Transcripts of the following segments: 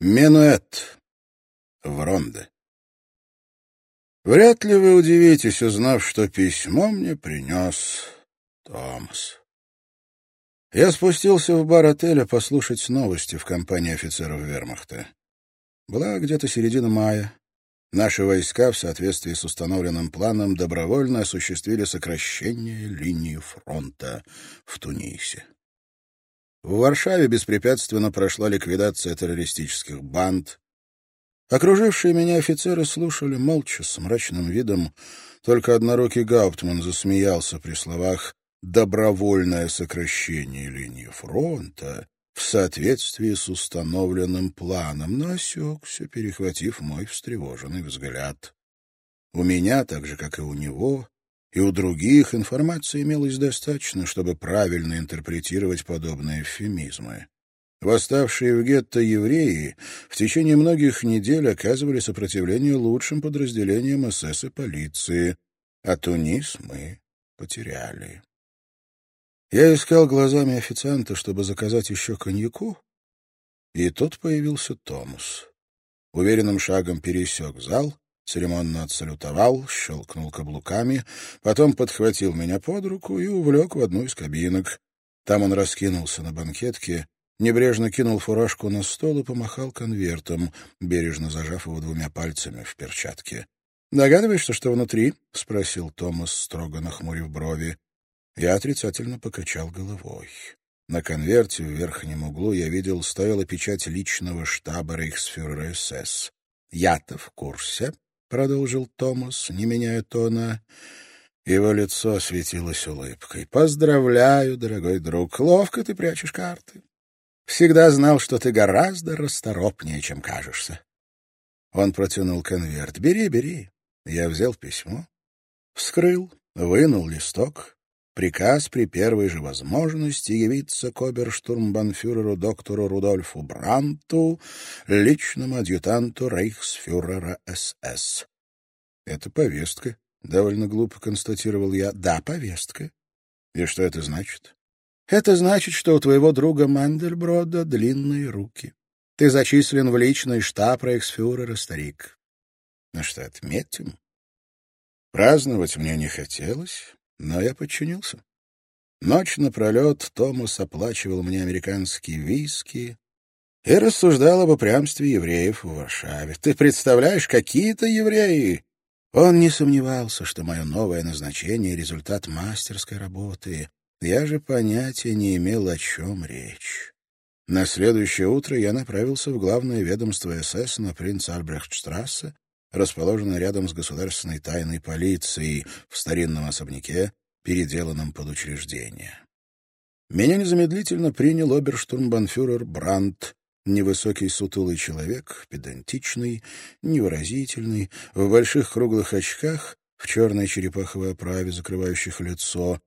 Менуэт. В Ронде. Вряд ли вы удивитесь, узнав, что письмо мне принес Томас. Я спустился в бар отеля послушать новости в компании офицеров вермахта. Была где-то середина мая. Наши войска в соответствии с установленным планом добровольно осуществили сокращение линии фронта в Тунисе. В Варшаве беспрепятственно прошла ликвидация террористических банд. Окружившие меня офицеры слушали молча, с мрачным видом. Только однорукий Гауптман засмеялся при словах «добровольное сокращение линии фронта» в соответствии с установленным планом, но осекся, перехватив мой встревоженный взгляд. У меня, так же, как и у него, и у других информации имелось достаточно, чтобы правильно интерпретировать подобные эвфемизмы. Восставшие в гетто евреи в течение многих недель оказывали сопротивление лучшим подразделениям СС и полиции, а Тунис мы потеряли. Я искал глазами официанта, чтобы заказать еще коньяку, и тут появился Томас. Уверенным шагом пересек зал, церемонно отсалютовал, щелкнул каблуками, потом подхватил меня под руку и увлек в одну из кабинок. Там он раскинулся на банкетке, небрежно кинул фуражку на стол и помахал конвертом, бережно зажав его двумя пальцами в перчатке. «Догадываешься, что внутри?» — спросил Томас, строго нахмурив брови. Я отрицательно покачал головой. На конверте в верхнем углу я видел стояла печать личного штаба рейхсфюрера СС. «Я-то в курсе», — продолжил Томас, не меняя тона. Его лицо светилось улыбкой. «Поздравляю, дорогой друг, ловко ты прячешь карты. Всегда знал, что ты гораздо расторопнее, чем кажешься». Он протянул конверт. «Бери, бери». Я взял письмо, вскрыл, вынул листок, Приказ при первой же возможности явиться к оберштурмбанфюреру доктору Рудольфу Бранту, личному адъютанту рейхсфюрера СС. «Это повестка», — довольно глупо констатировал я. «Да, повестка. И что это значит?» «Это значит, что у твоего друга Мандельброда длинные руки. Ты зачислен в личный штаб рейхсфюрера, старик. Ну что, отметим?» Праздновать мне не хотелось, но я подчинился. Ночь напролет Томас оплачивал мне американские виски и рассуждал об упрямстве евреев в Варшаве. Ты представляешь, какие-то евреи! Он не сомневался, что мое новое назначение — результат мастерской работы. Я же понятия не имел, о чем речь. На следующее утро я направился в главное ведомство СС на принц Альбрехтштрассе, расположенный рядом с государственной тайной полицией в старинном особняке, переделанном под учреждение. Меня незамедлительно принял оберштурмбанфюрер Брандт, невысокий сутулый человек, педантичный, невыразительный, в больших круглых очках, в черной черепаховой оправе, закрывающих лицо.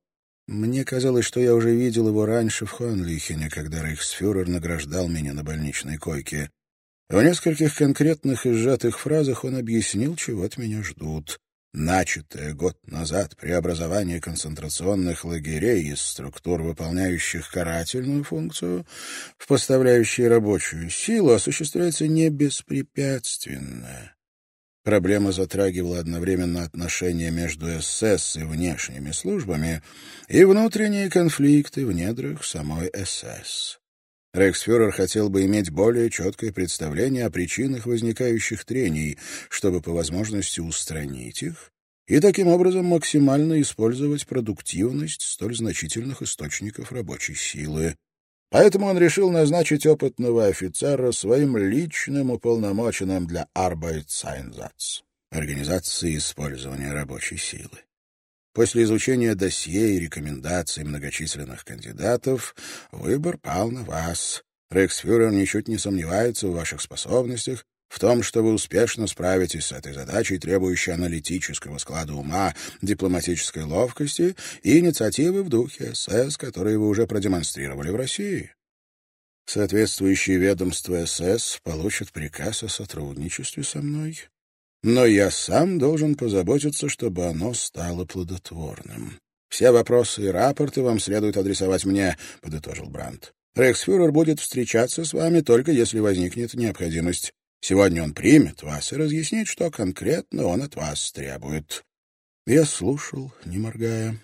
Мне казалось, что я уже видел его раньше в Хонлихене, когда рейхсфюрер награждал меня на больничной койке. В нескольких конкретных и сжатых фразах он объяснил, чего от меня ждут. Начатое год назад преобразование концентрационных лагерей из структур, выполняющих карательную функцию, в поставляющие рабочую силу, осуществляется не беспрепятственно. Проблема затрагивала одновременно отношения между СС и внешними службами и внутренние конфликты в недрах самой СС. Рейхсфюрер хотел бы иметь более четкое представление о причинах возникающих трений, чтобы по возможности устранить их и таким образом максимально использовать продуктивность столь значительных источников рабочей силы. Поэтому он решил назначить опытного офицера своим личным уполномоченным для Arbeitseinsatz — организации использования рабочей силы. После изучения досье и рекомендаций многочисленных кандидатов выбор пал на вас. Рейхсфюрер ничуть не сомневается в ваших способностях, в том, что вы успешно справитесь с этой задачей, требующей аналитического склада ума, дипломатической ловкости и инициативы в духе СС, которые вы уже продемонстрировали в России. Соответствующие ведомства СС получат приказ о сотрудничестве со мной но я сам должен позаботиться, чтобы оно стало плодотворным. Все вопросы и рапорты вам следует адресовать мне, — подытожил Брандт. Рейхсфюрер будет встречаться с вами только если возникнет необходимость. Сегодня он примет вас и разъяснит, что конкретно он от вас требует. Я слушал, не моргая.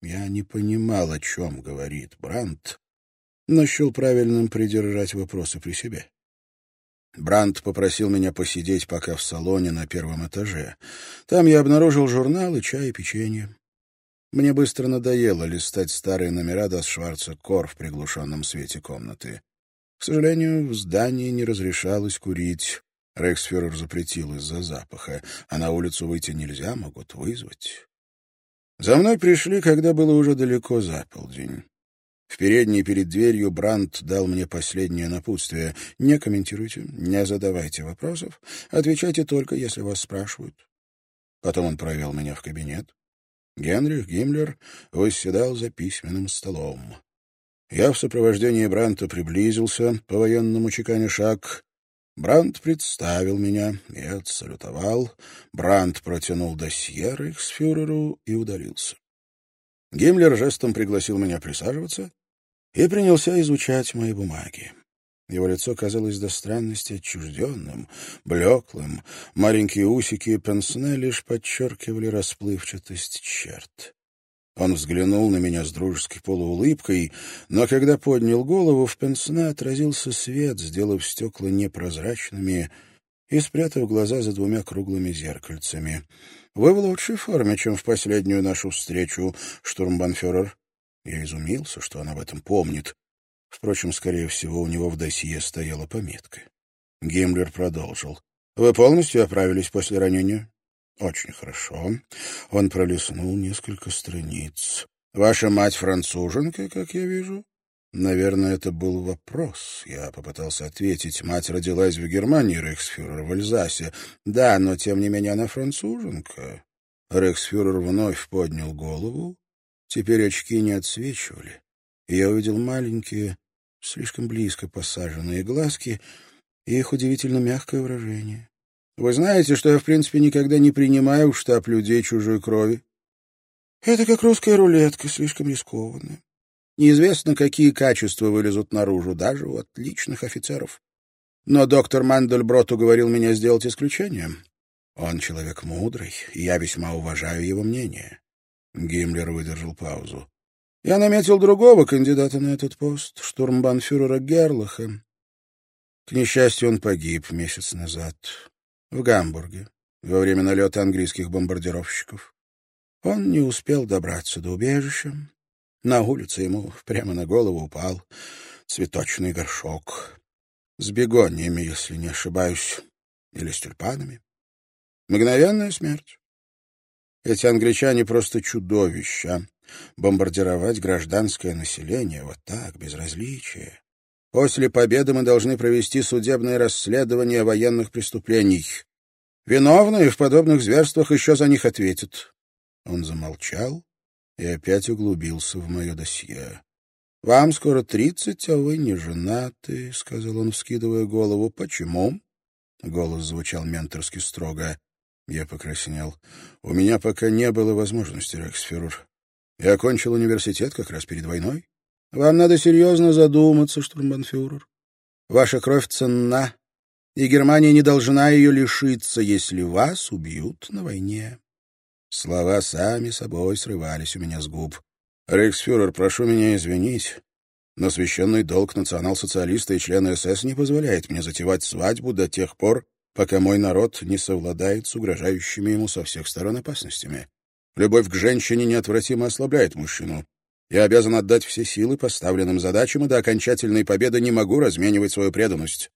Я не понимал, о чем говорит Брандт, но счел правильным придержать вопросы при себе. Брандт попросил меня посидеть пока в салоне на первом этаже. Там я обнаружил журналы, чай и печенье. Мне быстро надоело листать старые номера до Шварца Кор в приглушенном свете комнаты. К сожалению, в здании не разрешалось курить. Рейхсфюрер запретил из-за запаха, а на улицу выйти нельзя, могут вызвать. За мной пришли, когда было уже далеко за полдень. В передней перед дверью Брандт дал мне последнее напутствие. Не комментируйте, не задавайте вопросов, отвечайте только, если вас спрашивают. Потом он провел меня в кабинет. Генрих Гиммлер восседал за письменным столом. Я в сопровождении Бранта приблизился, по военному чеканя шаг. Брант представил меня и отсалютовал. Брант протянул досье рейхсфюреру и удалился. Гиммлер жестом пригласил меня присаживаться и принялся изучать мои бумаги. Его лицо казалось до странности отчужденным, блеклым. Маленькие усики и пенсне лишь подчеркивали расплывчатость черт. Он взглянул на меня с дружеской полуулыбкой, но когда поднял голову, в пенсне отразился свет, сделав стекла непрозрачными и спрятав глаза за двумя круглыми зеркальцами. — Вы в лучшей форме, чем в последнюю нашу встречу, штурмбанфюрер. Я изумился, что он об этом помнит. Впрочем, скорее всего, у него в досье стояла пометка. Гиммлер продолжил. — Вы полностью оправились после ранения? Очень хорошо. Он пролистнул несколько страниц. Ваша мать француженка, как я вижу? Наверное, это был вопрос. Я попытался ответить. Мать родилась в Германии, Рейхсфюрер, в Эльзасе. Да, но тем не менее она француженка. Рейхсфюрер вновь поднял голову. Теперь очки не отсвечивали. я увидел маленькие, слишком близко посаженные глазки и их удивительно мягкое выражение. Вы знаете, что я, в принципе, никогда не принимаю в штаб людей чужой крови. Это как русская рулетка, слишком рискованная. Неизвестно, какие качества вылезут наружу, даже у отличных офицеров. Но доктор Мандельброт уговорил меня сделать исключение. Он человек мудрый, и я весьма уважаю его мнение. Гиммлер выдержал паузу. Я наметил другого кандидата на этот пост, штурмбанфюрера Герлаха. К несчастью, он погиб месяц назад в Гамбурге во время налета английских бомбардировщиков. Он не успел добраться до убежища. На улице ему прямо на голову упал цветочный горшок с бегониями, если не ошибаюсь, или с тюльпанами. Мгновенная смерть. Эти англичане просто чудовища. Бомбардировать гражданское население вот так, без различия. После победы мы должны провести судебное расследование военных преступлений. Виновные в подобных зверствах еще за них ответят. Он замолчал и опять углубился в мое досье. — Вам скоро тридцать, а вы не женаты, — сказал он, вскидывая голову. — Почему? Голос звучал менторски строго. Я покраснел. — У меня пока не было возможности, Рексферр. Я окончил университет как раз перед войной. Вам надо серьезно задуматься, штурмбанфюрер. Ваша кровь ценна, и Германия не должна ее лишиться, если вас убьют на войне. Слова сами собой срывались у меня с губ. Рейхсфюрер, прошу меня извинить, но священный долг национал-социалиста и члена СС не позволяет мне затевать свадьбу до тех пор, пока мой народ не совладает с угрожающими ему со всех сторон опасностями. Любовь к женщине неотвратимо ослабляет мужчину. Я обязан отдать все силы поставленным задачам, и до окончательной победы не могу разменивать свою преданность.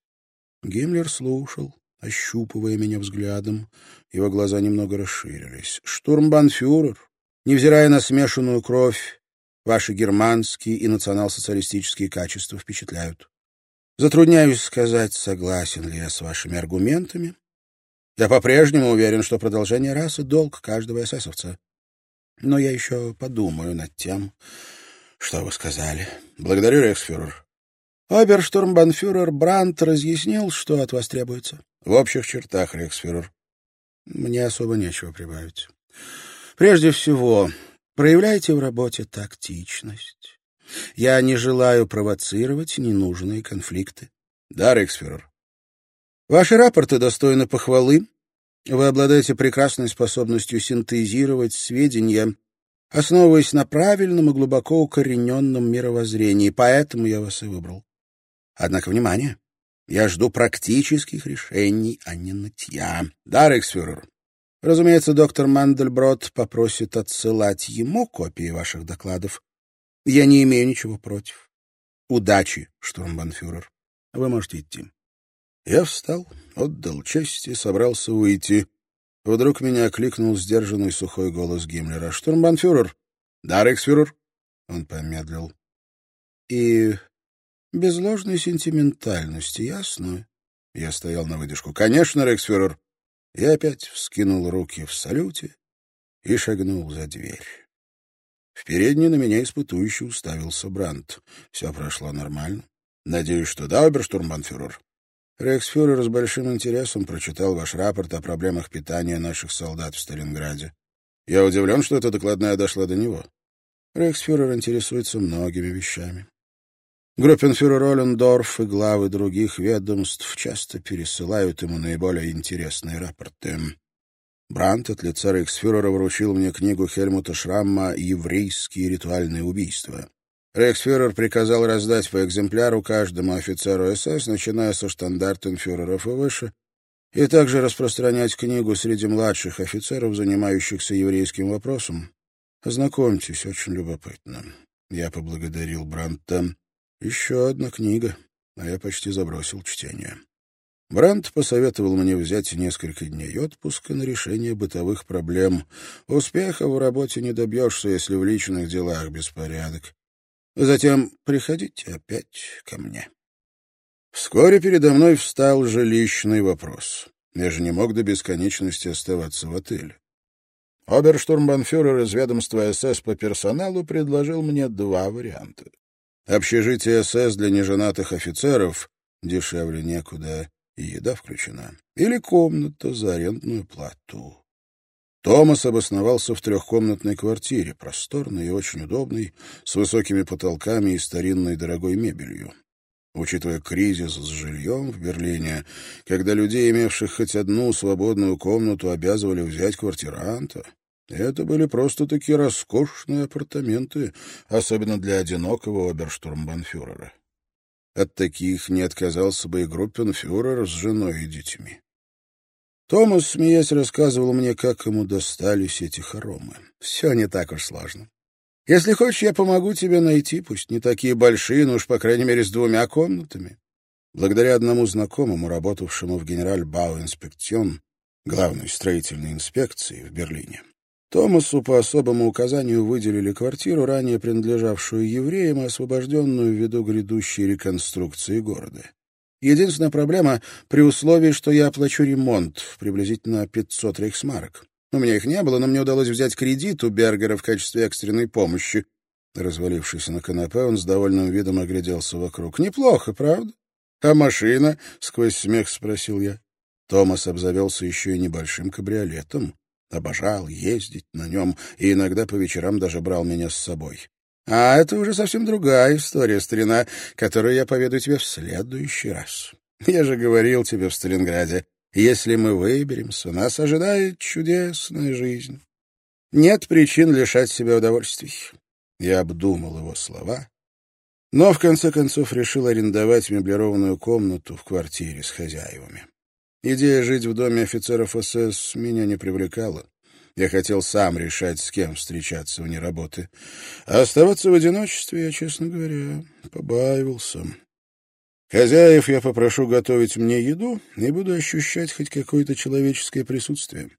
Гиммлер слушал, ощупывая меня взглядом. Его глаза немного расширились. «Штурмбанфюрер, невзирая на смешанную кровь, ваши германские и национал-социалистические качества впечатляют. Затрудняюсь сказать, согласен ли я с вашими аргументами. Я по-прежнему уверен, что продолжение расы — долг каждого эсэсовца. Но я еще подумаю над тем, что вы сказали. Благодарю, рейхсфюрер. Оберштурмбанфюрер Брандт разъяснил, что от вас требуется. В общих чертах, рейхсфюрер. Мне особо нечего прибавить. Прежде всего, проявляйте в работе тактичность. Я не желаю провоцировать ненужные конфликты. Да, Рексфюрер. Ваши рапорты достойны похвалы. Вы обладаете прекрасной способностью синтезировать сведения, основываясь на правильном и глубоко укорененном мировоззрении, поэтому я вас и выбрал. Однако, внимание, я жду практических решений, а не нытья. Да, Рексфюрер. Разумеется, доктор Мандельброд попросит отсылать ему копии ваших докладов. Я не имею ничего против. Удачи, штурмбанфюрер. Вы можете идти. Я встал, отдал честь и собрался уйти. Вдруг меня окликнул сдержанный сухой голос Гиммлера. «Штурмбанфюрер!» «Да, рейхсфюрер!» Он помедлил. «И без ложной сентиментальности, ясно?» Я стоял на выдержку. «Конечно, рейхсфюрер!» Я опять вскинул руки в салюте и шагнул за дверь. В передней на меня испытующе уставился Брандт. Все прошло нормально. Надеюсь, что да, оберштурмбанфюрер. Рейхсфюрер с большим интересом прочитал ваш рапорт о проблемах питания наших солдат в Сталинграде. Я удивлен, что эта докладная дошла до него. Рейхсфюрер интересуется многими вещами. Группенфюрер Оллендорф и главы других ведомств часто пересылают ему наиболее интересные рапорты. Брандт от лица рейхсфюрера вручил мне книгу Хельмута Шрамма «Еврейские ритуальные убийства». Рейхсфюрер приказал раздать по экземпляру каждому офицеру СС, начиная со штандартенфюреров и выше, и также распространять книгу среди младших офицеров, занимающихся еврейским вопросом. Ознакомьтесь, очень любопытно. Я поблагодарил Брандта. Еще одна книга, а я почти забросил чтение. Брандт посоветовал мне взять несколько дней отпуска на решение бытовых проблем. Успеха в работе не добьешься, если в личных делах беспорядок. Затем приходите опять ко мне. Вскоре передо мной встал жилищный вопрос. Я же не мог до бесконечности оставаться в отеле. Оберштурмбанфюрер из ведомства СС по персоналу предложил мне два варианта. Общежитие СС для неженатых офицеров, дешевле некуда, и еда включена, или комната за арендную плату. Томас обосновался в трехкомнатной квартире, просторной и очень удобной, с высокими потолками и старинной дорогой мебелью. Учитывая кризис с жильем в Берлине, когда людей, имевших хоть одну свободную комнату, обязывали взять квартиранта, это были просто такие роскошные апартаменты, особенно для одинокого оберштурмбанфюрера. От таких не отказался бы и группенфюрер с женой и детьми. Томас, смеясь, рассказывал мне, как ему достались эти хоромы. Все не так уж сложно. Если хочешь, я помогу тебе найти, пусть не такие большие, но уж, по крайней мере, с двумя комнатами. Благодаря одному знакомому, работавшему в генераль Бау инспекцион, главной строительной инспекции в Берлине, Томасу по особому указанию выделили квартиру, ранее принадлежавшую евреям и освобожденную ввиду грядущей реконструкции города. Единственная проблема при условии, что я оплачу ремонт, приблизительно 500 рейхсмарок. У меня их не было, но мне удалось взять кредит у Бергера в качестве экстренной помощи. Развалившись на канапе, он с довольным видом огляделся вокруг. «Неплохо, правда?» «А машина?» — сквозь смех спросил я. Томас обзавелся еще и небольшим кабриолетом. Обожал ездить на нем и иногда по вечерам даже брал меня с собой. А это уже совсем другая история, старина, которую я поведу тебе в следующий раз. Я же говорил тебе в Сталинграде, если мы выберемся, нас ожидает чудесная жизнь. Нет причин лишать себя удовольствий. Я обдумал его слова, но в конце концов решил арендовать меблированную комнату в квартире с хозяевами. Идея жить в доме офицеров СС меня не привлекала. Я хотел сам решать, с кем встречаться вне работы. А оставаться в одиночестве я, честно говоря, побаивался. Хозяев я попрошу готовить мне еду и буду ощущать хоть какое-то человеческое присутствие.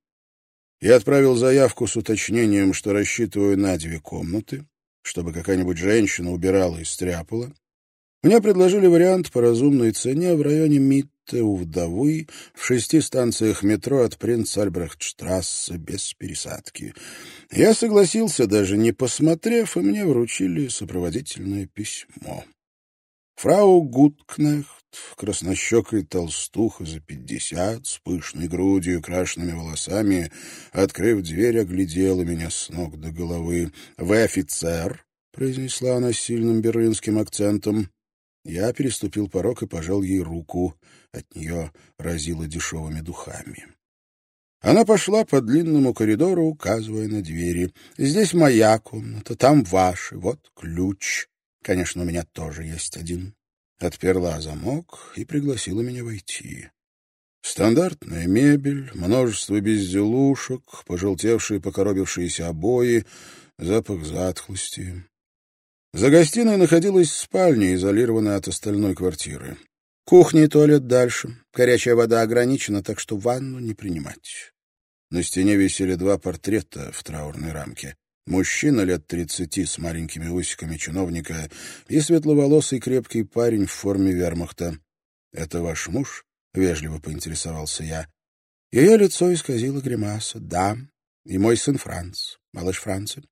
Я отправил заявку с уточнением, что рассчитываю на две комнаты, чтобы какая-нибудь женщина убирала и стряпала. Мне предложили вариант по разумной цене в районе МИД у вдовы в шести станциях метро от принц Альбрехтштрассе без пересадки. Я согласился, даже не посмотрев, и мне вручили сопроводительное письмо. Фрау Гуткнехт, краснощекая толстуха за пятьдесят, с пышной грудью и крашенными волосами, открыв дверь, оглядела меня с ног до головы. «Вы офицер?» произнесла она с сильным берлинским акцентом. Я переступил порог и пожал ей руку. От нее разило дешевыми духами. Она пошла по длинному коридору, указывая на двери. «Здесь моя комната, там ваши, вот ключ. Конечно, у меня тоже есть один». Отперла замок и пригласила меня войти. Стандартная мебель, множество безделушек, пожелтевшие покоробившиеся обои, запах затхлости. За гостиной находилась спальня, изолированная от остальной квартиры. Кухня и туалет дальше. Горячая вода ограничена, так что ванну не принимать. На стене висели два портрета в траурной рамке. Мужчина лет тридцати с маленькими усиками чиновника и светловолосый крепкий парень в форме вермахта. «Это ваш муж?» — вежливо поинтересовался я. Ее лицо исказило гримаса. «Да, и мой сын Франц, малыш Франци.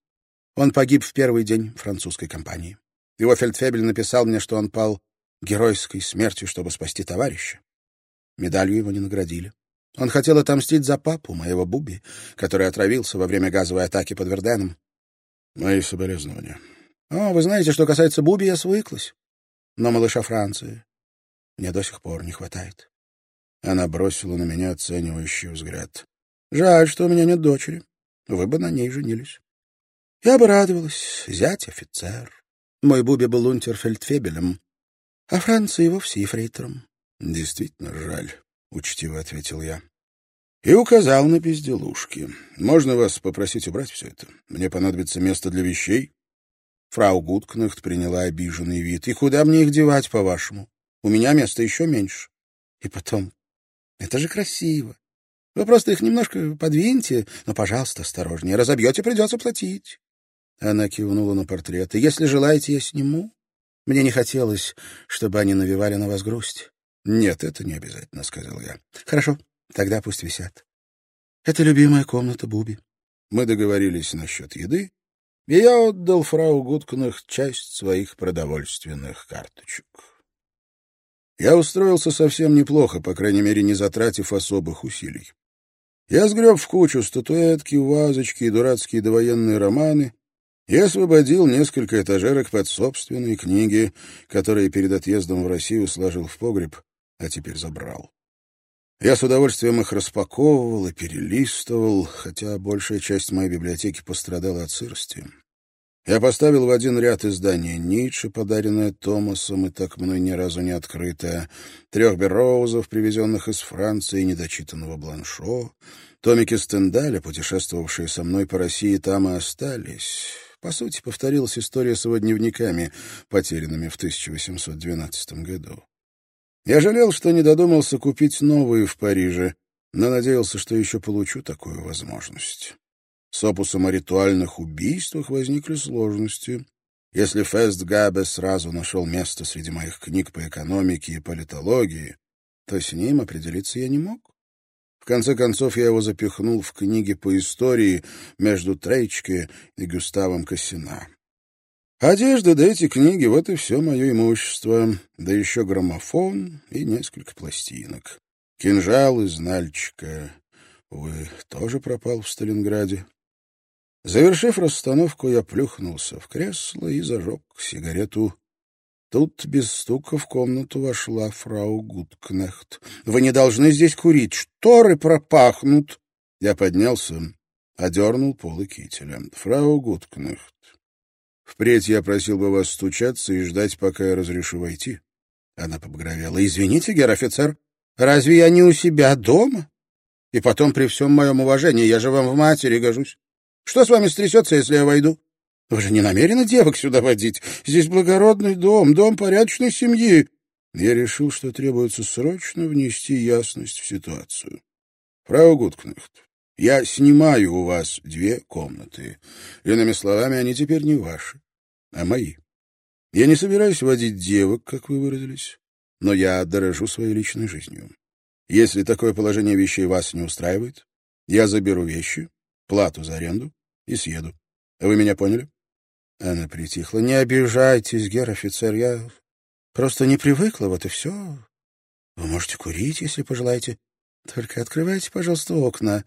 Он погиб в первый день французской кампании. Его фельдфебель написал мне, что он пал геройской смертью, чтобы спасти товарища. Медалью его не наградили. Он хотел отомстить за папу, моего Буби, который отравился во время газовой атаки под Верденом. Мои соболезнования. О, вы знаете, что касается Буби, я свыклась. Но малыша Франции мне до сих пор не хватает. Она бросила на меня оценивающий взгляд. «Жаль, что у меня нет дочери. Вы бы на ней женились». Я бы радовалась. Зять офицер. Мой Буби был унтерфельдфебелем, а Франция и вовсе ефрейтором. «Действительно жаль», — учтиво ответил я. И указал на безделушки. «Можно вас попросить убрать все это? Мне понадобится место для вещей». Фрау Гудкнахт приняла обиженный вид. «И куда мне их девать, по-вашему? У меня места еще меньше. И потом, это же красиво. Вы просто их немножко подвиньте, но, пожалуйста, осторожнее. Разобьете, придется платить. Она кивнула на портреты. Если желаете, я сниму. Мне не хотелось, чтобы они навевали на вас грусть. Нет, это не обязательно, сказал я. Хорошо, тогда пусть висят. Это любимая комната Буби. Мы договорились насчет еды, и я отдал фрау Гудкнах часть своих продовольственных карточек. Я устроился совсем неплохо, по крайней мере, не затратив особых усилий. Я сгреб в кучу статуэтки, вазочки и дурацкие довоенные романы и освободил несколько этажерок под собственные книги, которые перед отъездом в Россию сложил в погреб, а теперь забрал. Я с удовольствием их распаковывал и перелистывал, хотя большая часть моей библиотеки пострадала от сырости. Я поставил в один ряд издание Ницше, подаренное Томасом и так мной ни разу не открытое, трех Берроузов, привезенных из Франции, недочитанного Бланшо, томики Стендаля, путешествовавшие со мной по России, там и остались. По сути, повторилась история с его дневниками, потерянными в 1812 году. Я жалел, что не додумался купить новые в Париже, но надеялся, что еще получу такую возможность. С опусом о ритуальных убийствах возникли сложности. Если Фест Габе сразу нашел место среди моих книг по экономике и политологии, то с ним определиться я не мог. В конце концов, я его запихнул в книги по истории между Трейчке и Густавом Кассина. Одежда, да эти книги — вот и все мое имущество, да еще граммофон и несколько пластинок. Кинжал из Нальчика, увы, тоже пропал в Сталинграде. Завершив расстановку, я плюхнулся в кресло и зажег сигарету. Тут без стука в комнату вошла фрау Гудкнехт. — Вы не должны здесь курить, шторы пропахнут. Я поднялся, одернул полы кителя. — Фрау Гудкнехт, впредь я просил бы вас стучаться и ждать, пока я разрешу войти. Она побагровела. — Извините, гер-офицер, разве я не у себя дома? И потом, при всем моем уважении, я же вам в матери гожусь. Что с вами стрясется, если я войду? Вы же не намерены девок сюда водить? Здесь благородный дом, дом порядочной семьи. Я решил, что требуется срочно внести ясность в ситуацию. Фрау Гудкнехт, я снимаю у вас две комнаты. Иными словами, они теперь не ваши, а мои. Я не собираюсь водить девок, как вы выразились, но я дорожу своей личной жизнью. Если такое положение вещей вас не устраивает, я заберу вещи, плату за аренду и съеду. Вы меня поняли? Она притихла. Не обижайтесь, гер-офицер, я просто не привыкла, вот и все. Вы можете курить, если пожелаете. Только открывайте, пожалуйста, окна.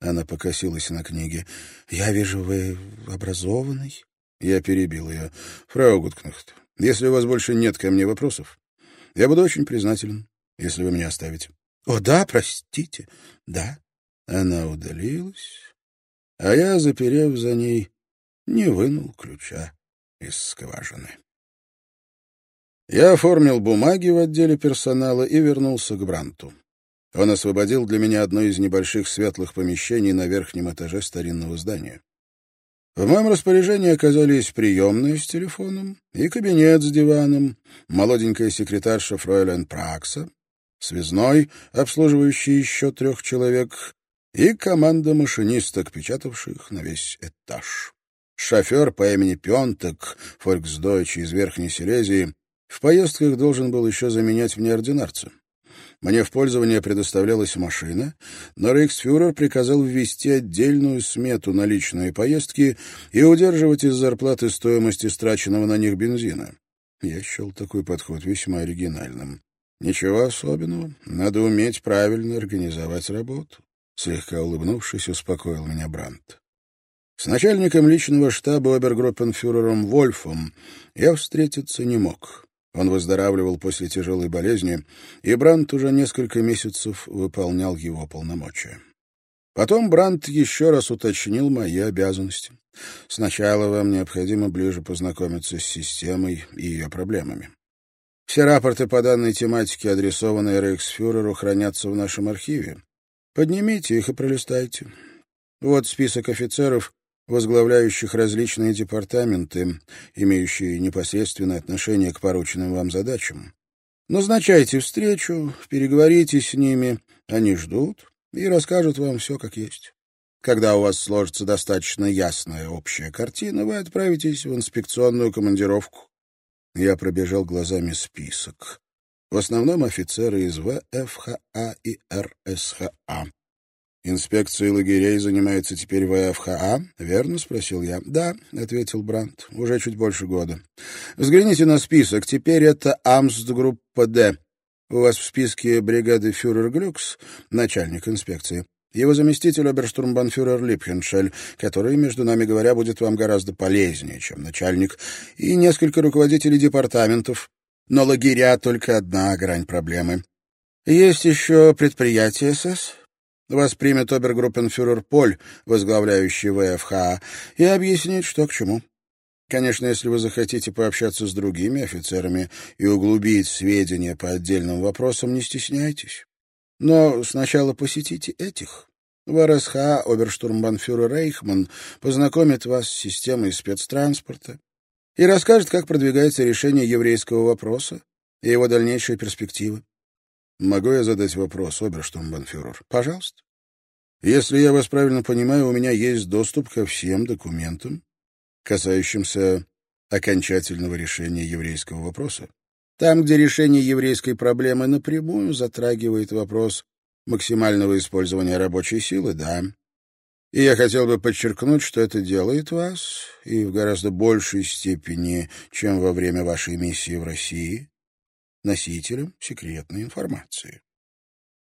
Она покосилась на книге. Я вижу, вы образованный. Я перебил ее. «Фрау Гуткнехт, если у вас больше нет ко мне вопросов, я буду очень признателен, если вы меня оставите». «О, да, простите, да». Она удалилась, а я, заперев за ней, не вынул ключа из скважины. Я оформил бумаги в отделе персонала и вернулся к Бранту. Он освободил для меня одно из небольших светлых помещений на верхнем этаже старинного здания. В моем распоряжении оказались приемная с телефоном и кабинет с диваном, молоденькая секретарша Фройлен Пракса, связной, обслуживающий еще трех человек, и команда машинисток, печатавших на весь этаж. Шофер по имени Пионтек, Фольксдойч из Верхней Силезии, в поездках должен был еще заменять мне ординарца. Мне в пользование предоставлялась машина, но рейхсфюрер приказал ввести отдельную смету на личные поездки и удерживать из зарплаты стоимости страченного на них бензина. Я счел такой подход весьма оригинальным. Ничего особенного, надо уметь правильно организовать работу. Слегка улыбнувшись, успокоил меня Брандт. С начальником личного штаба обергруппенфюрером Вольфом я встретиться не мог. Он выздоравливал после тяжелой болезни, и Брандт уже несколько месяцев выполнял его полномочия. Потом Брандт еще раз уточнил мои обязанности. Сначала вам необходимо ближе познакомиться с системой и ее проблемами. Все рапорты по данной тематике, адресованные Рейхсфюреру, хранятся в нашем архиве. Поднимите их и пролистайте. Вот список офицеров, возглавляющих различные департаменты, имеющие непосредственное отношение к порученным вам задачам. Назначайте встречу, переговорите с ними, они ждут и расскажут вам все как есть. Когда у вас сложится достаточно ясная общая картина, вы отправитесь в инспекционную командировку. Я пробежал глазами список. В основном офицеры из ВФХА и РСХА. «Инспекцией лагерей занимается теперь ВФХА, верно?» — спросил я. «Да», — ответил Брандт, — «уже чуть больше года». «Взгляните на список. Теперь это Амстгруппа Д. У вас в списке бригады фюрер Глюкс, начальник инспекции. Его заместитель оберштурмбанфюрер Липхеншель, который, между нами говоря, будет вам гораздо полезнее, чем начальник, и несколько руководителей департаментов. Но лагеря — только одна грань проблемы. Есть еще предприятие СС, вас примет обергруппенфюрер Поль, возглавляющий ВФХ, и объяснит, что к чему. Конечно, если вы захотите пообщаться с другими офицерами и углубить сведения по отдельным вопросам, не стесняйтесь. Но сначала посетите этих. В РСХ оберштурмбанфюрер Рейхман познакомит вас с системой спецтранспорта и расскажет, как продвигается решение еврейского вопроса и его дальнейшие перспективы. Могу я задать вопрос, оберштурмбанфюрер? Пожалуйста. Если я вас правильно понимаю, у меня есть доступ ко всем документам, касающимся окончательного решения еврейского вопроса. Там, где решение еврейской проблемы напрямую затрагивает вопрос максимального использования рабочей силы, да. И я хотел бы подчеркнуть, что это делает вас, и в гораздо большей степени, чем во время вашей миссии в России, носителем секретной информации.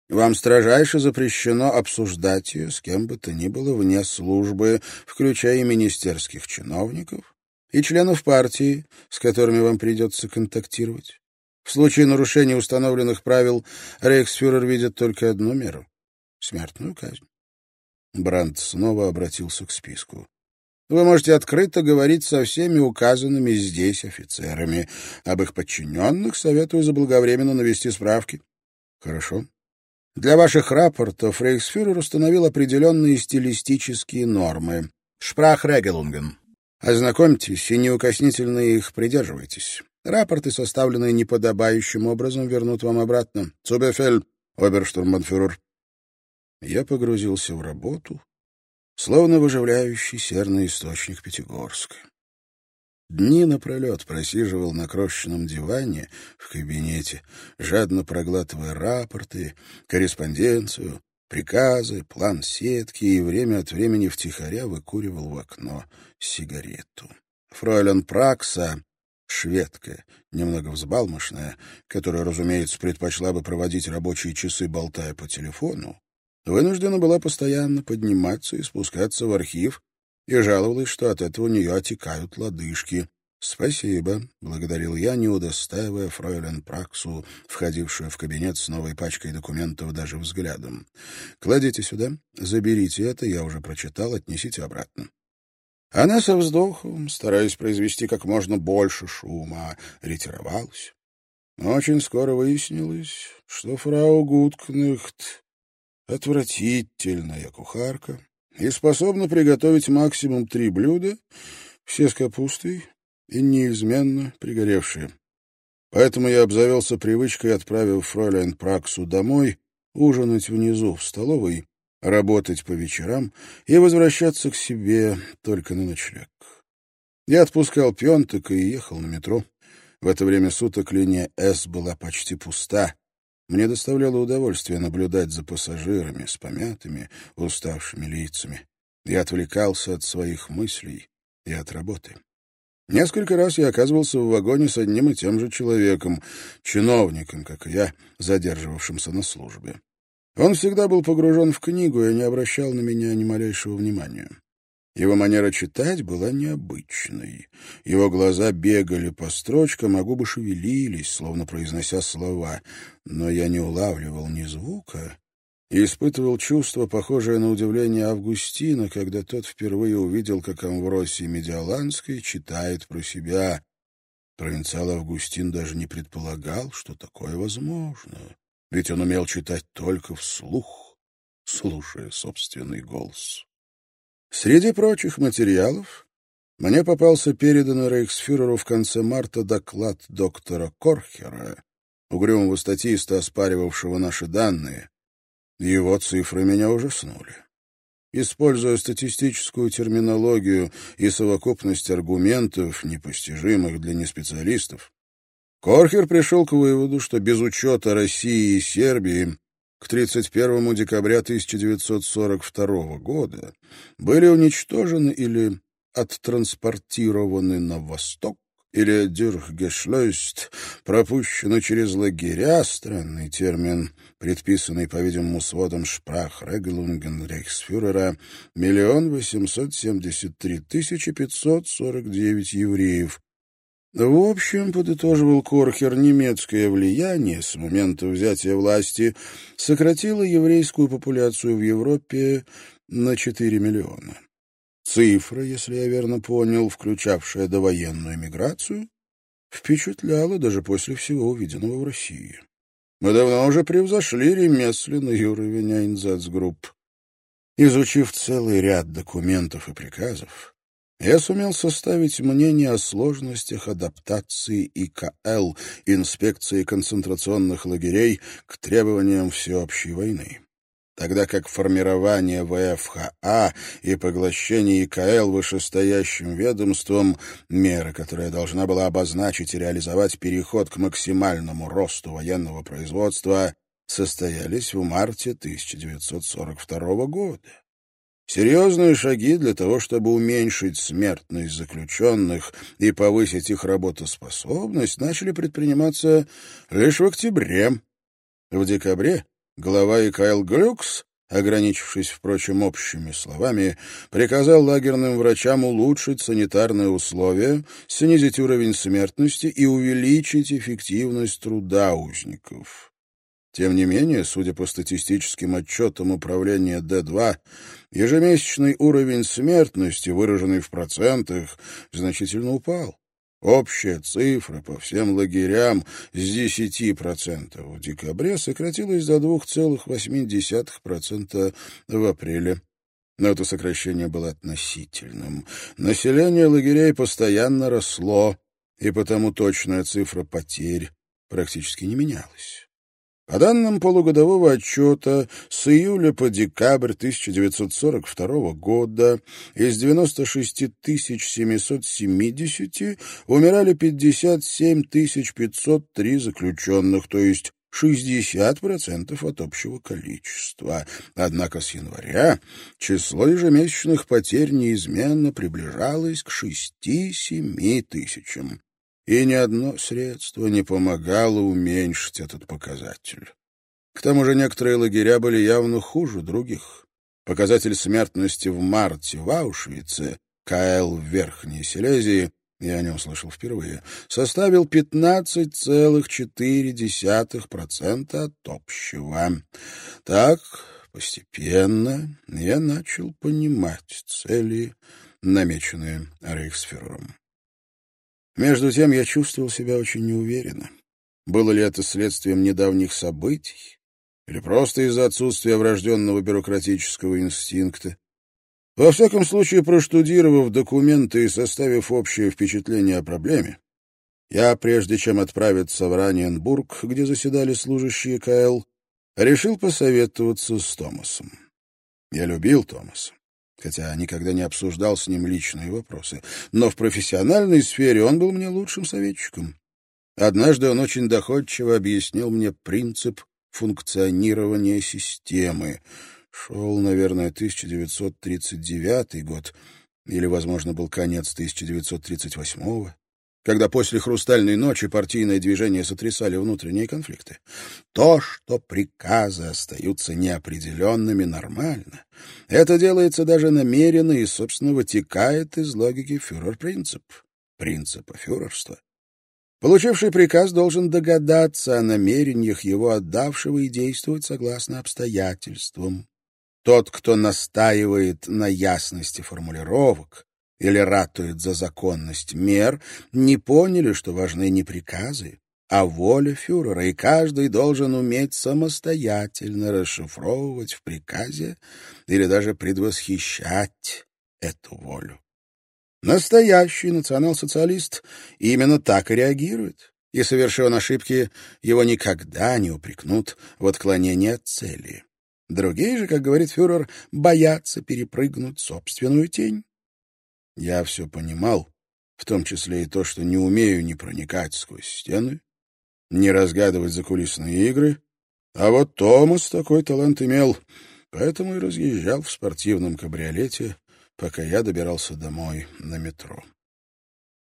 Вам строжайше запрещено обсуждать ее с кем бы то ни было вне службы, включая министерских чиновников и членов партии, с которыми вам придется контактировать. В случае нарушения установленных правил рейхсфюрер видит только одну меру — смертную казнь. Брандт снова обратился к списку. Вы можете открыто говорить со всеми указанными здесь офицерами. Об их подчиненных советую заблаговременно навести справки. Хорошо. Для ваших рапортов рейхсфюрер установил определенные стилистические нормы. Шпрахрегелунген. Ознакомьтесь и неукоснительно их придерживайтесь. Рапорты, составленные неподобающим образом, вернут вам обратно. Цубефель, оберштурмбанфюрер. Я погрузился в работу, словно выживляющий серный источник Пятигорска. Дни напролет просиживал на крошечном диване в кабинете, жадно проглатывая рапорты, корреспонденцию, приказы, план сетки и время от времени втихаря выкуривал в окно сигарету. Фройлен Пракса, шведка, немного взбалмошная, которая, разумеется, предпочла бы проводить рабочие часы, болтая по телефону, вынуждена была постоянно подниматься и спускаться в архив, и жаловалась, что от этого у нее отекают лодыжки. «Спасибо», — благодарил я, не удостаивая фройлен Праксу, входившую в кабинет с новой пачкой документов даже взглядом. «Кладите сюда, заберите это, я уже прочитал, отнесите обратно». Она со вздохом, стараясь произвести как можно больше шума, ретировалась. Очень скоро выяснилось, что фрау Гудкнехт — отвратительная кухарка и способна приготовить максимум три блюда, все с капустой, и неизменно пригоревшие. Поэтому я обзавелся привычкой, отправив фройлен Праксу домой, ужинать внизу, в столовой, работать по вечерам и возвращаться к себе только на ночлег. Я отпускал пьонток и ехал на метро. В это время суток линия «С» была почти пуста. Мне доставляло удовольствие наблюдать за пассажирами с помятыми, уставшими лицами. Я отвлекался от своих мыслей и от работы. Несколько раз я оказывался в вагоне с одним и тем же человеком, чиновником, как и я, задерживавшимся на службе. Он всегда был погружен в книгу и не обращал на меня ни малейшего внимания. Его манера читать была необычной. Его глаза бегали по строчкам, а губы шевелились, словно произнося слова, но я не улавливал ни звука и испытывал чувство, похожее на удивление Августина, когда тот впервые увидел, как Амвросий Медиаланский читает про себя. Провинциал Августин даже не предполагал, что такое возможно, ведь он умел читать только вслух, слушая собственный голос. Среди прочих материалов мне попался переданный рейхсфюреру в конце марта доклад доктора Корхера, угрюмого статиста, оспаривавшего наши данные, его цифры меня ужаснули. Используя статистическую терминологию и совокупность аргументов, непостижимых для неспециалистов, Корхер пришел к выводу, что без учета России и Сербии к 31 декабря 1942 года были уничтожены или оттранспортированы на восток или дюрхгешлёйст, пропущены через лагеря, странный термин, предписанный, по-видимому, сводом шпрах Регелунген Рейхсфюрера, миллион восемьсот семьдесят три тысячи пятьсот сорок девять евреев. В общем, подытоживал Корхер, немецкое влияние с момента взятия власти сократило еврейскую популяцию в Европе на 4 миллиона. Цифра, если я верно понял, включавшая довоенную миграцию, впечатляла даже после всего увиденного в России. Мы давно уже превзошли ремесленный уровень Айнзацгрупп. Изучив целый ряд документов и приказов, я сумел составить мнение о сложностях адаптации ИКЛ, инспекции концентрационных лагерей, к требованиям всеобщей войны тогда как формирование ВФХА и поглощение ИКЛ вышестоящим ведомством, мера, которая должна была обозначить и реализовать переход к максимальному росту военного производства, состоялись в марте 1942 года. Серьезные шаги для того, чтобы уменьшить смертность заключенных и повысить их работоспособность, начали предприниматься лишь в октябре. В декабре Глава Икайл Глюкс, ограничившись, впрочем, общими словами, приказал лагерным врачам улучшить санитарные условия, снизить уровень смертности и увеличить эффективность труда узников. Тем не менее, судя по статистическим отчетам управления Д-2, ежемесячный уровень смертности, выраженный в процентах, значительно упал. Общая цифра по всем лагерям с 10% в декабре сократилась до 2,8% в апреле. Но это сокращение было относительным. Население лагерей постоянно росло, и потому точная цифра потерь практически не менялась. По данным полугодового отчета, с июля по декабрь 1942 года из 96 770 умирали 57 503 заключенных, то есть 60% от общего количества. Однако с января число ежемесячных потерь неизменно приближалось к 6-7 тысячам и ни одно средство не помогало уменьшить этот показатель. К тому же некоторые лагеря были явно хуже других. Показатель смертности в марте в Аушвице, КЛ в Верхней Силезии, я о нем слышал впервые, составил 15,4% от общего. Так, постепенно я начал понимать цели, намеченные Рейхсфюрером. Между тем я чувствовал себя очень неуверенно. Было ли это следствием недавних событий или просто из-за отсутствия врожденного бюрократического инстинкта? Во всяком случае, проштудировав документы и составив общее впечатление о проблеме, я, прежде чем отправиться в Раненбург, где заседали служащие КЛ, решил посоветоваться с Томасом. Я любил Томаса хотя никогда не обсуждал с ним личные вопросы. Но в профессиональной сфере он был мне лучшим советчиком. Однажды он очень доходчиво объяснил мне принцип функционирования системы. Шел, наверное, 1939 год, или, возможно, был конец 1938 -го когда после «Хрустальной ночи» партийное движение сотрясали внутренние конфликты. То, что приказы остаются неопределенными, нормально. Это делается даже намеренно и, собственно, вытекает из логики фюрер-принцип, принципа фюрерства. Получивший приказ должен догадаться о намерениях его отдавшего и действовать согласно обстоятельствам. Тот, кто настаивает на ясности формулировок, или ратует за законность мер, не поняли, что важны не приказы, а воля фюрера, и каждый должен уметь самостоятельно расшифровывать в приказе или даже предвосхищать эту волю. Настоящий национал-социалист именно так и реагирует, и, совершив ошибки, его никогда не упрекнут в отклонении от цели. Другие же, как говорит фюрер, боятся перепрыгнуть собственную тень. Я все понимал, в том числе и то, что не умею ни проникать сквозь стены, ни разгадывать закулисные игры, а вот Томас такой талант имел, поэтому и разъезжал в спортивном кабриолете, пока я добирался домой на метро.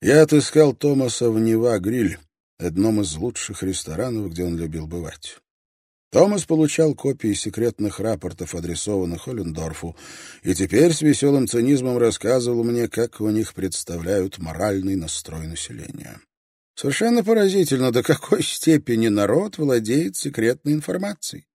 Я отыскал Томаса в Нева-гриль, одном из лучших ресторанов, где он любил бывать. Томас получал копии секретных рапортов, адресованных Оллендорфу, и теперь с веселым цинизмом рассказывал мне, как у них представляют моральный настрой населения. Совершенно поразительно, до какой степени народ владеет секретной информацией.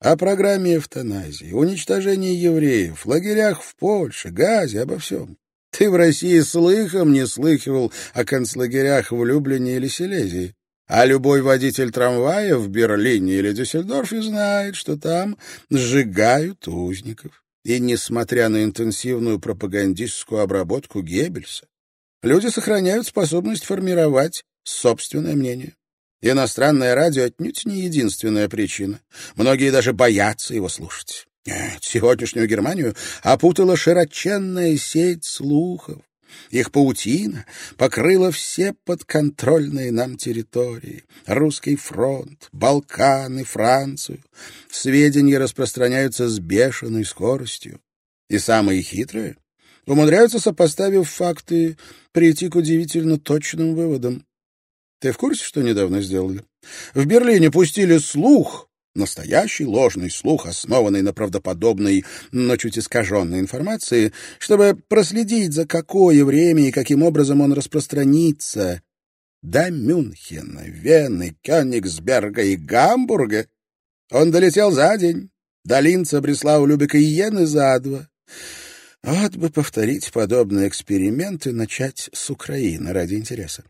О программе эвтаназии, уничтожении евреев, лагерях в Польше, газе, обо всем. Ты в России слыхом не слыхивал о концлагерях в Люблине или Силезии. А любой водитель трамвая в Берлине или Дюссельдорфе знает, что там сжигают узников. И несмотря на интенсивную пропагандистскую обработку Геббельса, люди сохраняют способность формировать собственное мнение. Иностранное радио отнюдь не единственная причина. Многие даже боятся его слушать. Нет, сегодняшнюю Германию опутала широченная сеть слухов, их паутина покрыла все подконтрольные нам территории. Русский фронт, Балканы, Францию. Сведения распространяются с бешеной скоростью. И самые хитрые умудряются, сопоставив факты, прийти к удивительно точным выводам. Ты в курсе, что недавно сделали? В Берлине пустили слух, Настоящий ложный слух, основанный на правдоподобной, но чуть искаженной информации, чтобы проследить, за какое время и каким образом он распространится. До Мюнхена, Вены, Кёнигсберга и Гамбурга он долетел за день, до Линца, Бреслау, Любека и Йены за два. Вот бы повторить подобные эксперименты, начать с Украины ради интереса.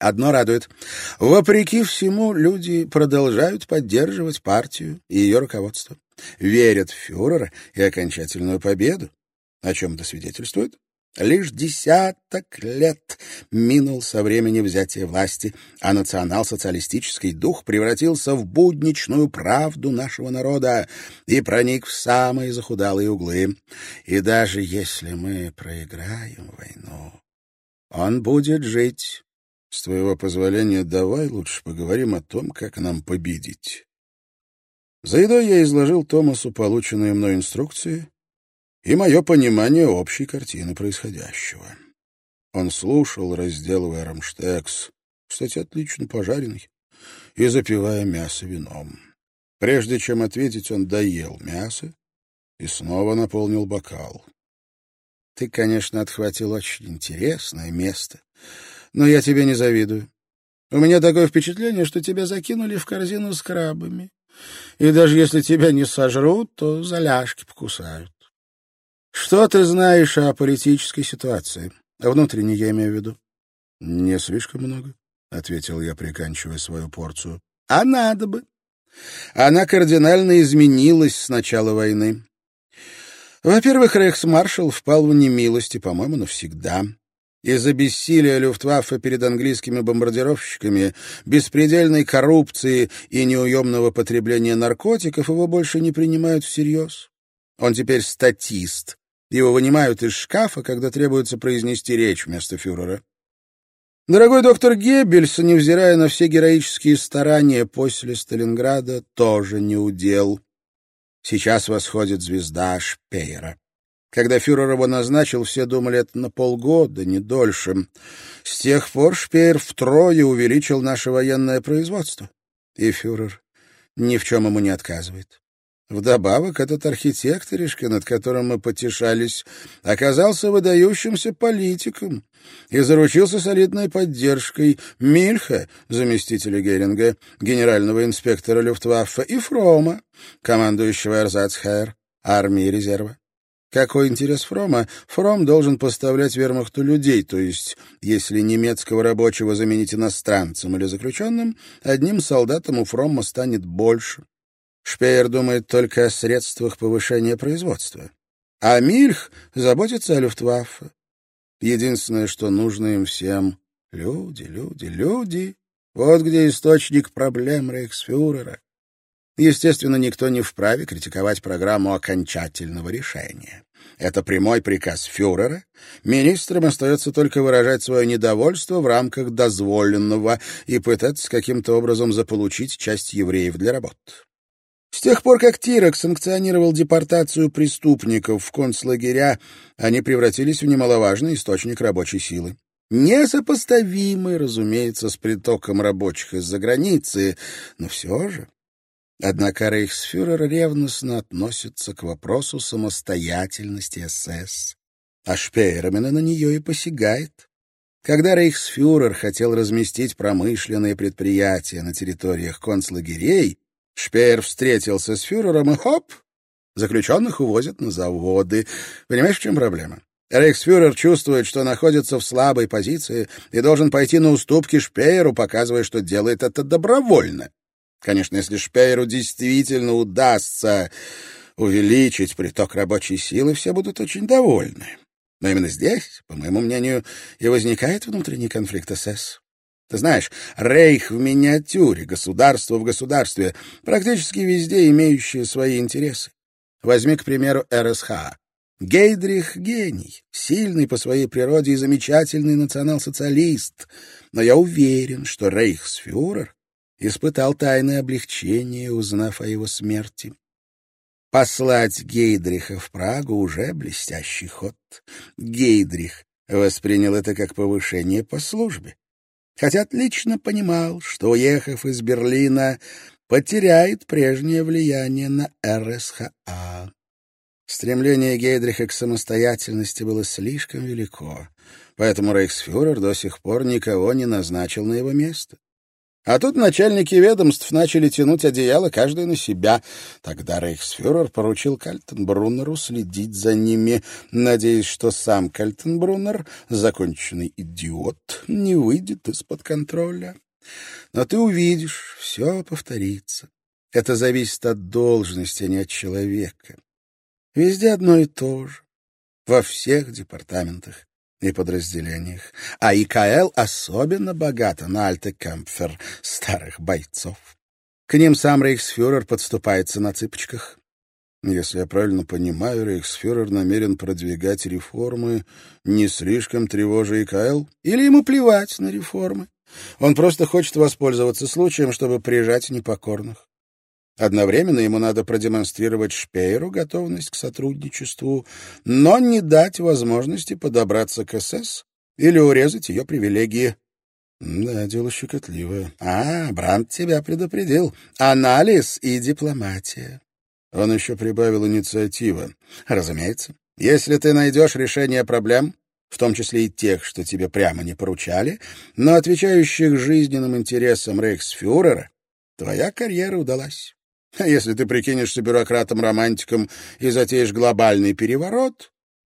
Одно радует. Вопреки всему, люди продолжают поддерживать партию и ее руководство. Верят в фюрера и окончательную победу. О чем это свидетельствует? Лишь десяток лет минул со времени взятия власти, а национал-социалистический дух превратился в будничную правду нашего народа и проник в самые захудалые углы. И даже если мы проиграем войну, он будет жить с твоего позволения, давай лучше поговорим о том, как нам победить. За едой я изложил Томасу полученные мной инструкции и мое понимание общей картины происходящего. Он слушал, разделывая рамштекс, кстати, отлично пожаренный, и запивая мясо вином. Прежде чем ответить, он доел мясо и снова наполнил бокал. Ты, конечно, отхватил очень интересное место, но я тебе не завидую. У меня такое впечатление, что тебя закинули в корзину с крабами. И даже если тебя не сожрут, то за ляжки покусают. Что ты знаешь о политической ситуации? О внутренней, я имею в виду. — Не слишком много, — ответил я, приканчивая свою порцию. — А надо бы. Она кардинально изменилась с начала войны. Во-первых, рейхсмаршал впал в немилость, и, по-моему, навсегда. Из-за бессилия Люфтваффе перед английскими бомбардировщиками, беспредельной коррупции и неуемного потребления наркотиков его больше не принимают всерьез. Он теперь статист. Его вынимают из шкафа, когда требуется произнести речь вместо фюрера. Дорогой доктор Геббельс, невзирая на все героические старания после Сталинграда, тоже не удел. Сейчас восходит звезда Шпеера. Когда фюрер его назначил, все думали, это на полгода, не дольше. С тех пор Шпеер втрое увеличил наше военное производство. И фюрер ни в чем ему не отказывает. Вдобавок, этот архитекторишка, над которым мы потешались, оказался выдающимся политиком и заручился солидной поддержкой Мильха, заместителя Геринга, генерального инспектора Люфтваффе, и Фрома, командующего Эрзацхайр, армии резерва. Какой интерес Фрома? Фром должен поставлять вермахту людей, то есть, если немецкого рабочего заменить иностранцем или заключенным, одним солдатом у Фрома станет больше. Шпеер думает только о средствах повышения производства. А Мильх заботится о Люфтваффе. Единственное, что нужно им всем — люди, люди, люди. Вот где источник проблем рейхсфюрера. Естественно, никто не вправе критиковать программу окончательного решения. Это прямой приказ фюрера. Министрам остается только выражать свое недовольство в рамках дозволенного и пытаться каким-то образом заполучить часть евреев для работ. С тех пор, как Тирок санкционировал депортацию преступников в концлагеря, они превратились в немаловажный источник рабочей силы. Несопоставимый, разумеется, с притоком рабочих из-за границы, но все же. Однако рейхсфюрер ревностно относится к вопросу самостоятельности СС, а Шпеер именно на нее и посягает. Когда рейхсфюрер хотел разместить промышленные предприятия на территориях концлагерей, Шпеер встретился с фюрером и хоп, заключенных увозят на заводы. Понимаешь, в чем проблема? Рейхсфюрер чувствует, что находится в слабой позиции и должен пойти на уступки Шпееру, показывая, что делает это добровольно. Конечно, если Шпееру действительно удастся увеличить приток рабочей силы, все будут очень довольны. Но именно здесь, по моему мнению, и возникает внутренний конфликт СС. Ты знаешь, рейх в миниатюре, государство в государстве, практически везде имеющие свои интересы. Возьми, к примеру, РСХ. Гейдрих — гений, сильный по своей природе и замечательный национал-социалист. Но я уверен, что рейхсфюрер испытал тайное облегчение, узнав о его смерти. Послать Гейдриха в Прагу уже блестящий ход. Гейдрих воспринял это как повышение по службе хотя отлично понимал, что, уехав из Берлина, потеряет прежнее влияние на РСХА. Стремление Гейдриха к самостоятельности было слишком велико, поэтому рейхсфюрер до сих пор никого не назначил на его место. А тут начальники ведомств начали тянуть одеяло каждый на себя. Тогда рейхсфюрер поручил Кальтенбруннеру следить за ними, надеясь, что сам Кальтенбруннер, законченный идиот, не выйдет из-под контроля. Но ты увидишь, все повторится. Это зависит от должности, а не от человека. Везде одно и то же. Во всех департаментах и подразделениях. А ИКЛ особенно богата на альтекампфер старых бойцов. К ним сам рейхсфюрер подступается на цыпочках. Если я правильно понимаю, рейхсфюрер намерен продвигать реформы, не слишком тревожа ИКЛ? Или ему плевать на реформы? Он просто хочет воспользоваться случаем, чтобы прижать непокорных. Одновременно ему надо продемонстрировать Шпейру готовность к сотрудничеству, но не дать возможности подобраться к СС или урезать ее привилегии. Да, дело щекотливое. А, Бранд тебя предупредил. Анализ и дипломатия. Он еще прибавил инициатива. Разумеется, если ты найдешь решение проблем, в том числе и тех, что тебе прямо не поручали, но отвечающих жизненным интересам рейхсфюрера, твоя карьера удалась. Если ты прикинешься бюрократом-романтиком и затеешь глобальный переворот,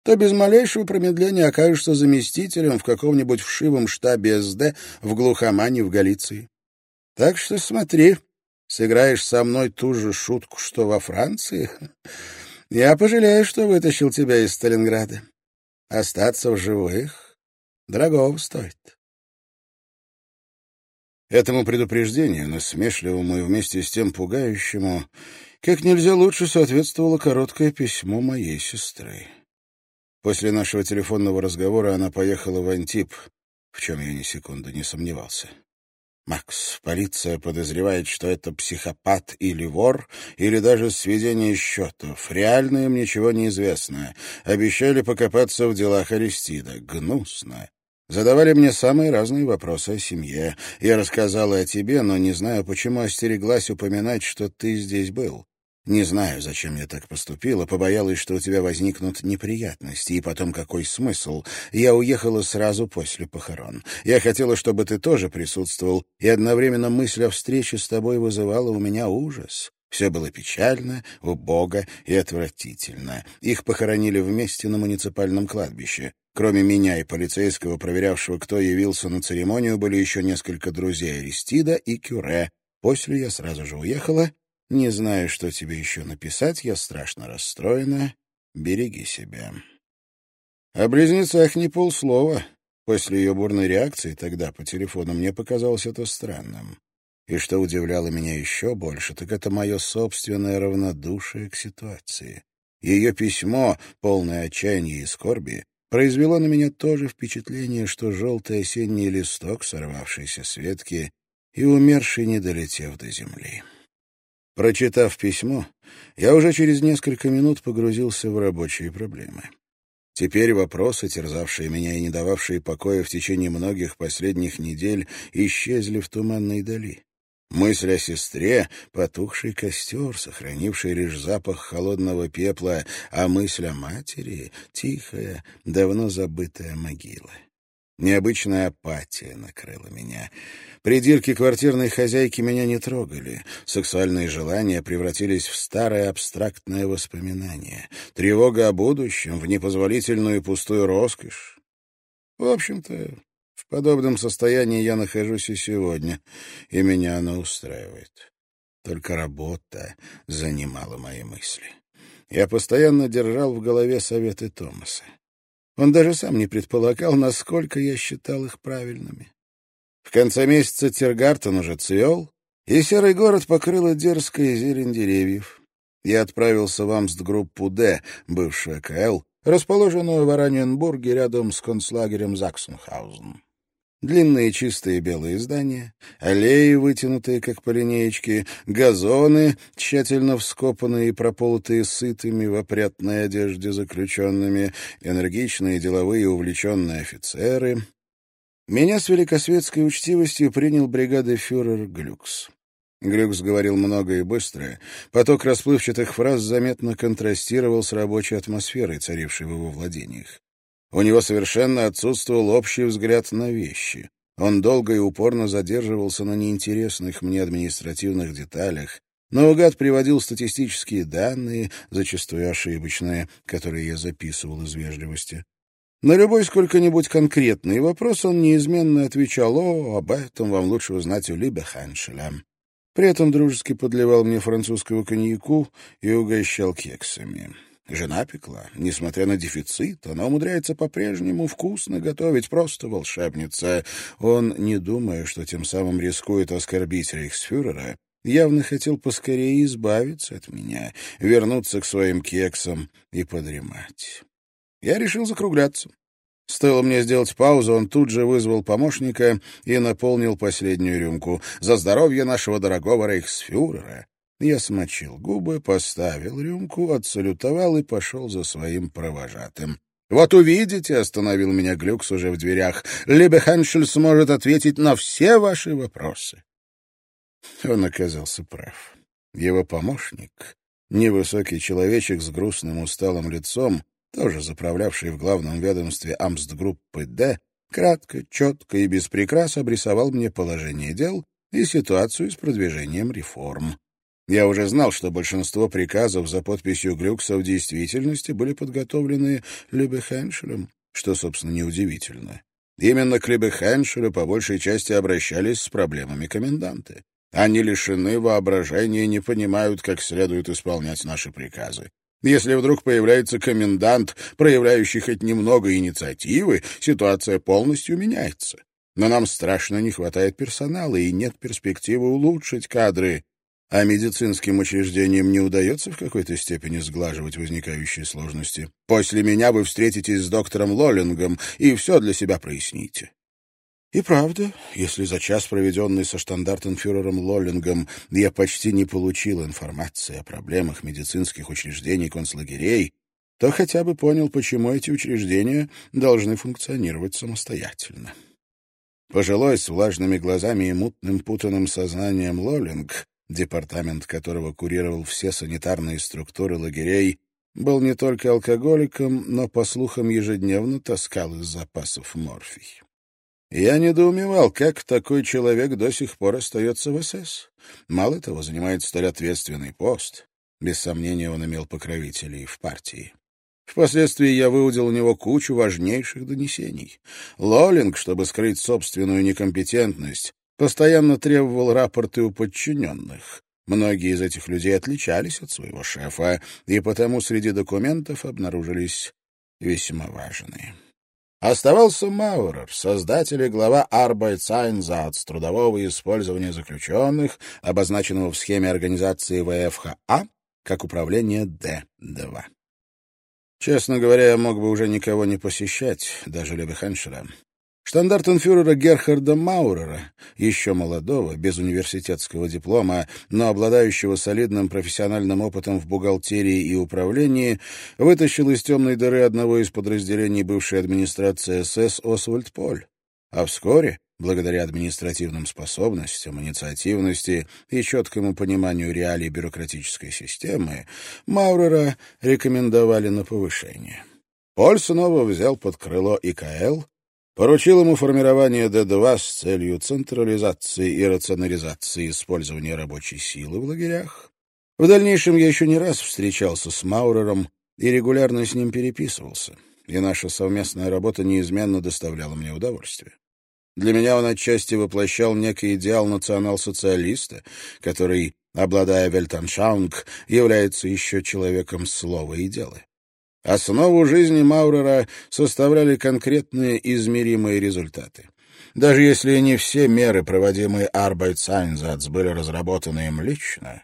то без малейшего промедления окажешься заместителем в каком-нибудь вшивом штабе СД в глухомане в Галиции. Так что смотри, сыграешь со мной ту же шутку, что во Франции, я пожалею, что вытащил тебя из Сталинграда. Остаться в живых дорого стоит. Этому предупреждению, насмешливому и вместе с тем пугающему, как нельзя лучше соответствовало короткое письмо моей сестры. После нашего телефонного разговора она поехала в Антип, в чем я ни секунды не сомневался. Макс, полиция подозревает, что это психопат или вор, или даже сведение счетов. Реально им ничего не известно. Обещали покопаться в делах Аристида. Гнусно. Задавали мне самые разные вопросы о семье. Я рассказала о тебе, но не знаю, почему остереглась упоминать, что ты здесь был. Не знаю, зачем я так поступила, побоялась, что у тебя возникнут неприятности, и потом какой смысл. Я уехала сразу после похорон. Я хотела, чтобы ты тоже присутствовал, и одновременно мысль о встрече с тобой вызывала у меня ужас. Все было печально, убого и отвратительно. Их похоронили вместе на муниципальном кладбище. Кроме меня и полицейского, проверявшего, кто явился на церемонию, были еще несколько друзей Аристида и Кюре. После я сразу же уехала, не знаю, что тебе еще написать, я страшно расстроена. Береги себя. О близнецах не полслова. После ее бурной реакции тогда по телефону мне показалось это странным. И что удивляло меня еще больше, так это мое собственное равнодушие к ситуации. Ее письмо, полное отчаяния и скорби, произвело на меня то же впечатление, что желтый осенний листок, сорвавшийся с ветки и умерший, не долетев до земли. Прочитав письмо, я уже через несколько минут погрузился в рабочие проблемы. Теперь вопросы, терзавшие меня и не дававшие покоя в течение многих последних недель, исчезли в туманной дали. Мысль о сестре — потухший костер, сохранивший лишь запах холодного пепла, а мысль о матери — тихая, давно забытая могила. Необычная апатия накрыла меня. Придирки квартирной хозяйки меня не трогали. Сексуальные желания превратились в старое абстрактное воспоминание. Тревога о будущем в непозволительную и пустую роскошь. В общем-то, подобном состоянии я нахожусь и сегодня, и меня оно устраивает. Только работа занимала мои мысли. Я постоянно держал в голове советы Томаса. Он даже сам не предполагал, насколько я считал их правильными. В конце месяца Тиргартен уже цвел, и серый город покрыла дерзкая зелень деревьев. Я отправился в Амстгруппу «Д», бывшую АКЛ, расположенную в Ораненбурге рядом с концлагерем Заксенхаузен. Длинные чистые белые здания, аллеи, вытянутые как по линеечке, газоны, тщательно вскопанные и прополотые сытыми в опрятной одежде заключенными, энергичные деловые увлеченные офицеры. Меня с великосветской учтивостью принял бригадой-фюрер Глюкс. Глюкс говорил много и быстро. Поток расплывчатых фраз заметно контрастировал с рабочей атмосферой, царившей в его владениях. У него совершенно отсутствовал общий взгляд на вещи. Он долго и упорно задерживался на неинтересных мне административных деталях, Наугад приводил статистические данные, зачастую ошибочные, которые я записывал из вежливости. На любой сколько-нибудь конкретный вопрос он неизменно отвечал «О, об этом вам лучше узнать у Либе Ханшеля». При этом дружески подливал мне французского коньяку и угощал кексами. Жена пекла. Несмотря на дефицит, она умудряется по-прежнему вкусно готовить, просто волшебница. Он, не думая, что тем самым рискует оскорбить рейхсфюрера, явно хотел поскорее избавиться от меня, вернуться к своим кексам и подремать. Я решил закругляться. Стоило мне сделать паузу, он тут же вызвал помощника и наполнил последнюю рюмку. «За здоровье нашего дорогого рейхсфюрера!» Я смочил губы, поставил рюмку, отсалютовал и пошел за своим провожатым. «Вот увидите», — остановил меня Глюкс уже в дверях, — «Либеханшель сможет ответить на все ваши вопросы». Он оказался прав. Его помощник Невысокий человечек с грустным усталым лицом, тоже заправлявший в главном ведомстве Амстгруппы «Д», кратко, четко и без прикрас обрисовал мне положение дел и ситуацию с продвижением реформ. Я уже знал, что большинство приказов за подписью Глюкса в действительности были подготовлены Любехеншелем, что, собственно, неудивительно. Именно к Любехеншелю по большей части обращались с проблемами коменданты. Они лишены воображения и не понимают, как следует исполнять наши приказы. Если вдруг появляется комендант, проявляющий хоть немного инициативы, ситуация полностью меняется. Но нам страшно не хватает персонала, и нет перспективы улучшить кадры. А медицинским учреждениям не удается в какой-то степени сглаживать возникающие сложности. После меня вы встретитесь с доктором Лоллингом и все для себя проясните. И правда, если за час, проведенный со штандартенфюрером Лоллингом, я почти не получил информации о проблемах медицинских учреждений концлагерей, то хотя бы понял, почему эти учреждения должны функционировать самостоятельно. Пожилой с влажными глазами и мутным путанным сознанием Лоллинг, департамент которого курировал все санитарные структуры лагерей, был не только алкоголиком, но, по слухам, ежедневно таскал из запасов морфий. Я недоумевал, как такой человек до сих пор остается в СС. Мало того, занимает столь ответственный пост. Без сомнения, он имел покровителей в партии. Впоследствии я выудил у него кучу важнейших донесений. Лоллинг, чтобы скрыть собственную некомпетентность, постоянно требовал рапорты у подчиненных. Многие из этих людей отличались от своего шефа, и потому среди документов обнаружились весьма важные. Оставался Маурер, создатель и глава Arbeitseinsatz, трудового использования заключенных, обозначенного в схеме организации ВФХА как управление Д-2. Честно говоря, я мог бы уже никого не посещать, даже Лебехеншера. Штандартенфюрера Герхарда Маурера, еще молодого, без университетского диплома, но обладающего солидным профессиональным опытом в бухгалтерии и управлении, вытащил из темной дыры одного из подразделений бывшей администрации СС Освальд Поль. А вскоре, благодаря административным способностям, инициативности и четкому пониманию реалий бюрократической системы, Маурера рекомендовали на повышение. Поль снова взял под крыло ИКЛ, поручил ему формирование Д-2 с целью централизации и рационализации использования рабочей силы в лагерях. В дальнейшем я еще не раз встречался с Маурером и регулярно с ним переписывался, и наша совместная работа неизменно доставляла мне удовольствие. Для меня он отчасти воплощал некий идеал национал-социалиста, который, обладая вельтаншаунг, является еще человеком слова и дела. Основу жизни Маурера составляли конкретные измеримые результаты. Даже если не все меры, проводимые Arbeitseinsatz, были разработаны им лично,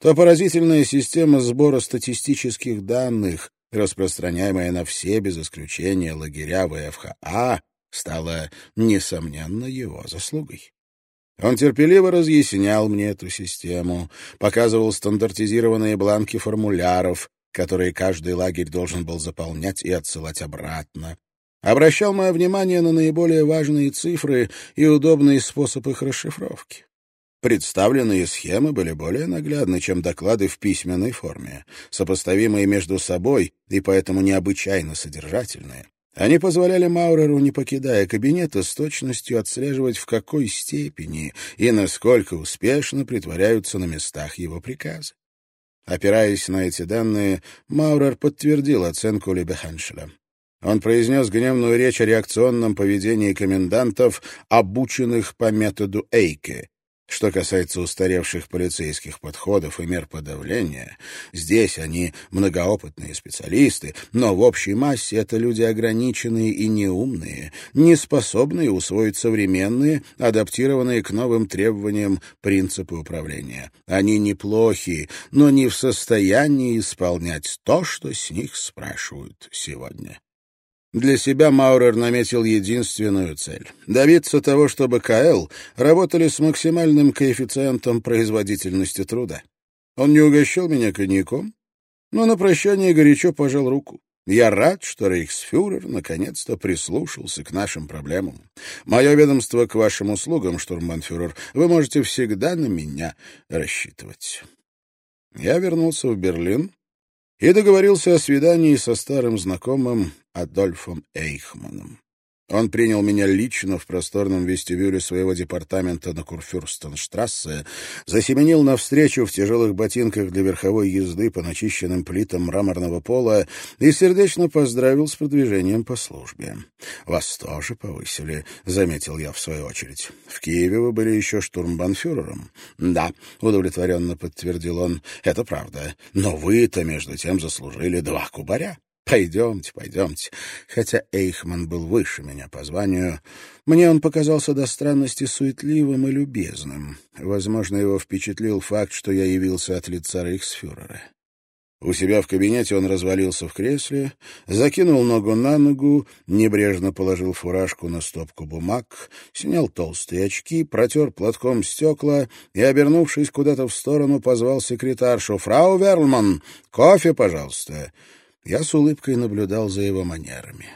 то поразительная система сбора статистических данных, распространяемая на все без исключения лагеря ВФХА, стала, несомненно, его заслугой. Он терпеливо разъяснял мне эту систему, показывал стандартизированные бланки формуляров, которые каждый лагерь должен был заполнять и отсылать обратно. Обращал мое внимание на наиболее важные цифры и удобный способ их расшифровки. Представленные схемы были более наглядны, чем доклады в письменной форме, сопоставимые между собой и поэтому необычайно содержательные. Они позволяли Мауреру, не покидая кабинета, с точностью отслеживать, в какой степени и насколько успешно притворяются на местах его приказы. Опираясь на эти данные, Маурер подтвердил оценку Лебеханшеля. Он произнес гневную речь о реакционном поведении комендантов, обученных по методу Эйке, что касается устаревших полицейских подходов и мер подавления, здесь они многоопытные специалисты, но в общей массе это люди ограниченные и неумные, не способные усвоить современные, адаптированные к новым требованиям принципы управления. Они неплохи, но не в состоянии исполнять то, что с них спрашивают сегодня. Для себя Маурер наметил единственную цель — добиться того, чтобы КЛ работали с максимальным коэффициентом производительности труда. Он не угощал меня коньяком, но на прощание горячо пожал руку. Я рад, что рейхсфюрер наконец-то прислушался к нашим проблемам. Мое ведомство к вашим услугам, штурмбанфюрер. Вы можете всегда на меня рассчитывать. Я вернулся в Берлин и договорился о свидании со старым знакомым Адольфом Эйхманом. Он принял меня лично в просторном вестибюле своего департамента на Курфюрстенштрассе, засеменил навстречу в тяжелых ботинках для верховой езды по начищенным плитам мраморного пола и сердечно поздравил с продвижением по службе. «Вас тоже повысили», — заметил я в свою очередь. «В Киеве вы были еще штурмбанфюрером». «Да», — удовлетворенно подтвердил он, — «это правда. Но вы-то, между тем, заслужили два кубаря». «Пойдемте, пойдемте». Хотя Эйхман был выше меня по званию, мне он показался до странности суетливым и любезным. Возможно, его впечатлил факт, что я явился от лица рейхсфюрера. У себя в кабинете он развалился в кресле, закинул ногу на ногу, небрежно положил фуражку на стопку бумаг, снял толстые очки, протер платком стекла и, обернувшись куда-то в сторону, позвал секретаршу «Фрау Верлман, кофе, пожалуйста». Я с улыбкой наблюдал за его манерами.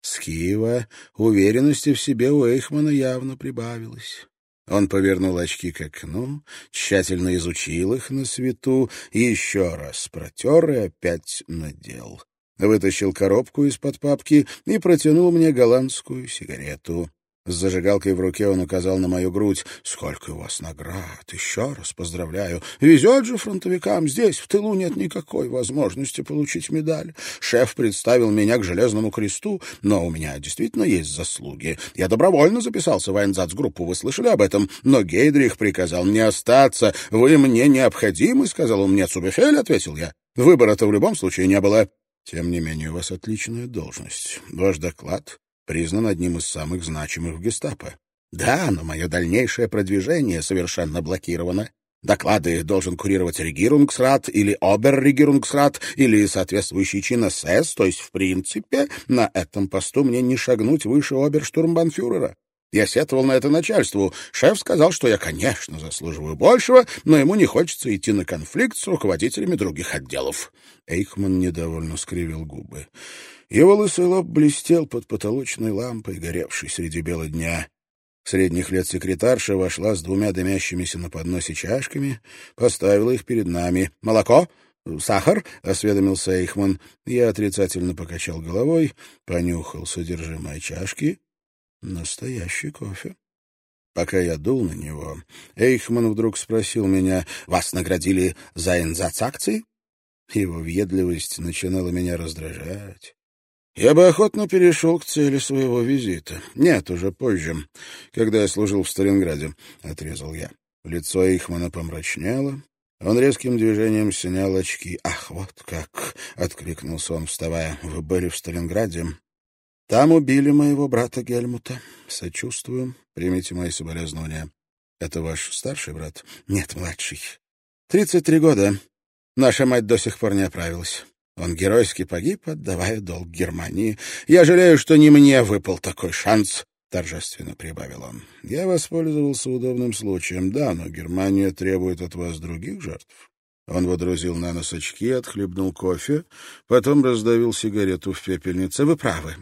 С Киева уверенности в себе у Эйхмана явно прибавилось. Он повернул очки к окну, тщательно изучил их на свету, еще раз протер и опять надел. Вытащил коробку из-под папки и протянул мне голландскую сигарету. С зажигалкой в руке он указал на мою грудь. «Сколько у вас наград! Еще раз поздравляю! Везет же фронтовикам! Здесь, в тылу, нет никакой возможности получить медаль. Шеф представил меня к Железному кресту, но у меня действительно есть заслуги. Я добровольно записался в Айнзацгруппу, вы слышали об этом? Но Гейдрих приказал мне остаться. Вы мне необходимы, — сказал он мне. Цубефель, — ответил я. Выбора-то в любом случае не было. Тем не менее, у вас отличная должность. Ваш доклад признан одним из самых значимых в гестапо. Да, но мое дальнейшее продвижение совершенно блокировано. Доклады должен курировать Регирунгсрат или Оберрегирунгсрат или соответствующий чин СС, то есть, в принципе, на этом посту мне не шагнуть выше оберштурмбанфюрера. Я сетовал на это начальству. Шеф сказал, что я, конечно, заслуживаю большего, но ему не хочется идти на конфликт с руководителями других отделов. Эйхман недовольно скривил губы. Его лысый лоб блестел под потолочной лампой, горевшей среди бела дня. Средних лет секретарша вошла с двумя дымящимися на подносе чашками, поставила их перед нами. «Молоко? Сахар?» — осведомился Эйхман. Я отрицательно покачал головой, понюхал содержимое чашки. Настоящий кофе. Пока я дул на него, Эйхман вдруг спросил меня, «Вас наградили за энзац-акции?» Его въедливость начинала меня раздражать. Я бы охотно перешел к цели своего визита. Нет, уже позже, когда я служил в Сталинграде, — отрезал я. Лицо Ихмана помрачнело. Он резким движением снял очки. «Ах, вот как!» — откликнулся он, вставая. «Вы были в Сталинграде?» «Там убили моего брата Гельмута. Сочувствую. Примите мои соболезнования. Это ваш старший брат?» «Нет, младший. Тридцать три года. Наша мать до сих пор не оправилась. Он геройски погиб, отдавая долг Германии. Я жалею, что не мне выпал такой шанс, — торжественно прибавил он. Я воспользовался удобным случаем, да, но Германия требует от вас других жертв. Он водрузил на нос очки, отхлебнул кофе, потом раздавил сигарету в пепельнице. Вы правы.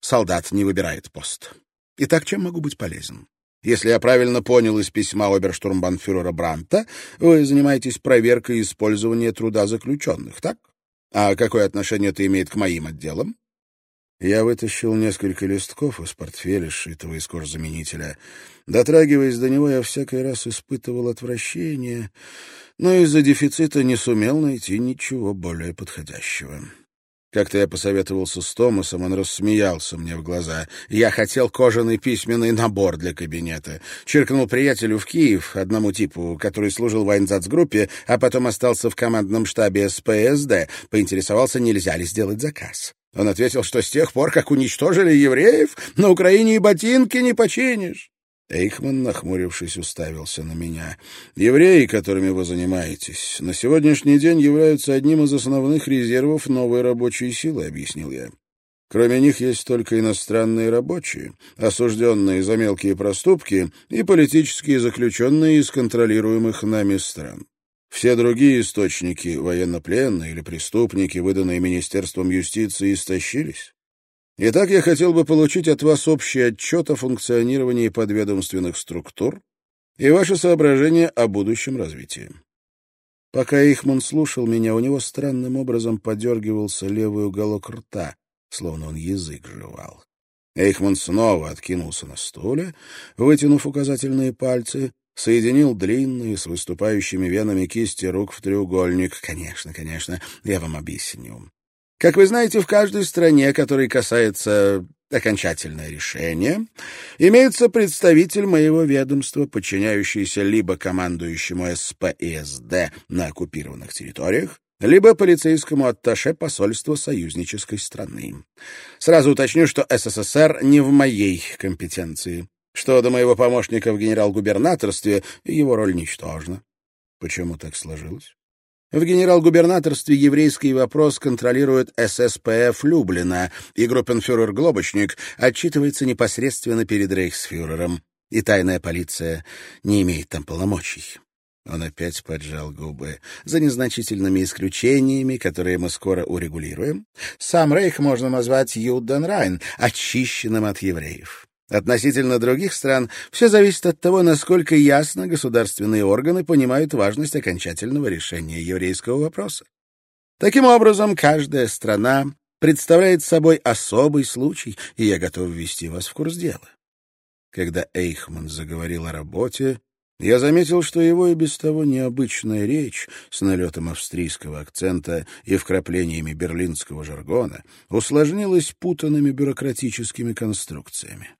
Солдат не выбирает пост. Итак, чем могу быть полезен? Если я правильно понял из письма оберштурмбанфюрера Бранта, вы занимаетесь проверкой использования труда заключенных, так? А какое отношение это имеет к моим отделам? Я вытащил несколько листков из портфеля, сшитого из кожзаменителя. Дотрагиваясь до него, я всякий раз испытывал отвращение, но из-за дефицита не сумел найти ничего более подходящего. Как-то я посоветовался с Томасом, он рассмеялся мне в глаза. Я хотел кожаный письменный набор для кабинета. Черкнул приятелю в Киев, одному типу, который служил в Айнзацгруппе, а потом остался в командном штабе СПСД, поинтересовался, нельзя ли сделать заказ. Он ответил, что с тех пор, как уничтожили евреев, на Украине и ботинки не починишь. Эйхман, нахмурившись, уставился на меня. «Евреи, которыми вы занимаетесь, на сегодняшний день являются одним из основных резервов новой рабочей силы», — объяснил я. Кроме них есть только иностранные рабочие, осужденные за мелкие проступки и политические заключенные из контролируемых нами стран. Все другие источники, военнопленные или преступники, выданные Министерством юстиции, истощились. Итак, я хотел бы получить от вас общий отчет о функционировании подведомственных структур и ваши соображения о будущем развитии. Пока Эйхман слушал меня, у него странным образом подергивался левый уголок рта, словно он язык жевал. Эйхман снова откинулся на стуле, вытянув указательные пальцы, соединил длинные с выступающими венами кисти рук в треугольник. «Конечно, конечно, я вам объясню. Как вы знаете, в каждой стране, которой касается окончательное решение, имеется представитель моего ведомства, подчиняющийся либо командующему СП и СД на оккупированных территориях, либо полицейскому атташе посольства союзнической страны. Сразу уточню, что СССР не в моей компетенции. Что до моего помощника в генерал-губернаторстве, его роль ничтожна. Почему так сложилось? В генерал-губернаторстве еврейский вопрос контролирует ССПФ Люблина, и группенфюрер Глобочник отчитывается непосредственно перед рейхсфюрером, и тайная полиция не имеет там полномочий. Он опять поджал губы. За незначительными исключениями, которые мы скоро урегулируем, сам Рейх можно назвать Юденрайн, очищенным от евреев. Относительно других стран все зависит от того, насколько ясно государственные органы понимают важность окончательного решения еврейского вопроса. Таким образом, каждая страна представляет собой особый случай, и я готов ввести вас в курс дела. Когда Эйхман заговорил о работе, я заметил, что его и без того необычная речь с налетом австрийского акцента и вкраплениями берлинского жаргона усложнилась путанными бюрократическими конструкциями.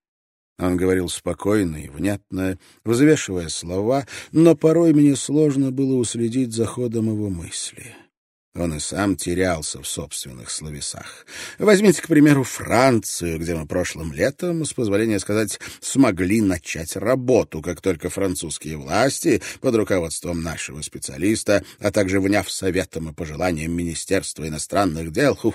Он говорил спокойно и внятно, взвешивая слова, но порой мне сложно было уследить за ходом его мысли. Он и сам терялся в собственных словесах. Возьмите, к примеру, Францию, где мы прошлым летом, с позволения сказать, смогли начать работу, как только французские власти под руководством нашего специалиста, а также вняв советом и пожеланиям Министерства иностранных дел, ух,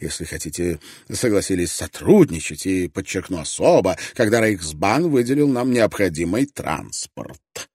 если хотите, согласились сотрудничать и, подчеркну особо, когда Рейхсбан выделил нам необходимый транспорт.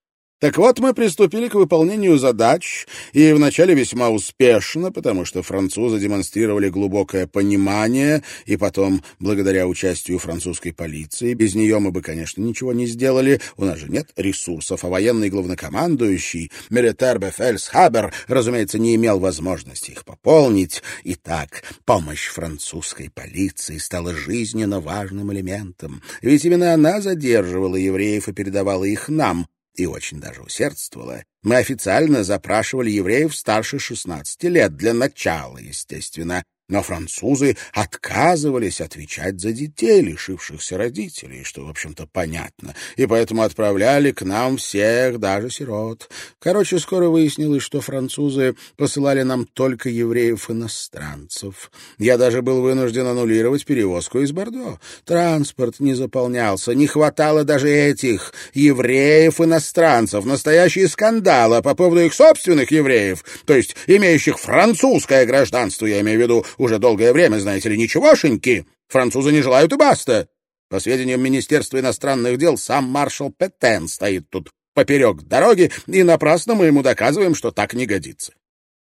Так вот, мы приступили к выполнению задач, и вначале весьма успешно, потому что французы демонстрировали глубокое понимание, и потом, благодаря участию французской полиции, без нее мы бы, конечно, ничего не сделали, у нас же нет ресурсов, а военный главнокомандующий, Милитар Бефельсхабер, разумеется, не имел возможности их пополнить. Итак, помощь французской полиции стала жизненно важным элементом, ведь именно она задерживала евреев и передавала их нам, и очень даже усердствовала, мы официально запрашивали евреев старше 16 лет, для начала, естественно, но французы отказывались отвечать за детей, лишившихся родителей, что, в общем-то, понятно, и поэтому отправляли к нам всех, даже сирот. Короче, скоро выяснилось, что французы посылали нам только евреев-иностранцев. Я даже был вынужден аннулировать перевозку из Бордо. Транспорт не заполнялся, не хватало даже этих евреев-иностранцев. Настоящие скандалы по поводу их собственных евреев, то есть имеющих французское гражданство, я имею в виду, уже долгое время, знаете ли, ничегошеньки. Французы не желают и баста. По сведениям Министерства иностранных дел, сам маршал Петен стоит тут поперек дороги, и напрасно мы ему доказываем, что так не годится.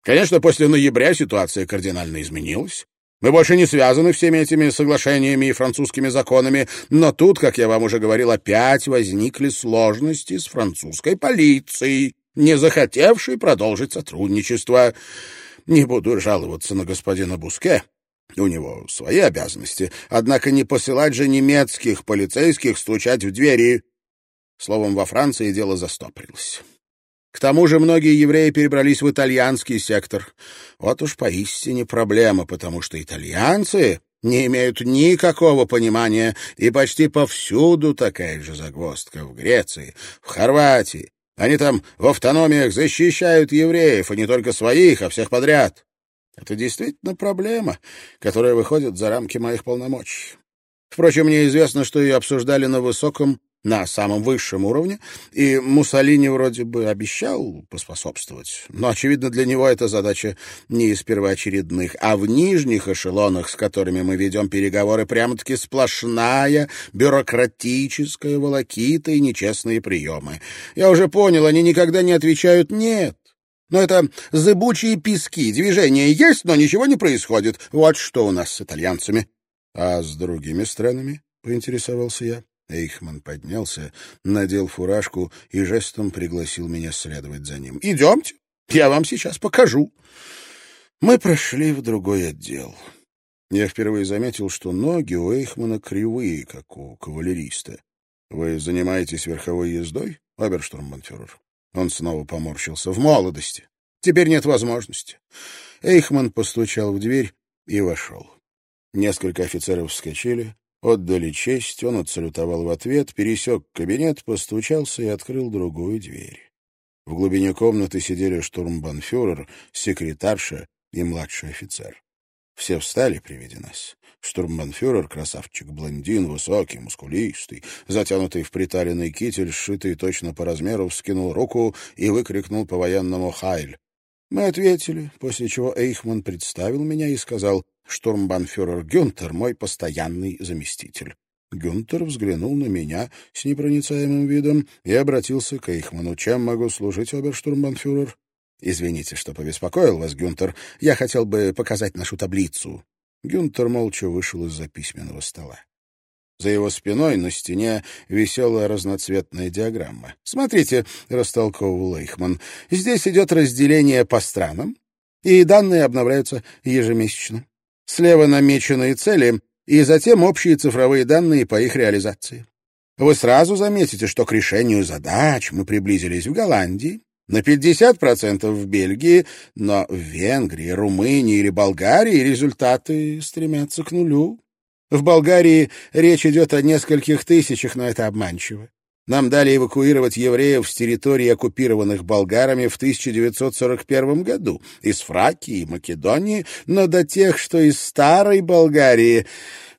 Конечно, после ноября ситуация кардинально изменилась. Мы больше не связаны всеми этими соглашениями и французскими законами, но тут, как я вам уже говорил, опять возникли сложности с французской полицией, не захотевшей продолжить сотрудничество. Не буду жаловаться на господина Буске. У него свои обязанности. Однако не посылать же немецких полицейских стучать в двери. Словом, во Франции дело застопорилось. К тому же многие евреи перебрались в итальянский сектор. Вот уж поистине проблема, потому что итальянцы не имеют никакого понимания, и почти повсюду такая же загвоздка в Греции, в Хорватии, они там в автономиях защищают евреев, и не только своих, а всех подряд. Это действительно проблема, которая выходит за рамки моих полномочий. Впрочем, мне известно, что ее обсуждали на высоком на самом высшем уровне, и Муссолини вроде бы обещал поспособствовать. Но, очевидно, для него эта задача не из первоочередных, а в нижних эшелонах, с которыми мы ведем переговоры, прямо-таки сплошная бюрократическая волокита и нечестные приемы. Я уже понял, они никогда не отвечают «нет». Но это зыбучие пески, движения есть, но ничего не происходит. Вот что у нас с итальянцами. — А с другими странами? — поинтересовался я. Эйхман поднялся, надел фуражку и жестом пригласил меня следовать за ним. «Идемте. Я вам сейчас покажу. Мы прошли в другой отдел. Я впервые заметил, что ноги у Эйхмана кривые, как у кавалериста. Вы занимаетесь верховой ездой, оберштурмбанфюрер? Он снова поморщился. В молодости. Теперь нет возможности. Эйхман постучал в дверь и вошел. Несколько офицеров вскочили, отдали честь, он отсалютовал в ответ, пересек кабинет, постучался и открыл другую дверь. В глубине комнаты сидели штурмбанфюрер, секретарша и младший офицер. Все встали при виде нас. Штурмбанфюрер, красавчик-блондин, высокий, мускулистый, затянутый в приталенный китель, сшитый точно по размеру, вскинул руку и выкрикнул по-военному «Хайль!». Мы ответили, после чего Эйхман представил меня и сказал «Штурмбанфюрер Гюнтер, мой постоянный заместитель». Гюнтер взглянул на меня с непроницаемым видом и обратился к Эйхману. «Чем могу служить, оберштурмбанфюрер?» «Извините, что побеспокоил вас, Гюнтер. Я хотел бы показать нашу таблицу». Гюнтер молча вышел из-за письменного стола. За его спиной на стене висела разноцветная диаграмма. «Смотрите», — растолковывал Эйхман, — «здесь идет разделение по странам, и данные обновляются ежемесячно. Слева намеченные цели, и затем общие цифровые данные по их реализации. Вы сразу заметите, что к решению задач мы приблизились в Голландии, на 50% в Бельгии, но в Венгрии, Румынии или Болгарии результаты стремятся к нулю. В Болгарии речь идет о нескольких тысячах, но это обманчиво. Нам дали эвакуировать евреев с территории, оккупированных болгарами в 1941 году, из Фракии и Македонии, но до тех, что из старой Болгарии,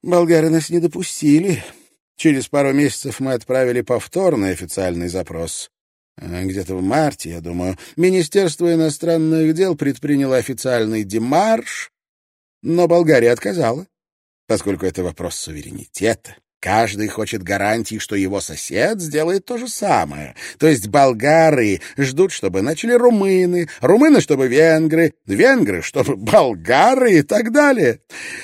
болгары нас не допустили. Через пару месяцев мы отправили повторный официальный запрос. Э, где-то в марте, я думаю, Министерство иностранных дел предприняло официальный демарш, но Болгария отказала, поскольку это вопрос суверенитета. Каждый хочет гарантии, что его сосед сделает то же самое. То есть болгары ждут, чтобы начали румыны, румыны, чтобы венгры, венгры, чтобы болгары и так далее.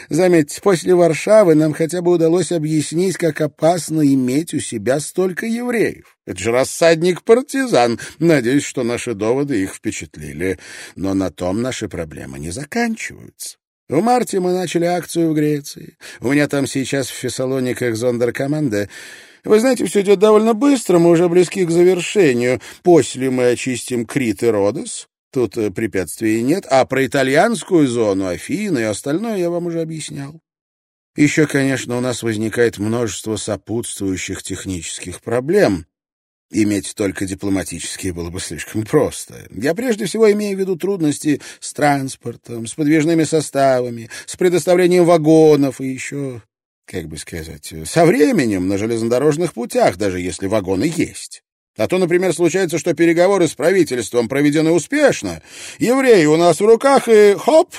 Заметьте, после Варшавы нам хотя бы удалось объяснить, как опасно иметь у себя столько евреев. Это же рассадник партизан. Надеюсь, что наши доводы их впечатлили. Но на том наши проблемы не заканчиваются. В марте мы начали акцию в Греции. У меня там сейчас в Фессалониках зондеркоманда. Вы знаете, все идет довольно быстро, мы уже близки к завершению. После мы очистим Крит и Родос. Тут э, препятствий нет. А про итальянскую зону, Афины и остальное я вам уже объяснял. Еще, конечно, у нас возникает множество сопутствующих технических проблем. Иметь только дипломатические было бы слишком просто. Я прежде всего имею в виду трудности с транспортом, с подвижными составами, с предоставлением вагонов и еще, как бы сказать, со временем на железнодорожных путях, даже если вагоны есть. А то, например, случается, что переговоры с правительством проведены успешно, евреи у нас в руках и хоп,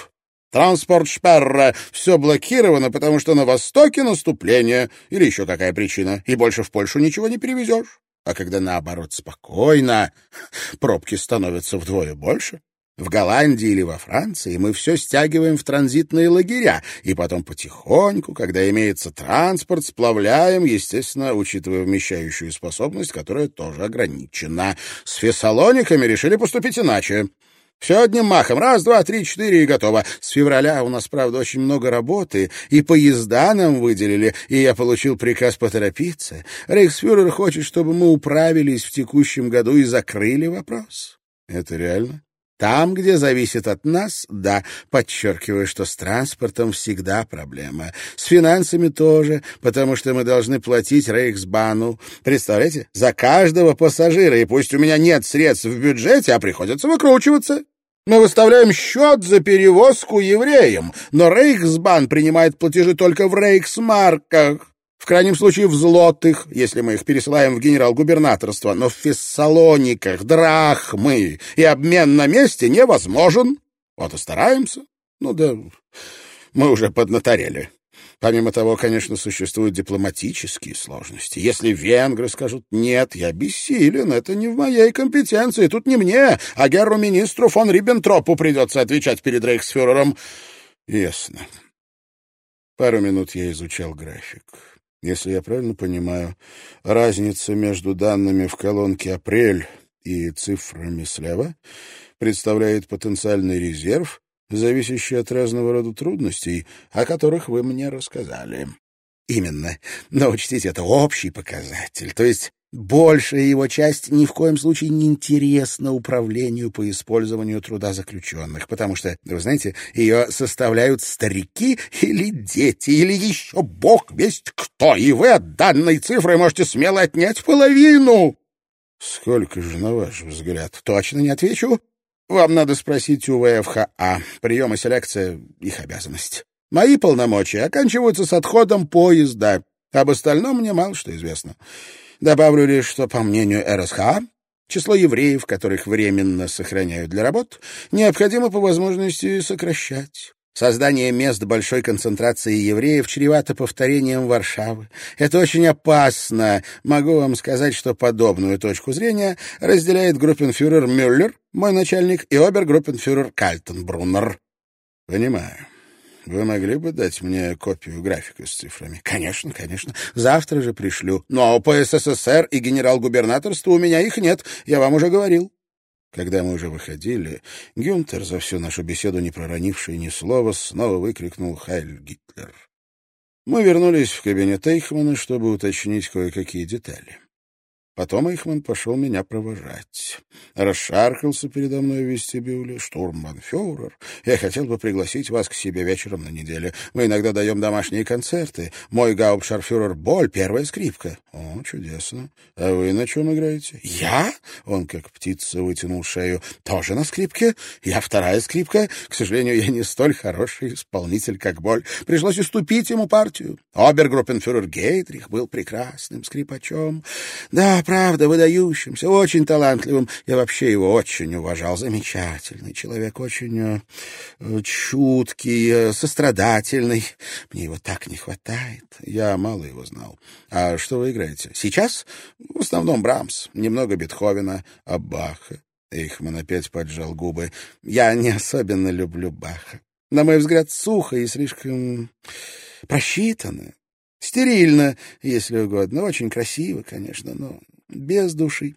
Транспорт Шперра. Все блокировано, потому что на востоке наступление. Или еще какая причина. И больше в Польшу ничего не перевезешь. А когда, наоборот, спокойно, пробки становятся вдвое больше. В Голландии или во Франции мы все стягиваем в транзитные лагеря, и потом потихоньку, когда имеется транспорт, сплавляем, естественно, учитывая вмещающую способность, которая тоже ограничена. С фессалониками решили поступить иначе. Все одним махом. Раз, два, три, четыре и готово. С февраля у нас, правда, очень много работы, и поезда нам выделили, и я получил приказ поторопиться. Рейхсфюрер хочет, чтобы мы управились в текущем году и закрыли вопрос. Это реально? Там, где зависит от нас, да, подчеркиваю, что с транспортом всегда проблема. С финансами тоже, потому что мы должны платить Рейхсбану. Представляете, за каждого пассажира, и пусть у меня нет средств в бюджете, а приходится выкручиваться. Мы выставляем счет за перевозку евреям, но Рейхсбан принимает платежи только в рейхсмарках. В крайнем случае в злотых, если мы их пересылаем в генерал-губернаторство, но в Фессалониках, драхмы, и обмен на месте невозможен. Вот и стараемся. Ну да, мы уже поднаторели. Помимо того, конечно, существуют дипломатические сложности. Если венгры скажут «нет, я бессилен, это не в моей компетенции, тут не мне, а герру-министру фон Риббентропу придется отвечать перед рейхсфюрером». Ясно. Пару минут я изучал график. Если я правильно понимаю, разница между данными в колонке «Апрель» и цифрами слева представляет потенциальный резерв, зависящий от разного рода трудностей, о которых вы мне рассказали. Именно. Но учтите, это общий показатель. То есть большая его часть ни в коем случае не интересна управлению по использованию труда заключенных, потому что, вы знаете, ее составляют старики или дети, или еще бог весть кто, и вы от данной цифры можете смело отнять половину. Сколько же, на ваш взгляд? Точно не отвечу. Вам надо спросить у ВФХА. Прием и селекция — их обязанность. Мои полномочия оканчиваются с отходом поезда. Об остальном мне мало что известно. Добавлю лишь, что, по мнению РСХ, число евреев, которых временно сохраняют для работ, необходимо по возможности сокращать. Создание мест большой концентрации евреев чревато повторением Варшавы. Это очень опасно. Могу вам сказать, что подобную точку зрения разделяет группенфюрер Мюллер, мой начальник, и обергруппенфюрер Кальтенбруннер. Понимаю. Вы могли бы дать мне копию графика с цифрами? Конечно, конечно. Завтра же пришлю. Но по СССР и генерал-губернаторству у меня их нет. Я вам уже говорил. Когда мы уже выходили, Гюнтер, за всю нашу беседу не проронивший ни слова, снова выкрикнул «Хайль Гитлер!». Мы вернулись в кабинет Эйхмана, чтобы уточнить кое-какие детали. Потом Эйхман пошел меня провожать. Расшаркался передо мной в вестибюле. «Штурмбанфюрер, я хотел бы пригласить вас к себе вечером на неделе. Мы иногда даем домашние концерты. Мой гаупшарфюрер Боль — первая скрипка». «О, чудесно. А вы на чем играете?» «Я?» — он как птица вытянул шею. «Тоже на скрипке. Я вторая скрипка. К сожалению, я не столь хороший исполнитель, как Боль. Пришлось уступить ему партию. Обергруппенфюрер Гейдрих был прекрасным скрипачом. Да, правда, выдающимся, очень талантливым. Я вообще его очень уважал. Замечательный человек, очень э, чуткий, э, сострадательный. Мне его так не хватает. Я мало его знал. А что вы играете? Сейчас? В основном Брамс, немного Бетховена, а Баха. Эйхман опять поджал губы. Я не особенно люблю Баха. На мой взгляд, сухо и слишком просчитано. Стерильно, если угодно. Очень красиво, конечно, но без души.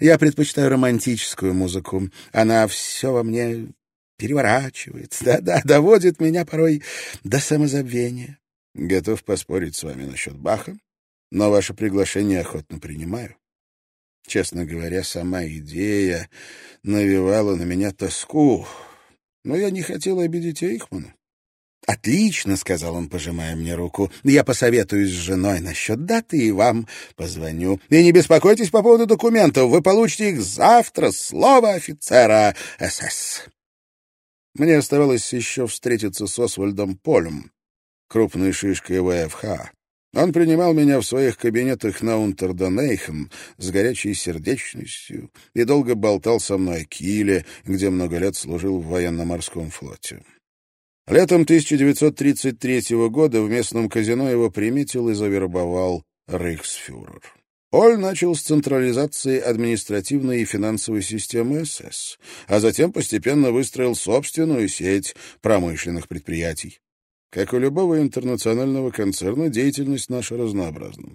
Я предпочитаю романтическую музыку. Она все во мне переворачивает, да-да, доводит меня порой до самозабвения. Готов поспорить с вами насчет Баха, но ваше приглашение охотно принимаю. Честно говоря, сама идея навевала на меня тоску, но я не хотел обидеть Эйхмана. «Отлично», — сказал он, пожимая мне руку. «Я посоветуюсь с женой насчет даты и вам позвоню. И не беспокойтесь по поводу документов. Вы получите их завтра. Слово офицера СС». Мне оставалось еще встретиться с Освальдом Полем, крупной шишкой ВФХ. Он принимал меня в своих кабинетах на Унтердонейхен с горячей сердечностью и долго болтал со мной о Киле, где много лет служил в военно-морском флоте. Летом 1933 года в местном казино его приметил и завербовал рейхсфюрер. Оль начал с централизации административной и финансовой системы СС, а затем постепенно выстроил собственную сеть промышленных предприятий. Как у любого интернационального концерна, деятельность наша разнообразна.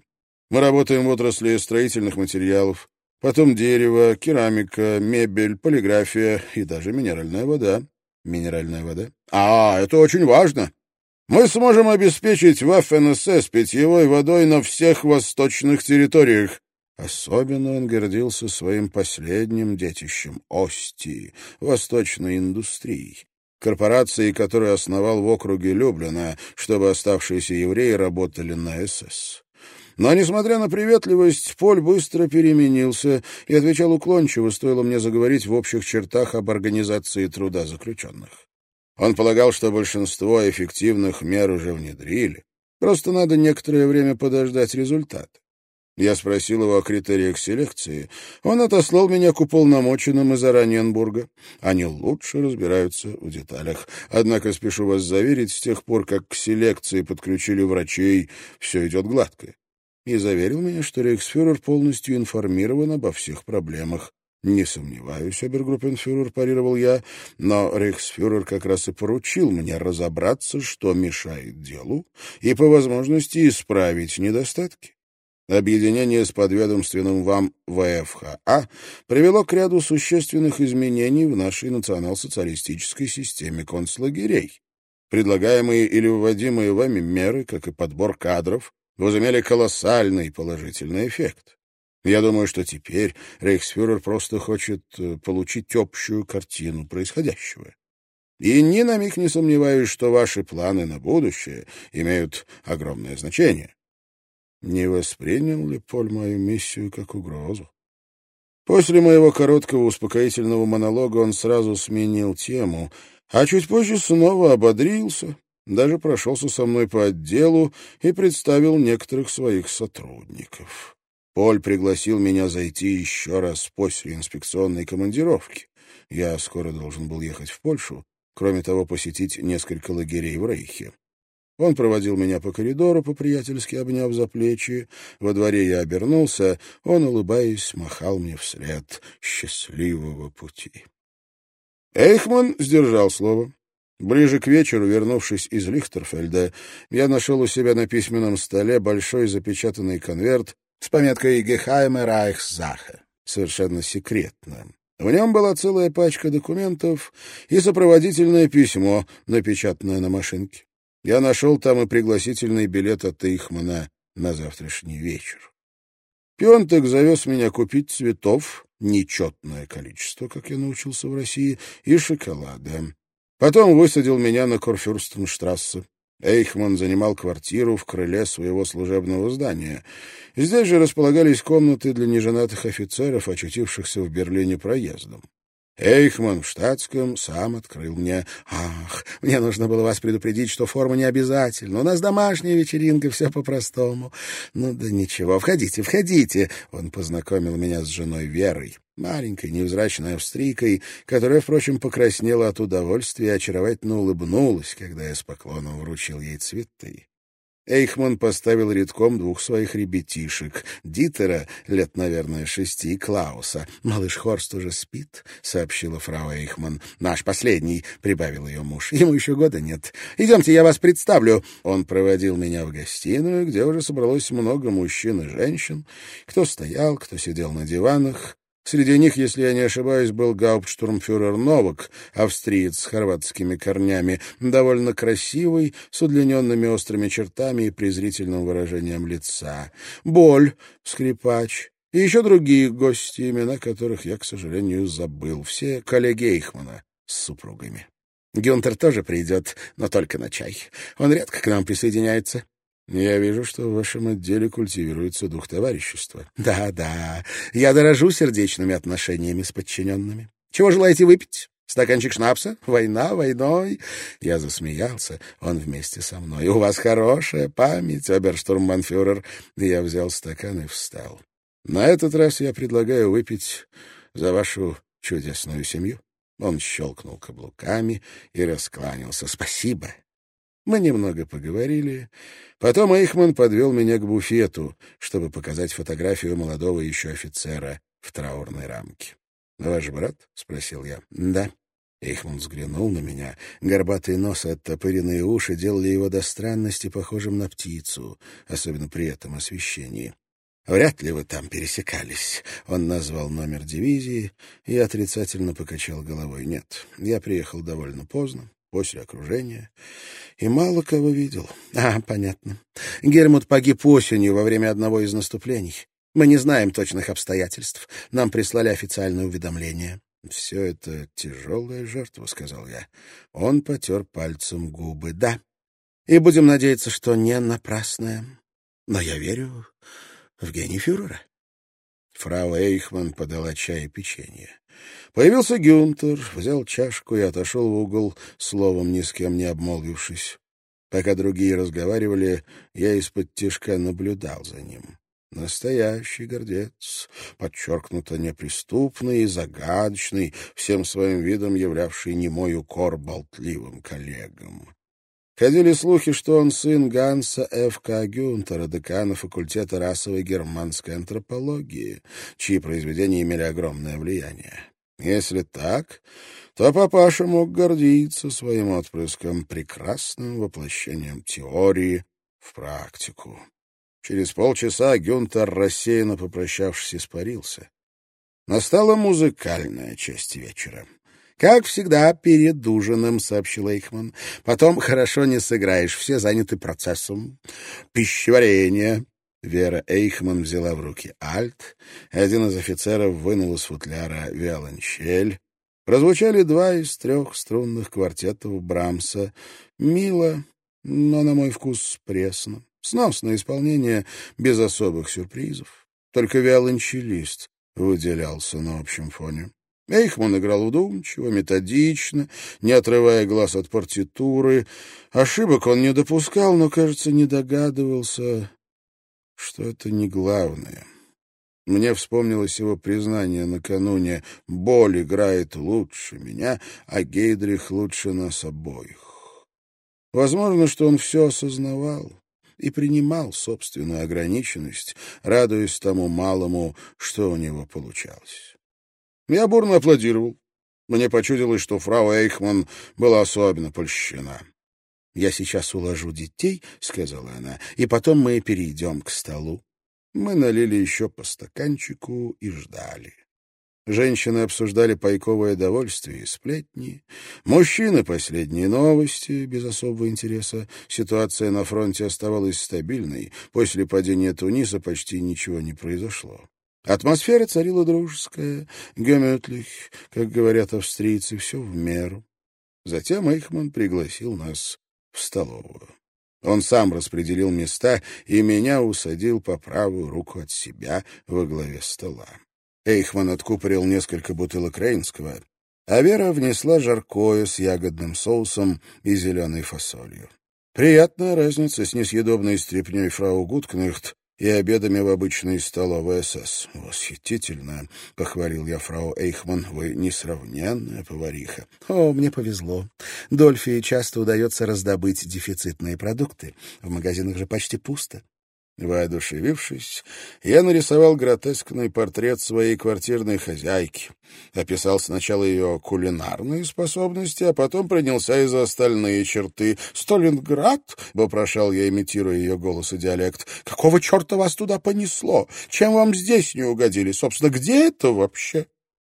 Мы работаем в отрасли строительных материалов, потом дерево, керамика, мебель, полиграфия и даже минеральная вода. Минеральная вода? А, это очень важно. Мы сможем обеспечить ВФНСС питьевой водой на всех восточных территориях. Особенно он гордился своим последним детищем — Ости, восточной индустрией, корпорацией, которую основал в округе Люблина, чтобы оставшиеся евреи работали на СС. Но, несмотря на приветливость, Поль быстро переменился и отвечал уклончиво, стоило мне заговорить в общих чертах об организации труда заключенных. Он полагал, что большинство эффективных мер уже внедрили, просто надо некоторое время подождать результат. Я спросил его о критериях селекции. Он отослал меня к уполномоченным из Ораненбурга. Они лучше разбираются в деталях. Однако, спешу вас заверить, с тех пор, как к селекции подключили врачей, все идет гладко и заверил меня, что рейхсфюрер полностью информирован обо всех проблемах. «Не сомневаюсь, обергруппенфюрер», — парировал я, но рейхсфюрер как раз и поручил мне разобраться, что мешает делу, и по возможности исправить недостатки. Объединение с подведомственным вам ВФХА привело к ряду существенных изменений в нашей национал-социалистической системе концлагерей. Предлагаемые или вводимые вами меры, как и подбор кадров, возымели колоссальный положительный эффект. Я думаю, что теперь рейхсфюрер просто хочет э, получить общую картину происходящего. И ни на миг не сомневаюсь, что ваши планы на будущее имеют огромное значение. Не воспринял ли Поль мою миссию как угрозу? После моего короткого успокоительного монолога он сразу сменил тему, а чуть позже снова ободрился, даже прошелся со мной по отделу и представил некоторых своих сотрудников. Поль пригласил меня зайти еще раз после инспекционной командировки. Я скоро должен был ехать в Польшу, кроме того, посетить несколько лагерей в Рейхе. Он проводил меня по коридору, по-приятельски обняв за плечи. Во дворе я обернулся, он, улыбаясь, махал мне вслед счастливого пути. Эйхман сдержал слово. Ближе к вечеру, вернувшись из Лихтерфельда, я нашел у себя на письменном столе большой запечатанный конверт с пометкой «Гехайме Райхсзахе», совершенно секретно. В нем была целая пачка документов и сопроводительное письмо, напечатанное на машинке. Я нашел там и пригласительный билет от Эйхмана на завтрашний вечер. Пионтек завез меня купить цветов, нечетное количество, как я научился в России, и шоколада. Потом высадил меня на Корфюрстенштрассе. Эйхман занимал квартиру в крыле своего служебного здания. Здесь же располагались комнаты для неженатых офицеров, очутившихся в Берлине проездом. Эйхман в штатском сам открыл мне. «Ах, мне нужно было вас предупредить, что форма не обязательна. У нас домашняя вечеринка, все по-простому». «Ну да ничего, входите, входите». Он познакомил меня с женой Верой, маленькой невзрачной австрийкой, которая, впрочем, покраснела от удовольствия и очаровательно улыбнулась, когда я с поклоном вручил ей цветы. Эйхман поставил редком двух своих ребятишек. Дитера, лет, наверное, шести, и Клауса. «Малыш Хорст уже спит», — сообщила фрау Эйхман. «Наш последний», — прибавил ее муж. «Ему еще года нет. Идемте, я вас представлю». Он проводил меня в гостиную, где уже собралось много мужчин и женщин. Кто стоял, кто сидел на диванах. Среди них, если я не ошибаюсь, был гауптштурмфюрер Новак, австриец с хорватскими корнями, довольно красивый, с удлиненными острыми чертами и презрительным выражением лица. Боль, скрипач, и еще другие гости, имена которых я, к сожалению, забыл. Все коллеги Эйхмана с супругами. Гюнтер тоже придет, но только на чай. Он редко к нам присоединяется. Я вижу, что в вашем отделе культивируется дух товарищества. Да, да. Я дорожу сердечными отношениями с подчиненными. Чего желаете выпить? Стаканчик шнапса? Война войной. Я засмеялся. Он вместе со мной. У вас хорошая память, оберштурмбанфюрер. Я взял стакан и встал. На этот раз я предлагаю выпить за вашу чудесную семью. Он щелкнул каблуками и раскланялся. Спасибо. Мы немного поговорили. Потом Эйхман подвел меня к буфету, чтобы показать фотографию молодого еще офицера в траурной рамке. «Ваш брат?» — спросил я. «Да». Эйхман взглянул на меня. Горбатый нос и оттопыренные уши делали его до странности похожим на птицу, особенно при этом освещении. «Вряд ли вы там пересекались». Он назвал номер дивизии и отрицательно покачал головой. «Нет, я приехал довольно поздно после окружения, и мало кого видел. А, понятно. Гельмут погиб осенью во время одного из наступлений. Мы не знаем точных обстоятельств. Нам прислали официальное уведомление. «Все это тяжелая жертва», — сказал я. Он потер пальцем губы. «Да. И будем надеяться, что не напрасная. Но я верю в гений фюрера». Фрау Эйхман подала чай и печенье. Появился Гюнтер, взял чашку и отошел в угол, словом ни с кем не обмолвившись. Пока другие разговаривали, я из-под тишка наблюдал за ним. Настоящий гордец, подчеркнуто неприступный и загадочный, всем своим видом являвший немой укор болтливым коллегам. Ходили слухи, что он сын Ганса Ф.К. Гюнтера, декана факультета расовой германской антропологии, чьи произведения имели огромное влияние. Если так, то папаша мог гордиться своим отпрыском, прекрасным воплощением теории в практику. Через полчаса Гюнтер, рассеянно попрощавшись, испарился. Настала музыкальная часть вечера. «Как всегда, перед ужином», — сообщил Эйхман. «Потом хорошо не сыграешь, все заняты процессом. Пищеварение». Вера Эйхман взяла в руки альт, один из офицеров вынул из футляра виолончель. Прозвучали два из трех струнных квартетов Брамса. Мило, но, на мой вкус, пресно. Сносное исполнение, без особых сюрпризов. Только виолончелист выделялся на общем фоне. Эйхман играл вдумчиво, методично, не отрывая глаз от партитуры. Ошибок он не допускал, но, кажется, не догадывался, что это не главное. Мне вспомнилось его признание накануне «Боль играет лучше меня, а Гейдрих лучше нас обоих». Возможно, что он все осознавал и принимал собственную ограниченность, радуясь тому малому, что у него получалось. Я бурно аплодировал. Мне почудилось, что фрау Эйхман была особенно польщена. «Я сейчас уложу детей», — сказала она, — «и потом мы перейдем к столу». Мы налили еще по стаканчику и ждали. Женщины обсуждали пайковое довольствие и сплетни. Мужчины — последние новости, без особого интереса. Ситуация на фронте оставалась стабильной. После падения Туниса почти ничего не произошло. Атмосфера царила дружеская, геметлих, как говорят австрийцы, все в меру. Затем Эйхман пригласил нас в столовую. Он сам распределил места и меня усадил по правую руку от себя во главе стола. Эйхман откупорил несколько бутылок рейнского, а Вера внесла жаркое с ягодным соусом и зеленой фасолью. Приятная разница с несъедобной стряпней фрау Гуткнехт и обедами в обычной столовой СС. «Восхитительно!» — похвалил я фрау Эйхман. «Вы несравненная повариха». «О, мне повезло. Дольфи часто удается раздобыть дефицитные продукты. В магазинах же почти пусто. Воодушевившись, я нарисовал гротескный портрет своей квартирной хозяйки. Описал сначала ее кулинарные способности, а потом принялся и за остальные черты. «Сталинград?» — вопрошал я, имитируя ее голос и диалект. «Какого черта вас туда понесло? Чем вам здесь не угодили? Собственно, где это вообще?»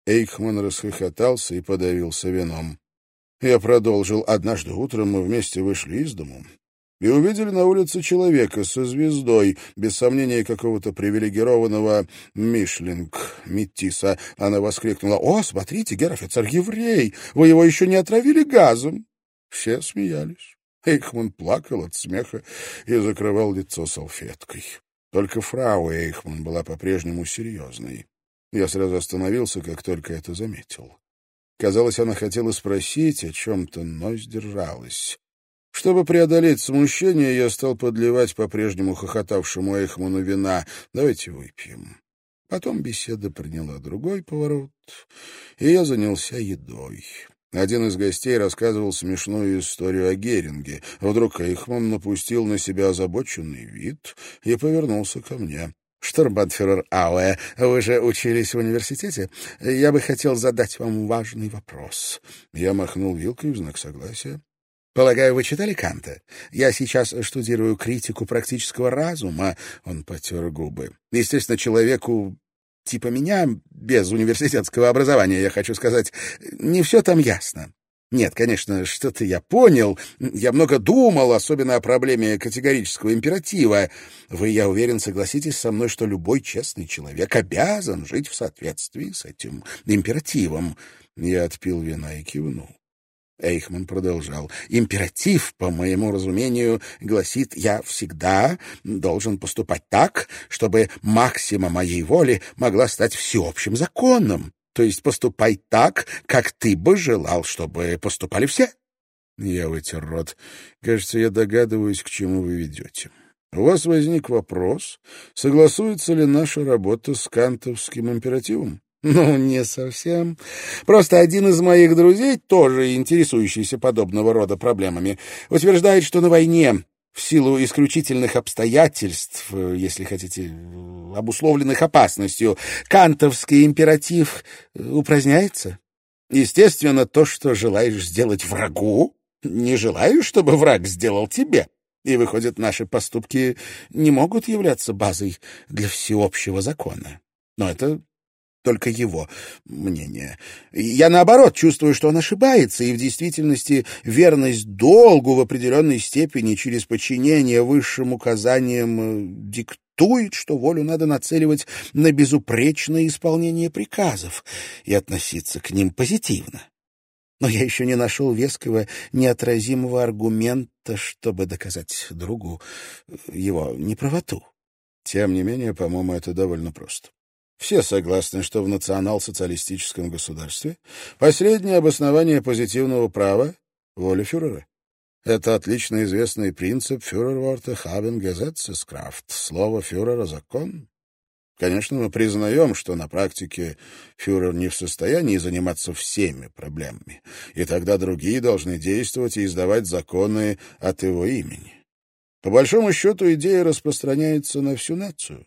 Эйхман расхохотался и подавился вином. Я продолжил. Однажды утром мы вместе вышли из дому и увидели на улице человека со звездой, без сомнения какого-то привилегированного Мишлинг, Миттиса. Она воскликнула, «О, смотрите, гер-офицер еврей! Вы его еще не отравили газом!» Все смеялись. Эйхман плакал от смеха и закрывал лицо салфеткой. Только фрау Эйхман была по-прежнему серьезной. Я сразу остановился, как только это заметил. Казалось, она хотела спросить о чем-то, но сдержалась. Чтобы преодолеть смущение, я стал подливать по-прежнему хохотавшему Эйхману вина. «Давайте выпьем». Потом беседа приняла другой поворот, и я занялся едой. Один из гостей рассказывал смешную историю о Геринге. Вдруг Эйхман напустил на себя озабоченный вид и повернулся ко мне. «Штурмбанфюрер Ауэ, вы же учились в университете? Я бы хотел задать вам важный вопрос». Я махнул вилкой в знак согласия. Полагаю, вы читали Канта? Я сейчас штудирую критику практического разума. Он потер губы. Естественно, человеку типа меня, без университетского образования, я хочу сказать, не все там ясно. Нет, конечно, что-то я понял. Я много думал, особенно о проблеме категорического императива. Вы, я уверен, согласитесь со мной, что любой честный человек обязан жить в соответствии с этим императивом. Я отпил вина и кивнул. Эйхман продолжал. «Императив, по моему разумению, гласит, я всегда должен поступать так, чтобы максима моей воли могла стать всеобщим законом, то есть поступай так, как ты бы желал, чтобы поступали все». Я вытер рот. «Кажется, я догадываюсь, к чему вы ведете». У вас возник вопрос, согласуется ли наша работа с кантовским императивом? Ну, не совсем. Просто один из моих друзей, тоже интересующийся подобного рода проблемами, утверждает, что на войне в силу исключительных обстоятельств, если хотите, обусловленных опасностью, кантовский императив упраздняется. Естественно, то, что желаешь сделать врагу, не желаешь, чтобы враг сделал тебе. И, выходит, наши поступки не могут являться базой для всеобщего закона. Но это только его мнение. Я, наоборот, чувствую, что он ошибается, и в действительности верность долгу в определенной степени через подчинение высшим указаниям э, диктует, что волю надо нацеливать на безупречное исполнение приказов и относиться к ним позитивно. Но я еще не нашел веского, неотразимого аргумента, чтобы доказать другу э, его неправоту. Тем не менее, по-моему, это довольно просто. Все согласны, что в национал-социалистическом государстве последнее обоснование позитивного права — воля фюрера. Это отлично известный принцип фюрерворта «haben Gesetzeskraft» — слово фюрера — закон. Конечно, мы признаем, что на практике фюрер не в состоянии заниматься всеми проблемами, и тогда другие должны действовать и издавать законы от его имени. По большому счету идея распространяется на всю нацию.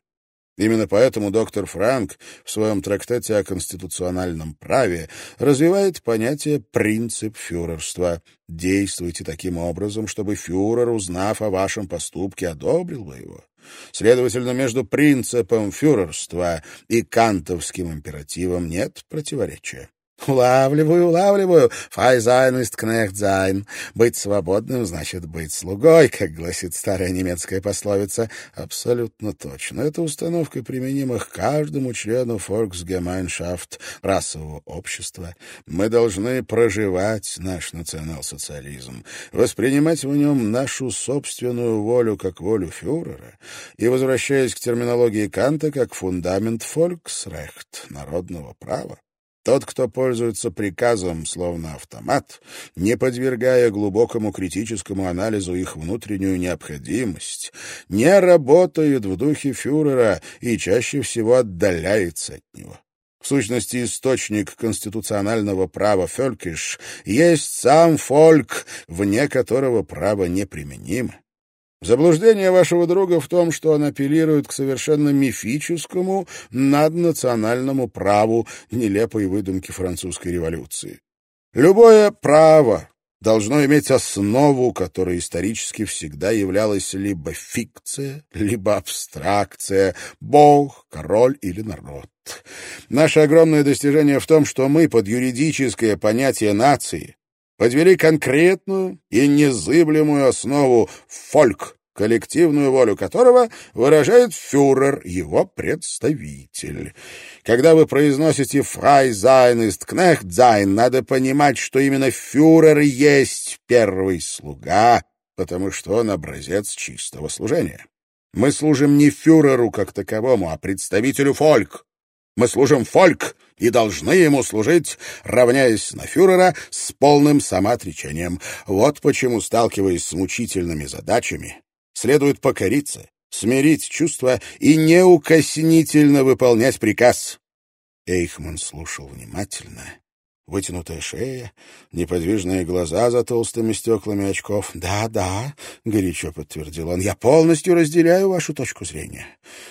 Именно поэтому доктор Франк в своем трактате о конституциональном праве развивает понятие «принцип фюрерства». Действуйте таким образом, чтобы фюрер, узнав о вашем поступке, одобрил бы его. Следовательно, между принципом фюрерства и кантовским императивом нет противоречия. Улавливаю, улавливаю. Frei sein ist Knecht sein. Быть свободным значит быть слугой, как гласит старая немецкая пословица. Абсолютно точно. Эта установка применима к каждому члену Volksgemeinschaft, расового общества. Мы должны проживать наш национал-социализм, воспринимать в нем нашу собственную волю как волю фюрера и, возвращаясь к терминологии Канта, как фундамент Volksrecht, народного права. Тот, кто пользуется приказом, словно автомат, не подвергая глубокому критическому анализу их внутреннюю необходимость, не работает в духе фюрера и чаще всего отдаляется от него. В сущности, источник конституционального права Фелькиш есть сам фольк, вне которого право неприменимо. Заблуждение вашего друга в том, что он апеллирует к совершенно мифическому наднациональному праву нелепой выдумки французской революции. Любое право должно иметь основу, которая исторически всегда являлась либо фикция, либо абстракция, бог, король или народ. Наше огромное достижение в том, что мы под юридическое понятие нации подвели конкретную и незыблемую основу фольк, коллективную волю которого выражает фюрер, его представитель. Когда вы произносите «Frei sein ist Knecht sein», надо понимать, что именно фюрер есть первый слуга, потому что он образец чистого служения. Мы служим не фюреру как таковому, а представителю фольк. Мы служим фольк и должны ему служить, равняясь на фюрера с полным самоотречением. Вот почему, сталкиваясь с мучительными задачами, следует покориться, смирить чувства и неукоснительно выполнять приказ. Эйхман слушал внимательно. Вытянутая шея, неподвижные глаза за толстыми стеклами очков. «Да, да», — горячо подтвердил он, — «я полностью разделяю вашу точку зрения.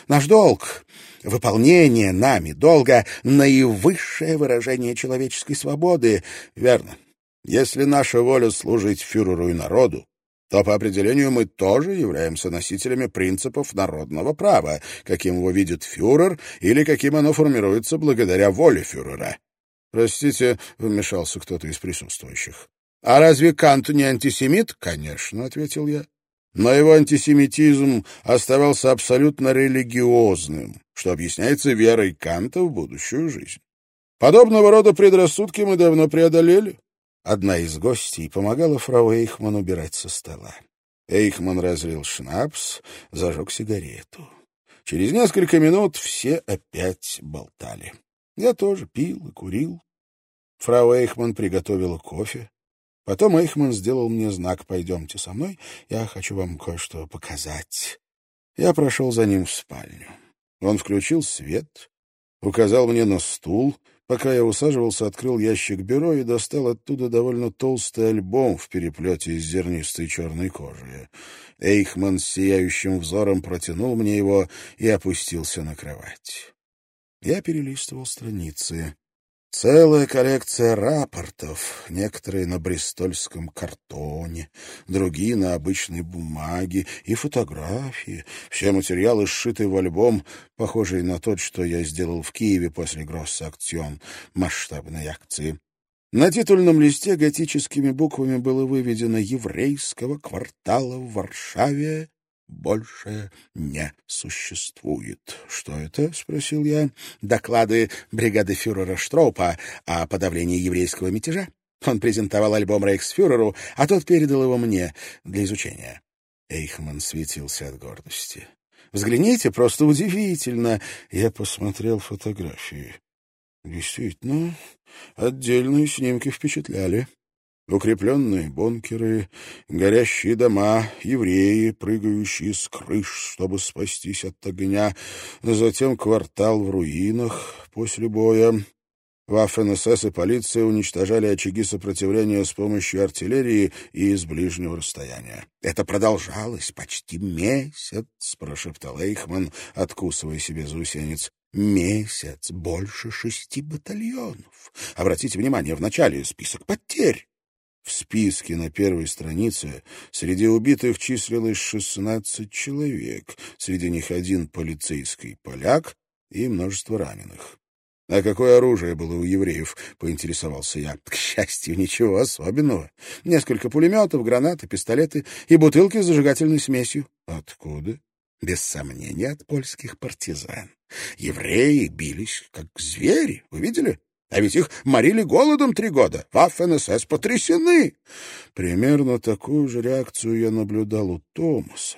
Наш долг Выполнение нами долга — наивысшее выражение человеческой свободы. Верно. Если наша воля служить фюреру и народу, то по определению мы тоже являемся носителями принципов народного права, каким его видит фюрер или каким оно формируется благодаря воле фюрера. «Простите», — вмешался кто-то из присутствующих. «А разве Кант не антисемит?» «Конечно», — ответил я. Но его антисемитизм оставался абсолютно религиозным, что объясняется верой Канта в будущую жизнь. Подобного рода предрассудки мы давно преодолели. Одна из гостей помогала фрау Эйхман убирать со стола. Эйхман разлил шнапс, зажег сигарету. Через несколько минут все опять болтали. Я тоже пил и курил. Фрау Эйхман приготовила кофе. Потом Эйхман сделал мне знак «Пойдемте со мной, я хочу вам кое-что показать». Я прошел за ним в спальню. Он включил свет, указал мне на стул — Пока я усаживался, открыл ящик бюро и достал оттуда довольно толстый альбом в переплете из зернистой черной кожи. Эйхман с сияющим взором протянул мне его и опустился на кровать. Я перелистывал страницы. Целая коллекция рапортов, некоторые на бристольском картоне, другие на обычной бумаге и фотографии. Все материалы сшиты в альбом, похожий на тот, что я сделал в Киеве после Гросс-Акцион масштабной акции. На титульном листе готическими буквами было выведено «Еврейского квартала в Варшаве больше не существует. «Что это?» — спросил я. «Доклады бригады фюрера Штроупа о подавлении еврейского мятежа. Он презентовал альбом рейхсфюреру, а тот передал его мне для изучения». Эйхман светился от гордости. «Взгляните, просто удивительно!» Я посмотрел фотографии. Действительно, отдельные снимки впечатляли. Укрепленные бункеры, горящие дома, евреи, прыгающие с крыш, чтобы спастись от огня, затем квартал в руинах после боя. Ваффен-СС и полиция уничтожали очаги сопротивления с помощью артиллерии и из ближнего расстояния. «Это продолжалось почти месяц», — прошептал Эйхман, откусывая себе заусенец. «Месяц, больше шести батальонов. Обратите внимание, в начале список потерь. В списке на первой странице среди убитых числилось 16 человек, среди них один полицейский поляк и множество раненых. «А какое оружие было у евреев?» — поинтересовался я. «К счастью, ничего особенного. Несколько пулеметов, гранаты, пистолеты и бутылки с зажигательной смесью». «Откуда?» «Без сомнения, от польских партизан. Евреи бились, как звери. Вы видели? А ведь их морили голодом три года. Ваффен-СС потрясены. Примерно такую же реакцию я наблюдал у Томаса.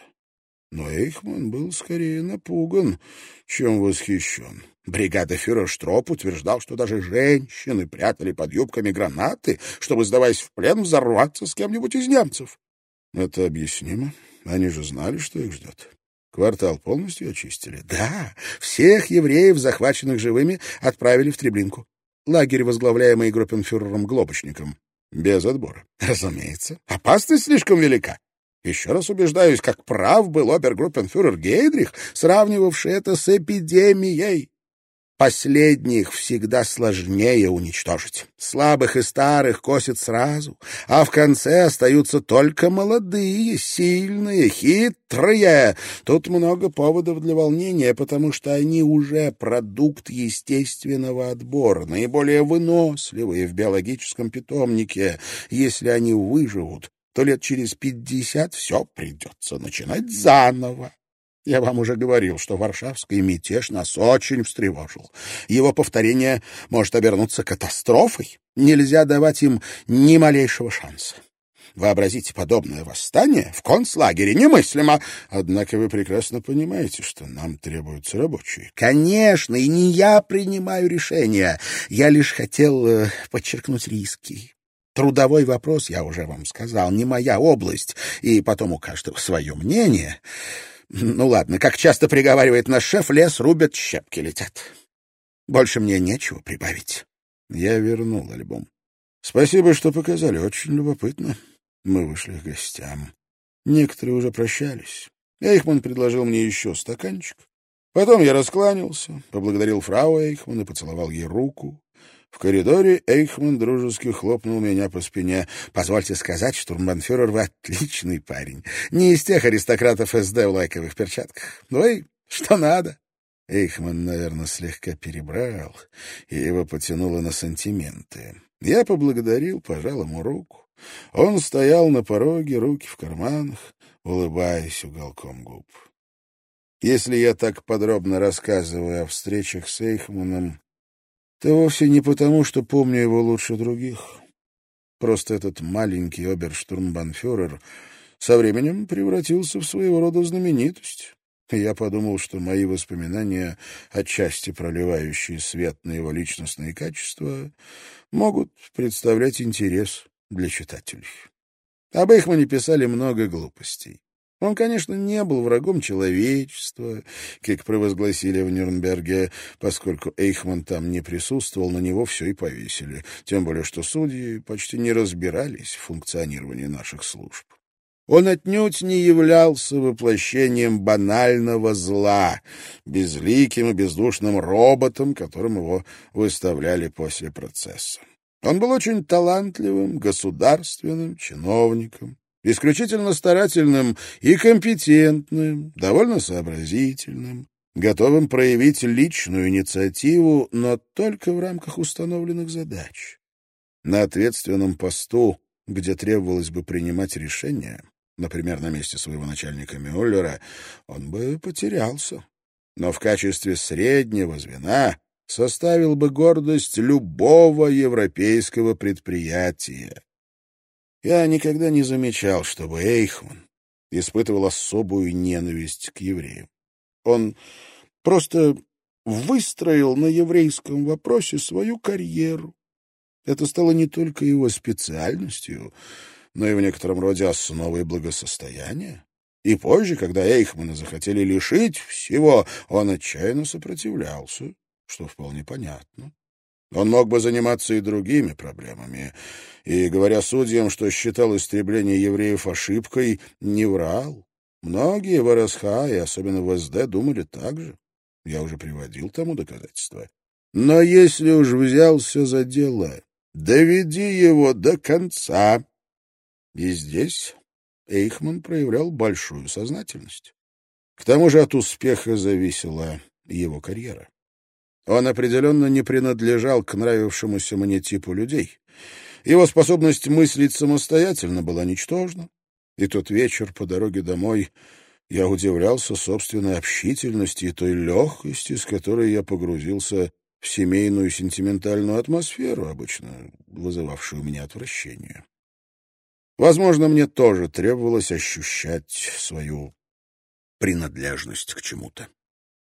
Но Эйхман был скорее напуган, чем восхищен. Бригада фюрер Штроп утверждал, что даже женщины прятали под юбками гранаты, чтобы, сдаваясь в плен, взорваться с кем-нибудь из немцев. Это объяснимо. Они же знали, что их ждет. Квартал полностью очистили? Да, всех евреев, захваченных живыми, отправили в Треблинку. Лагерь, возглавляемый группенфюрером Глобочником. Без отбора. Разумеется. Опасность слишком велика. Еще раз убеждаюсь, как прав был обергруппенфюрер Гейдрих, сравнивавший это с эпидемией. Последних всегда сложнее уничтожить. Слабых и старых косят сразу, а в конце остаются только молодые, сильные, хитрые. Тут много поводов для волнения, потому что они уже продукт естественного отбора, наиболее выносливые в биологическом питомнике. Если они выживут, то лет через пятьдесят все придется начинать заново. Я вам уже говорил, что варшавский мятеж нас очень встревожил. Его повторение может обернуться катастрофой. Нельзя давать им ни малейшего шанса. Вообразите подобное восстание в концлагере немыслимо. Однако вы прекрасно понимаете, что нам требуются рабочие. Конечно, и не я принимаю решения. Я лишь хотел э, подчеркнуть риски. Трудовой вопрос, я уже вам сказал, не моя область, и потом у каждого свое мнение. Ну ладно, как часто приговаривает наш шеф, лес рубят, щепки летят. Больше мне нечего прибавить. Я вернул альбом. Спасибо, что показали, очень любопытно. Мы вышли к гостям. Некоторые уже прощались. Эйхман предложил мне еще стаканчик. Потом я раскланялся, поблагодарил фрау Эйхман и поцеловал ей руку. В коридоре Эйхман дружески хлопнул меня по спине. «Позвольте сказать, штурмбанфюрер, вы отличный парень. Не из тех аристократов СД в лайковых перчатках. Вы что надо?» Эйхман, наверное, слегка перебрал, и его потянуло на сантименты. Я поблагодарил, пожал ему руку. Он стоял на пороге, руки в карманах, улыбаясь уголком губ. Если я так подробно рассказываю о встречах с Эйхманом, то вовсе не потому, что помню его лучше других. Просто этот маленький оберштурмбанфюрер со временем превратился в своего рода знаменитость. Я подумал, что мои воспоминания, отчасти проливающие свет на его личностные качества, могут представлять интерес для читателей. Об Эйхмане писали много глупостей. Он, конечно, не был врагом человечества, как провозгласили в Нюрнберге, поскольку Эйхман там не присутствовал, на него все и повесили, тем более что судьи почти не разбирались в функционировании наших служб. Он отнюдь не являлся воплощением банального зла, безликим и бездушным роботом, которым его выставляли после процесса. Он был очень талантливым государственным чиновником, исключительно старательным и компетентным, довольно сообразительным, готовым проявить личную инициативу, но только в рамках установленных задач. На ответственном посту, где требовалось бы принимать решения, например, на месте своего начальника Мюллера, он бы потерялся. Но в качестве среднего звена составил бы гордость любого европейского предприятия. Я никогда не замечал, чтобы Эйхман испытывал особую ненависть к евреям. Он просто выстроил на еврейском вопросе свою карьеру. Это стало не только его специальностью, но и в некотором роде основой благосостояния. И позже, когда Эйхмана захотели лишить всего, он отчаянно сопротивлялся, что вполне понятно. Он мог бы заниматься и другими проблемами, и, говоря судьям, что считал истребление евреев ошибкой, не врал. Многие в РСХ и особенно в СД думали так же. Я уже приводил тому доказательства. Но если уж взялся за дело, доведи его до конца, и здесь Эйхман проявлял большую сознательность. К тому же от успеха зависела его карьера. Он определенно не принадлежал к нравившемуся мне типу людей. Его способность мыслить самостоятельно была ничтожна. И тот вечер по дороге домой я удивлялся собственной общительности и той легкости, с которой я погрузился в семейную сентиментальную атмосферу, обычно вызывавшую у меня отвращение. Возможно, мне тоже требовалось ощущать свою принадлежность к чему-то.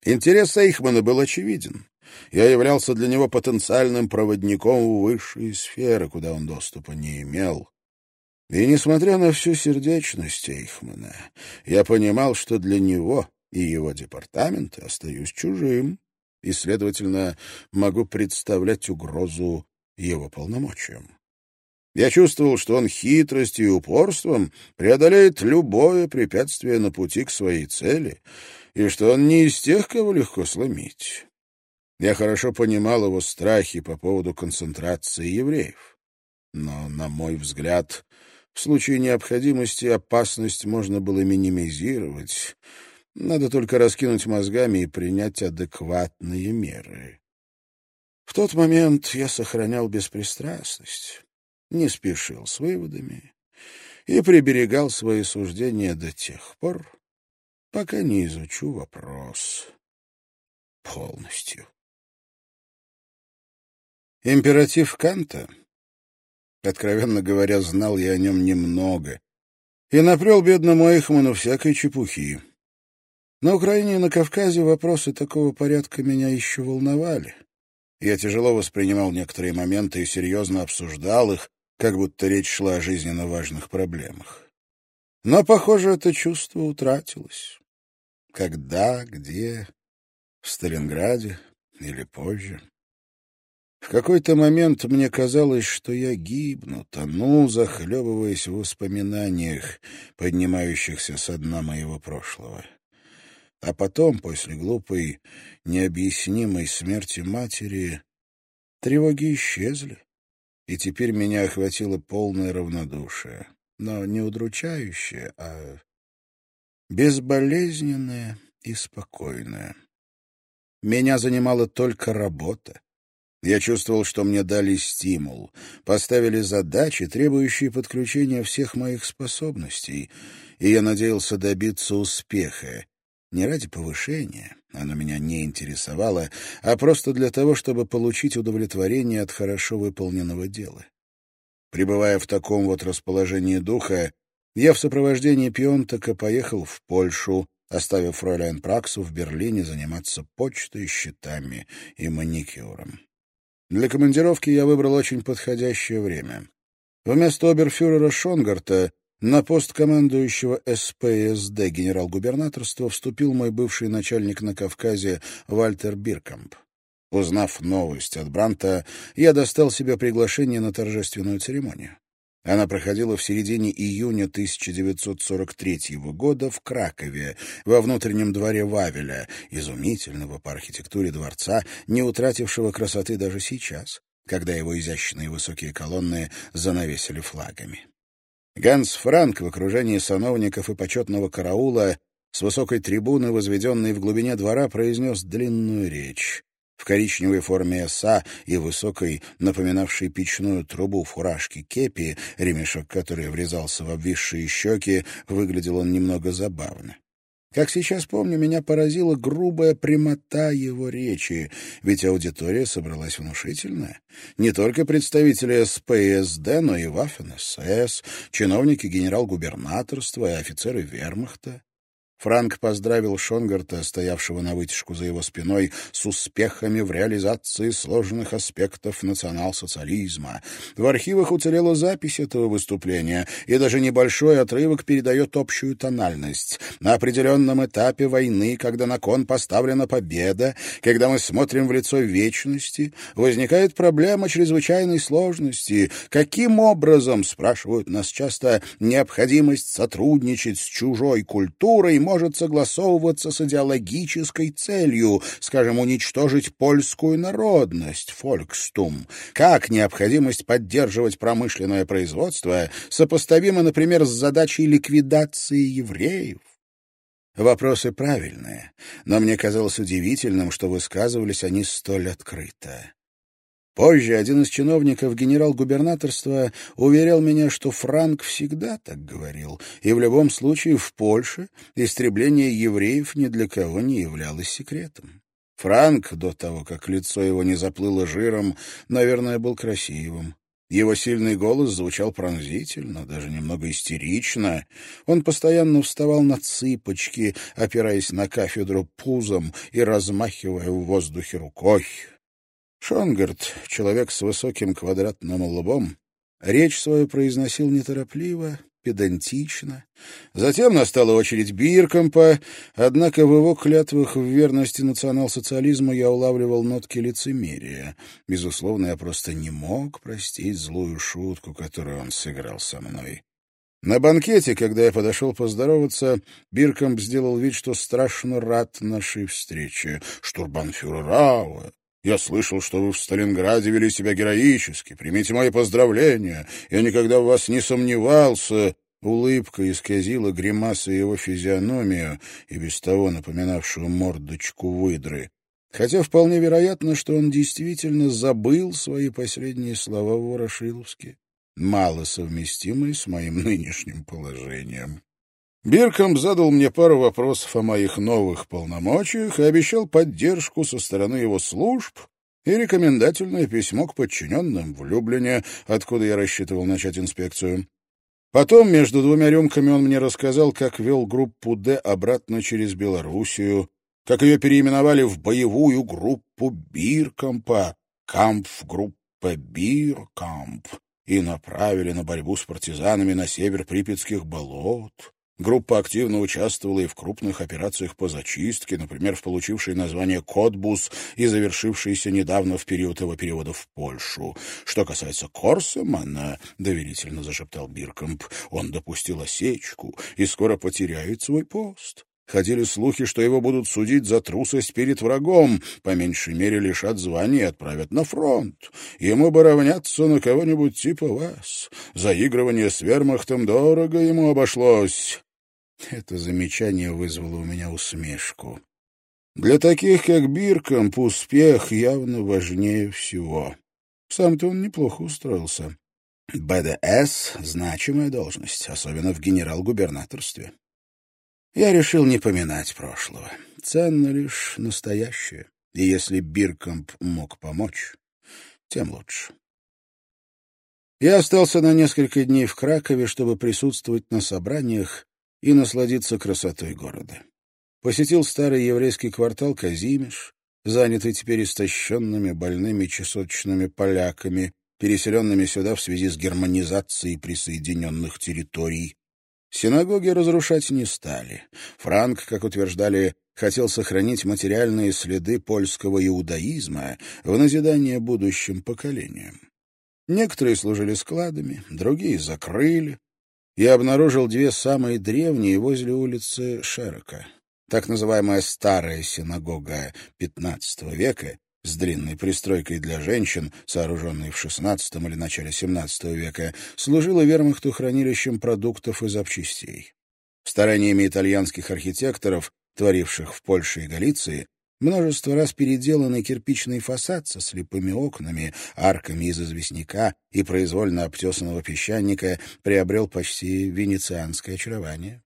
Интерес Эйхмана был очевиден. Я являлся для него потенциальным проводником в высшие сферы, куда он доступа не имел. И, несмотря на всю сердечность Эйхмана, я понимал, что для него и его департамента остаюсь чужим, и, следовательно, могу представлять угрозу его полномочиям. Я чувствовал, что он хитростью и упорством преодолеет любое препятствие на пути к своей цели, и что он не из тех, кого легко сломить. Я хорошо понимал его страхи по поводу концентрации евреев. Но, на мой взгляд, в случае необходимости опасность можно было минимизировать. Надо только раскинуть мозгами и принять адекватные меры. В тот момент я сохранял беспристрастность не спешил с выводами и приберегал свои суждения до тех пор, пока не изучу вопрос полностью. Императив Канта, откровенно говоря, знал я о нем немного и напрел бедному Эйхману всякой чепухи. На Украине и на Кавказе вопросы такого порядка меня еще волновали. Я тяжело воспринимал некоторые моменты и серьезно обсуждал их, как будто речь шла о жизненно важных проблемах. Но, похоже, это чувство утратилось. Когда, где, в Сталинграде или позже. В какой-то момент мне казалось, что я гибну, тону, захлебываясь в воспоминаниях, поднимающихся со дна моего прошлого. А потом, после глупой, необъяснимой смерти матери, тревоги исчезли и теперь меня охватило полное равнодушие, но не удручающее, а безболезненное и спокойное. Меня занимала только работа. Я чувствовал, что мне дали стимул, поставили задачи, требующие подключения всех моих способностей, и я надеялся добиться успеха, не ради повышения, оно меня не интересовало, а просто для того, чтобы получить удовлетворение от хорошо выполненного дела. Пребывая в таком вот расположении духа, я в сопровождении Пионтака поехал в Польшу, оставив фройляйн Праксу в Берлине заниматься почтой, счетами и маникюром. Для командировки я выбрал очень подходящее время. Вместо оберфюрера Шонгарта на пост командующего СПСД генерал-губернаторства вступил мой бывший начальник на Кавказе Вальтер Биркамп. Узнав новость от Бранта, я достал себе приглашение на торжественную церемонию. Она проходила в середине июня 1943 года в Кракове, во внутреннем дворе Вавеля, изумительного по архитектуре дворца, не утратившего красоты даже сейчас, когда его изящные высокие колонны занавесили флагами. Ганс Франк в окружении сановников и почетного караула с высокой трибуны, возведенной в глубине двора, произнес длинную речь. В коричневой форме оса и высокой, напоминавшей печную трубу фуражки кепи, ремешок который врезался в обвисшие щеки, выглядел он немного забавно. Как сейчас помню, меня поразила грубая прямота его речи, ведь аудитория собралась внушительная. Не только представители СПСД, но и Ваффен-СС, чиновники генерал-губернаторства и офицеры вермахта. Франк поздравил Шонгарта, стоявшего на вытяжку за его спиной, с успехами в реализации сложных аспектов национал-социализма. В архивах уцелела запись этого выступления, и даже небольшой отрывок передает общую тональность. На определенном этапе войны, когда на кон поставлена победа, когда мы смотрим в лицо вечности, возникает проблема чрезвычайной сложности. Каким образом, спрашивают нас часто, необходимость сотрудничать с чужой культурой может согласовываться с идеологической целью, скажем, уничтожить польскую народность, фолькстум. Как необходимость поддерживать промышленное производство сопоставима, например, с задачей ликвидации евреев? Вопросы правильные, но мне казалось удивительным, что высказывались они столь открыто. Позже один из чиновников генерал-губернаторства уверял меня, что Франк всегда так говорил, и в любом случае в Польше истребление евреев ни для кого не являлось секретом. Франк, до того, как лицо его не заплыло жиром, наверное, был красивым. Его сильный голос звучал пронзительно, даже немного истерично. Он постоянно вставал на цыпочки, опираясь на кафедру пузом и размахивая в воздухе рукой. Шонгард, человек с высоким квадратным лбом, речь свою произносил неторопливо, педантично. Затем настала очередь Биркомпа, однако в его клятвах в верности национал-социализму я улавливал нотки лицемерия. Безусловно, я просто не мог простить злую шутку, которую он сыграл со мной. На банкете, когда я подошел поздороваться, Биркомп сделал вид, что страшно рад нашей встрече. «Штурбанфюрер Рауэ, я слышал, что вы в Сталинграде вели себя героически. Примите мои поздравления. Я никогда в вас не сомневался». Улыбка исказила гримасы его физиономию и без того напоминавшую мордочку выдры. Хотя вполне вероятно, что он действительно забыл свои последние слова в Ворошиловске, мало совместимые с моим нынешним положением. Бирком задал мне пару вопросов о моих новых полномочиях и обещал поддержку со стороны его служб и рекомендательное письмо к подчиненным в Люблине, откуда я рассчитывал начать инспекцию. Потом между двумя рюмками он мне рассказал, как вел группу «Д» обратно через Белоруссию, как ее переименовали в боевую группу Биркампа, Kampfgruppe Bierkamp, и направили на борьбу с партизанами на север Припятских болот. Группа активно участвовала и в крупных операциях по зачистке, например, в получившей название «Котбус» и завершившейся недавно в период его перевода в Польшу. Что касается Корсемана, — доверительно зашептал Биркомп, — он допустил осечку и скоро потеряет свой пост. Ходили слухи, что его будут судить за трусость перед врагом, по меньшей мере лишат звания и отправят на фронт. Ему бы равняться на кого-нибудь типа вас. Заигрывание с вермахтом дорого ему обошлось. Это замечание вызвало у меня усмешку. Для таких, как Биркомп, успех явно важнее всего. Сам-то он неплохо устроился. БДС — значимая должность, особенно в генерал-губернаторстве. Я решил не поминать прошлого. Ценно лишь настоящее. И если Биркомп мог помочь, тем лучше. Я остался на несколько дней в Кракове, чтобы присутствовать на собраниях и насладиться красотой города. Посетил старый еврейский квартал Казимиш, занятый теперь истощенными больными чесоточными поляками, переселенными сюда в связи с германизацией присоединенных территорий. Синагоги разрушать не стали. Франк, как утверждали, хотел сохранить материальные следы польского иудаизма в назидание будущим поколениям. Некоторые служили складами, другие закрыли. Я обнаружил две самые древние возле улицы Шерока. Так называемая старая синагога XV века с длинной пристройкой для женщин, сооруженной в XVI или начале XVII века, служила вермахту хранилищем продуктов и запчастей. Стараниями итальянских архитекторов, творивших в Польше и Галиции, множество раз переделанный кирпичный фасад со слепыми окнами, арками из известняка и произвольно обтесанного песчаника приобрел почти венецианское очарование.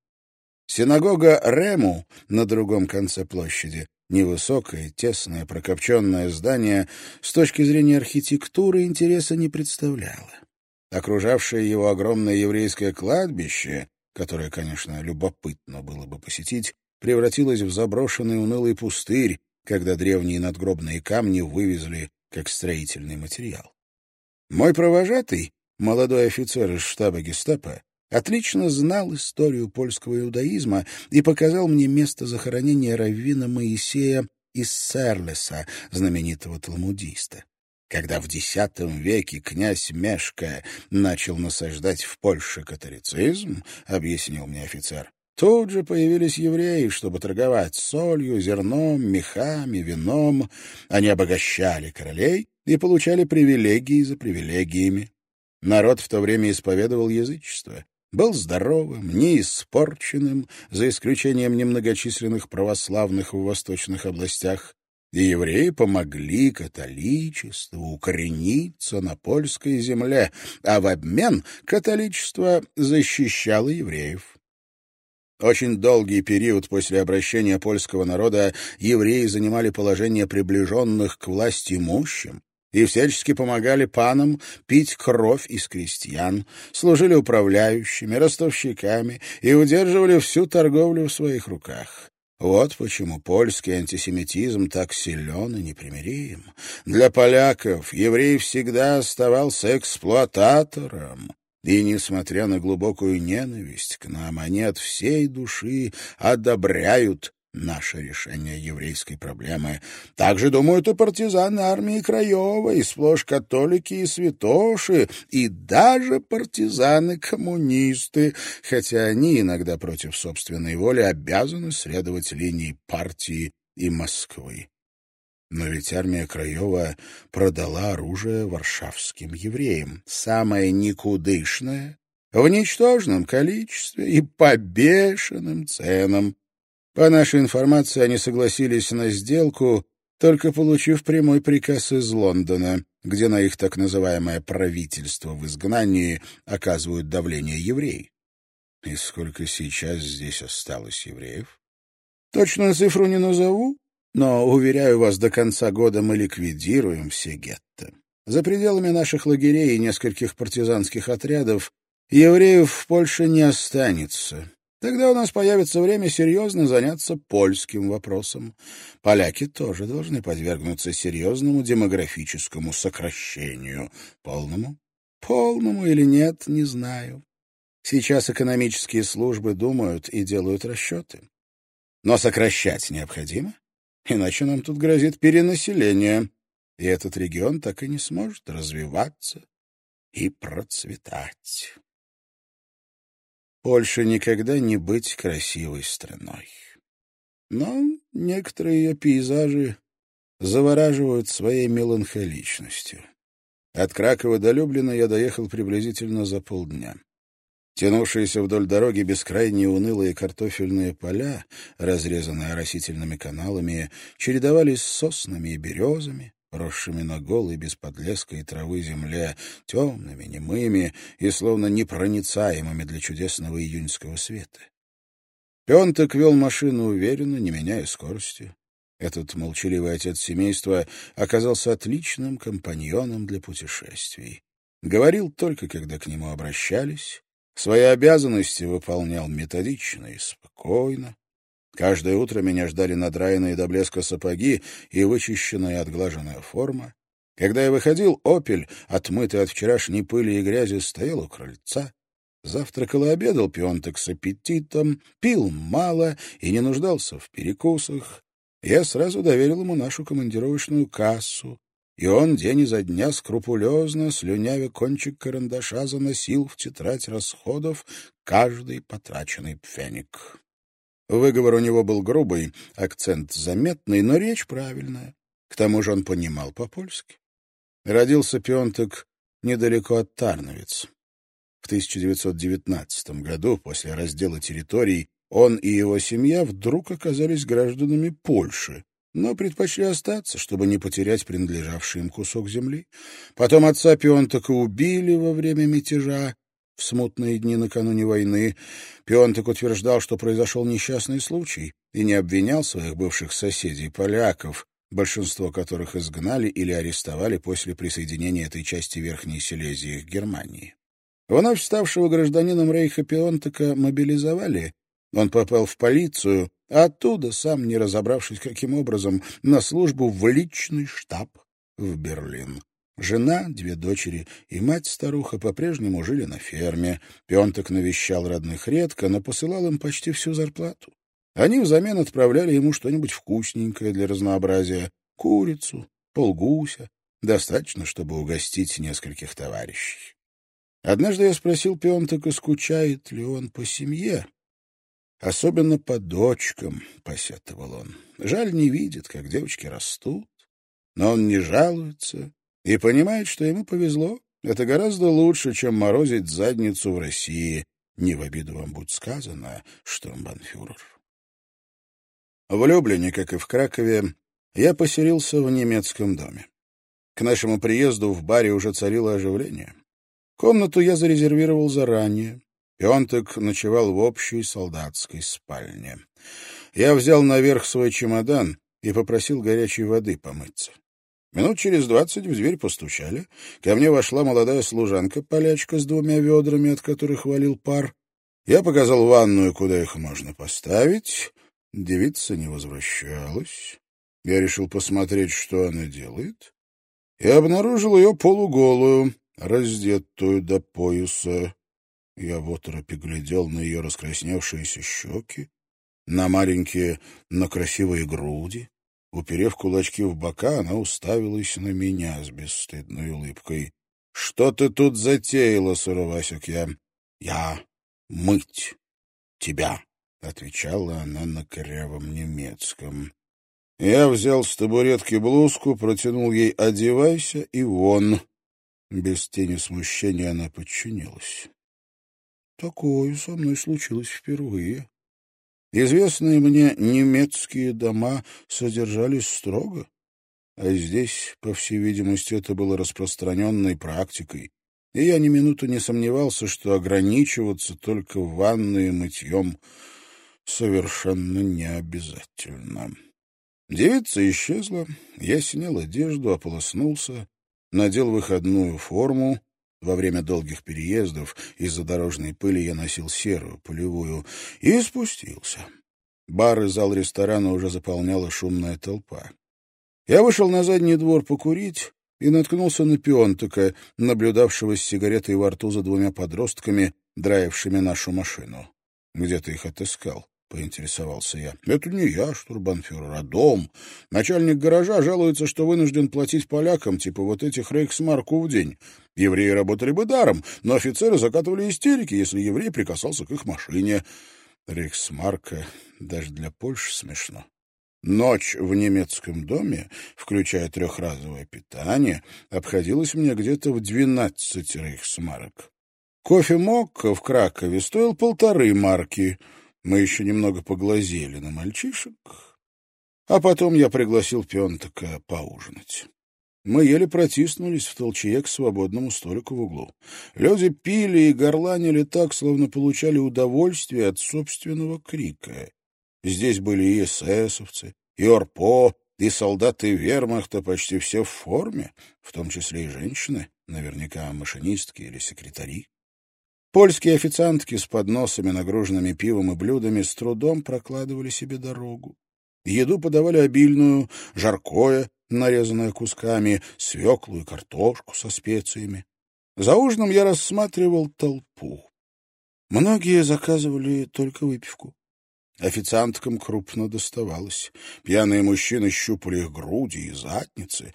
Синагога Рему на другом конце площади Невысокое, тесное, прокопченное здание с точки зрения архитектуры интереса не представляло. Окружавшее его огромное еврейское кладбище, которое, конечно, любопытно было бы посетить, превратилось в заброшенный унылый пустырь, когда древние надгробные камни вывезли как строительный материал. Мой провожатый, молодой офицер из штаба гестапо, отлично знал историю польского иудаизма и показал мне место захоронения раввина Моисея из Серлеса, знаменитого талмудиста. Когда в X веке князь Мешка начал насаждать в Польше католицизм, объяснил мне офицер, тут же появились евреи, чтобы торговать солью, зерном, мехами, вином. Они обогащали королей и получали привилегии за привилегиями. Народ в то время исповедовал язычество, был здоровым, не испорченным, за исключением немногочисленных православных в восточных областях, и евреи помогли католичеству укорениться на польской земле, а в обмен католичество защищало евреев. Очень долгий период после обращения польского народа евреи занимали положение приближенных к власти имущим, и всячески помогали панам пить кровь из крестьян, служили управляющими, ростовщиками и удерживали всю торговлю в своих руках. Вот почему польский антисемитизм так силен и непримирим. Для поляков еврей всегда оставался эксплуататором, и, несмотря на глубокую ненависть к нам, они от всей души одобряют наше решение еврейской проблемы. Также думают и партизаны армии Краевой, сплошь католики и святоши, и даже партизаны-коммунисты, хотя они иногда против собственной воли обязаны следовать линии партии и Москвы. Но ведь армия Краева продала оружие варшавским евреям, самое никудышное, в ничтожном количестве и по бешеным ценам. По нашей информации, они согласились на сделку, только получив прямой приказ из Лондона, где на их так называемое правительство в изгнании оказывают давление евреи. И сколько сейчас здесь осталось евреев? Точную цифру не назову, но, уверяю вас, до конца года мы ликвидируем все гетто. За пределами наших лагерей и нескольких партизанских отрядов евреев в Польше не останется. Тогда у нас появится время серьезно заняться польским вопросом. Поляки тоже должны подвергнуться серьезному демографическому сокращению. Полному? Полному или нет, не знаю. Сейчас экономические службы думают и делают расчеты. Но сокращать необходимо, иначе нам тут грозит перенаселение, и этот регион так и не сможет развиваться и процветать. Польше никогда не быть красивой страной. Но некоторые ее пейзажи завораживают своей меланхоличностью. От Кракова до Люблина я доехал приблизительно за полдня. Тянувшиеся вдоль дороги бескрайние унылые картофельные поля, разрезанные оросительными каналами, чередовались с соснами и березами, росшими на голой, без подлеска и травы земле, темными, немыми и словно непроницаемыми для чудесного июньского света. Пентек вел машину уверенно, не меняя скорости. Этот молчаливый отец семейства оказался отличным компаньоном для путешествий. Говорил только, когда к нему обращались, свои обязанности выполнял методично и спокойно, Каждое утро меня ждали надраенные до блеска сапоги и вычищенная и отглаженная форма. Когда я выходил, «Опель», отмытый от вчерашней пыли и грязи, стоял у крыльца. Завтракал и обедал пионтек с аппетитом, пил мало и не нуждался в перекусах. Я сразу доверил ему нашу командировочную кассу и он день изо дня скрупулезно, слюнявя кончик карандаша, заносил в тетрадь расходов каждый потраченный пфеник. Выговор у него был грубый, акцент заметный, но речь правильная. К тому же он понимал по-польски. Родился Пионтек недалеко от Тарновиц. В 1919 году, после раздела территорий, он и его семья вдруг оказались гражданами Польши, но предпочли остаться, чтобы не потерять принадлежавший им кусок земли. Потом отца Пионтака убили во время мятежа. В смутные дни накануне войны Пионтак утверждал, что произошел несчастный случай, и не обвинял своих бывших соседей, поляков, большинство которых изгнали или арестовали после присоединения этой части Верхней Силезии к Германии. Вновь ставшего гражданином Рейха Пионтака мобилизовали, он попал в полицию, оттуда, сам не разобравшись каким образом, на службу в личный штаб в Берлин. Жена, две дочери и мать-старуха по-прежнему жили на ферме. Пионток навещал родных редко, но посылал им почти всю зарплату. Они взамен отправляли ему что-нибудь вкусненькое для разнообразия — курицу, полгуся, достаточно, чтобы угостить нескольких товарищей. Однажды я спросил Пионтека, скучает ли он по семье, Особенно по дочкам, — посетовал он. Жаль, не видит, как девочки растут. Но он не жалуется и понимает, что ему повезло. Это гораздо лучше, чем морозить задницу в России. Не в обиду вам будет сказано, штурмбанфюрер. В Люблине, как и в Кракове, я поселился в немецком доме. К нашему приезду в баре уже царило оживление. Комнату я зарезервировал заранее. Пионтек ночевал в общей солдатской спальне. Я взял наверх свой чемодан и попросил горячей воды помыться. Минут через двадцать в дверь постучали. Ко мне вошла молодая служанка-полячка с двумя ведрами, от которых валил пар. Я показал ванную, куда их можно поставить. Девица не возвращалась. Я решил посмотреть, что она делает. И обнаружил ее полуголую, раздетую до пояса. Я в оторопе глядел на ее раскрасневшиеся щеки, на маленькие, но красивые груди. Уперев кулачки в бока, она уставилась на меня с бесстыдной улыбкой. — Что ты тут затеяла, — суровасик я? — Я мыть тебя, — отвечала она на корявом немецком. Я взял с табуретки блузку, протянул ей «одевайся» и вон. Без тени смущения она подчинилась. Такое со мной случилось впервые. Известные мне немецкие дома содержались строго, а здесь, по всей видимости, это было распространенной практикой, и я ни минуты не сомневался, что ограничиваться только ванной и мытьем совершенно не обязательно. Девица исчезла, я снял одежду, ополоснулся, надел выходную форму во время долгих переездов из-за дорожной пыли я носил серую, полевую, и спустился. Бар и зал ресторана уже заполняла шумная толпа. Я вышел на задний двор покурить и наткнулся на пионтыка, наблюдавшего с сигаретой во рту за двумя подростками, драившими нашу машину. Где ты их отыскал? — поинтересовался я. — Это не я, штурбанфюрер, а дом. Начальник гаража жалуется, что вынужден платить полякам, типа вот этих рейхсмарку в день. Евреи работали бы даром, но офицеры закатывали истерики, если еврей прикасался к их машине. Рейхсмарка даже для Польши смешно. Ночь в немецком доме, включая трехразовое питание, обходилась мне где-то в двенадцать рейхсмарок. Кофе Мокко в Кракове стоил полторы марки — мы еще немного поглазели на мальчишек, а потом я пригласил Пентака поужинать. Мы еле протиснулись в толчье к свободному столику в углу. Люди пили и горланили так, словно получали удовольствие от собственного крика. Здесь были и эсэсовцы, и орпо, и солдаты вермахта, почти все в форме, в том числе и женщины, наверняка машинистки или секретари. Польские официантки с подносами, нагруженными пивом и блюдами, с трудом прокладывали себе дорогу. Еду подавали обильную, жаркое, нарезанное кусками, свеклу и картошку со специями. За ужином я рассматривал толпу. Многие заказывали только выпивку. Официанткам крупно доставалось. Пьяные мужчины щупали их груди и задницы,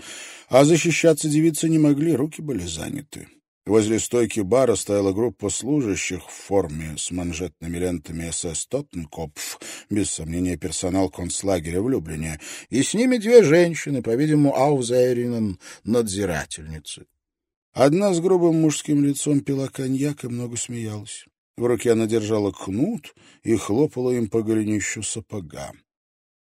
а защищаться девицы не могли, руки были заняты. Возле стойки бара стояла группа служащих в форме с манжетными лентами СС «Тоттенкопф», без сомнения персонал концлагеря в Люблине, и с ними две женщины, по-видимому, Аузеринен, надзирательницы. Одна с грубым мужским лицом пила коньяк и много смеялась. В руке она держала кнут и хлопала им по голенищу сапога.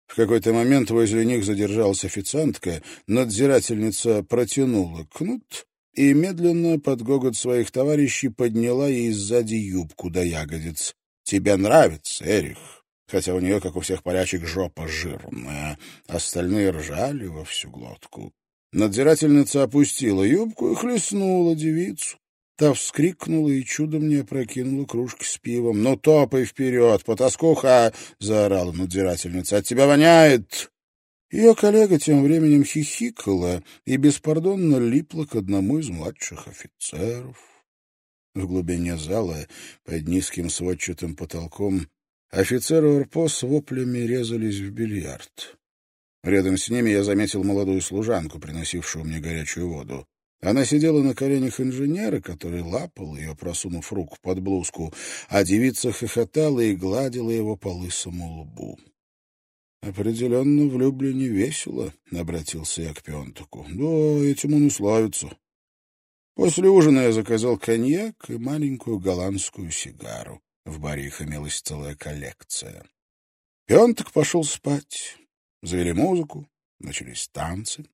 В какой-то момент возле них задержалась официантка, надзирательница протянула кнут и медленно под гогот своих товарищей подняла ей сзади юбку до ягодиц. «Тебе нравится, Эрих?» Хотя у нее, как у всех полячек, жопа жирная. Остальные ржали во всю глотку. Надзирательница опустила юбку и хлестнула девицу. Та вскрикнула и чудом не опрокинула кружки с пивом. «Ну, топай вперед, потаскуха!» — заорала надзирательница. «От тебя воняет!» Ее коллега тем временем хихикала и беспардонно липла к одному из младших офицеров. В глубине зала, под низким сводчатым потолком, офицеры РПО с воплями резались в бильярд. Рядом с ними я заметил молодую служанку, приносившую мне горячую воду. Она сидела на коленях инженера, который лапал ее, просунув руку под блузку, а девица хохотала и гладила его по лысому лбу. «Определенно в Люблине весело», — обратился я к Пионтаку. «Да, этим он и славится». После ужина я заказал коньяк и маленькую голландскую сигару. В баре их имелась целая коллекция. Пионтак пошел спать. Завели музыку, начались танцы.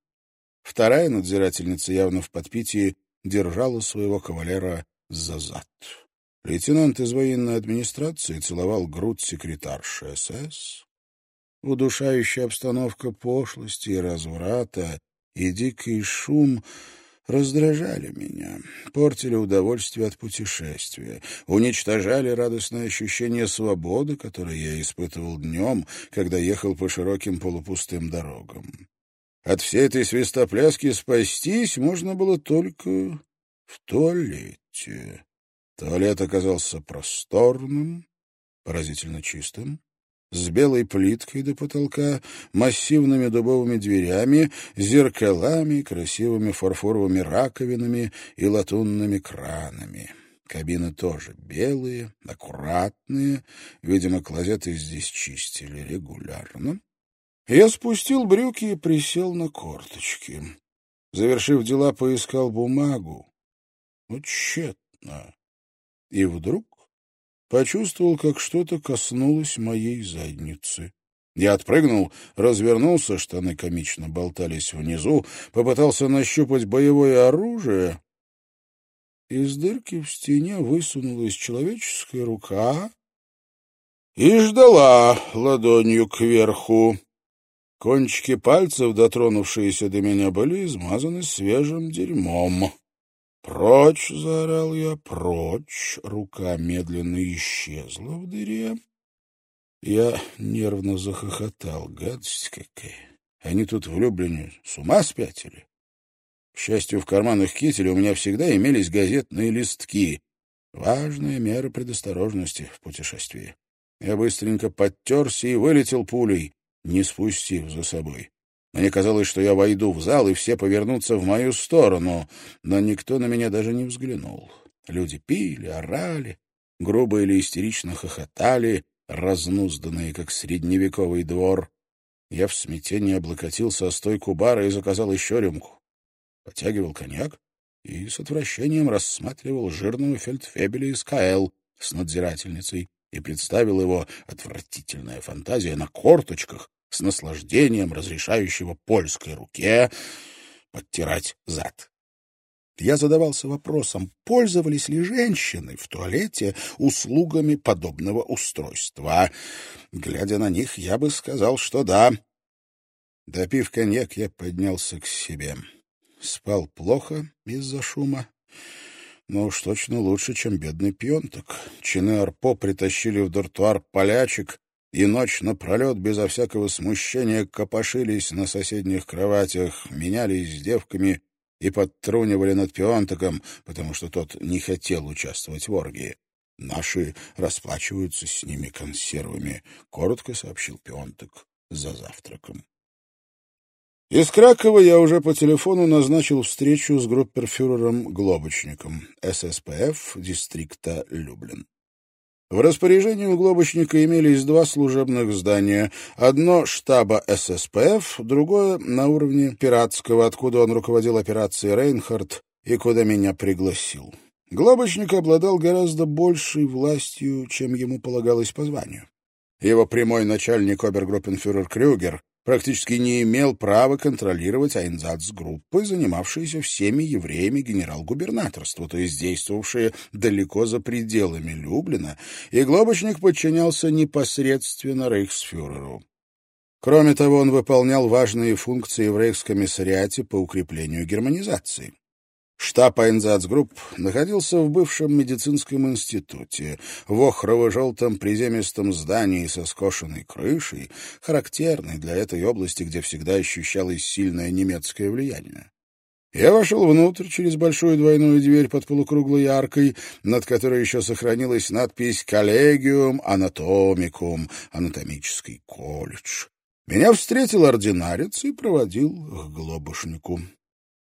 Вторая надзирательница, явно в подпитии, держала своего кавалера за зад. Лейтенант из военной администрации целовал грудь секретарши СС. Удушающая обстановка пошлости и разврата и дикий шум раздражали меня, портили удовольствие от путешествия, уничтожали радостное ощущение свободы, которое я испытывал днем, когда ехал по широким полупустым дорогам. От всей этой свистопляски спастись можно было только в туалете. Туалет оказался просторным, поразительно чистым, с белой плиткой до потолка, массивными дубовыми дверями, зеркалами, красивыми фарфоровыми раковинами и латунными кранами. Кабины тоже белые, аккуратные, видимо, клозеты здесь чистили регулярно. Я спустил брюки и присел на корточки. Завершив дела, поискал бумагу. Ну, тщетно. И вдруг почувствовал, как что-то коснулось моей задницы. Я отпрыгнул, развернулся, штаны комично болтались внизу, попытался нащупать боевое оружие. Из дырки в стене высунулась человеческая рука и ждала ладонью кверху. Кончики пальцев, дотронувшиеся до меня, были измазаны свежим дерьмом. «Прочь!» — заорал я, «прочь!» Рука медленно исчезла в дыре. Я нервно захохотал. Гадость какая! Они тут влюблены с ума спятили? К счастью, в карманах кителя у меня всегда имелись газетные листки. Важная мера предосторожности в путешествии. Я быстренько подтерся и вылетел пулей, не спустив за собой. Мне казалось, что я войду в зал, и все повернутся в мою сторону, но никто на меня даже не взглянул. Люди пили, орали, грубо или истерично хохотали, разнузданные, как средневековый двор. Я в смятении облокотился о стойку бара и заказал еще рюмку. Потягивал коньяк и с отвращением рассматривал жирного фельдфебеля из КЛ с надзирательницей и представил его, отвратительная фантазия, на корточках, с наслаждением разрешающего польской руке подтирать зад. Я задавался вопросом, пользовались ли женщины в туалете услугами подобного устройства. Глядя на них, я бы сказал, что да. Допив коньяк, я поднялся к себе. Спал плохо из-за шума, но уж точно лучше, чем бедный пьонток. Чины Арпо притащили в дартуар полячек, и ночь напролет безо всякого смущения копошились на соседних кроватях, менялись с девками и подтрунивали над пионтоком, потому что тот не хотел участвовать в оргии. Наши расплачиваются с ними консервами, — коротко сообщил Пионтек за завтраком. Из Кракова я уже по телефону назначил встречу с групперфюрером Глобочником, ССПФ дистрикта Люблин. В распоряжении Глобочника имелись два служебных здания. Одно штаба ССПФ, другое на уровне пиратского, откуда он руководил операцией «Рейнхард» и куда меня пригласил. Глобочник обладал гораздо большей властью, чем ему полагалось по званию. Его прямой начальник обергруппенфюрер Крюгер практически не имел права контролировать Айнзацгруппы, занимавшиеся всеми евреями генерал-губернаторства, то есть действовавшие далеко за пределами Люблина, и Глобочник подчинялся непосредственно рейхсфюреру. Кроме того, он выполнял важные функции в рейхскомиссариате по укреплению германизации. Штаб Айнзацгрупп находился в бывшем медицинском институте, в охрово-желтом приземистом здании со скошенной крышей, характерной для этой области, где всегда ощущалось сильное немецкое влияние. Я вошел внутрь через большую двойную дверь под полукруглой аркой, над которой еще сохранилась надпись «Коллегиум анатомикум» — анатомический колледж. Меня встретил ординарец и проводил к глобушнику.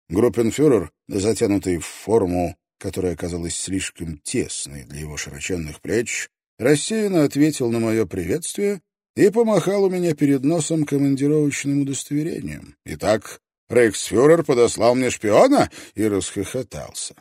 Группенфюрер, затянутый в форму, которая казалась слишком тесной для его широченных плеч, рассеянно ответил на мое приветствие и помахал у меня перед носом командировочным удостоверением. Итак, рейхсфюрер подослал мне шпиона и расхохотался.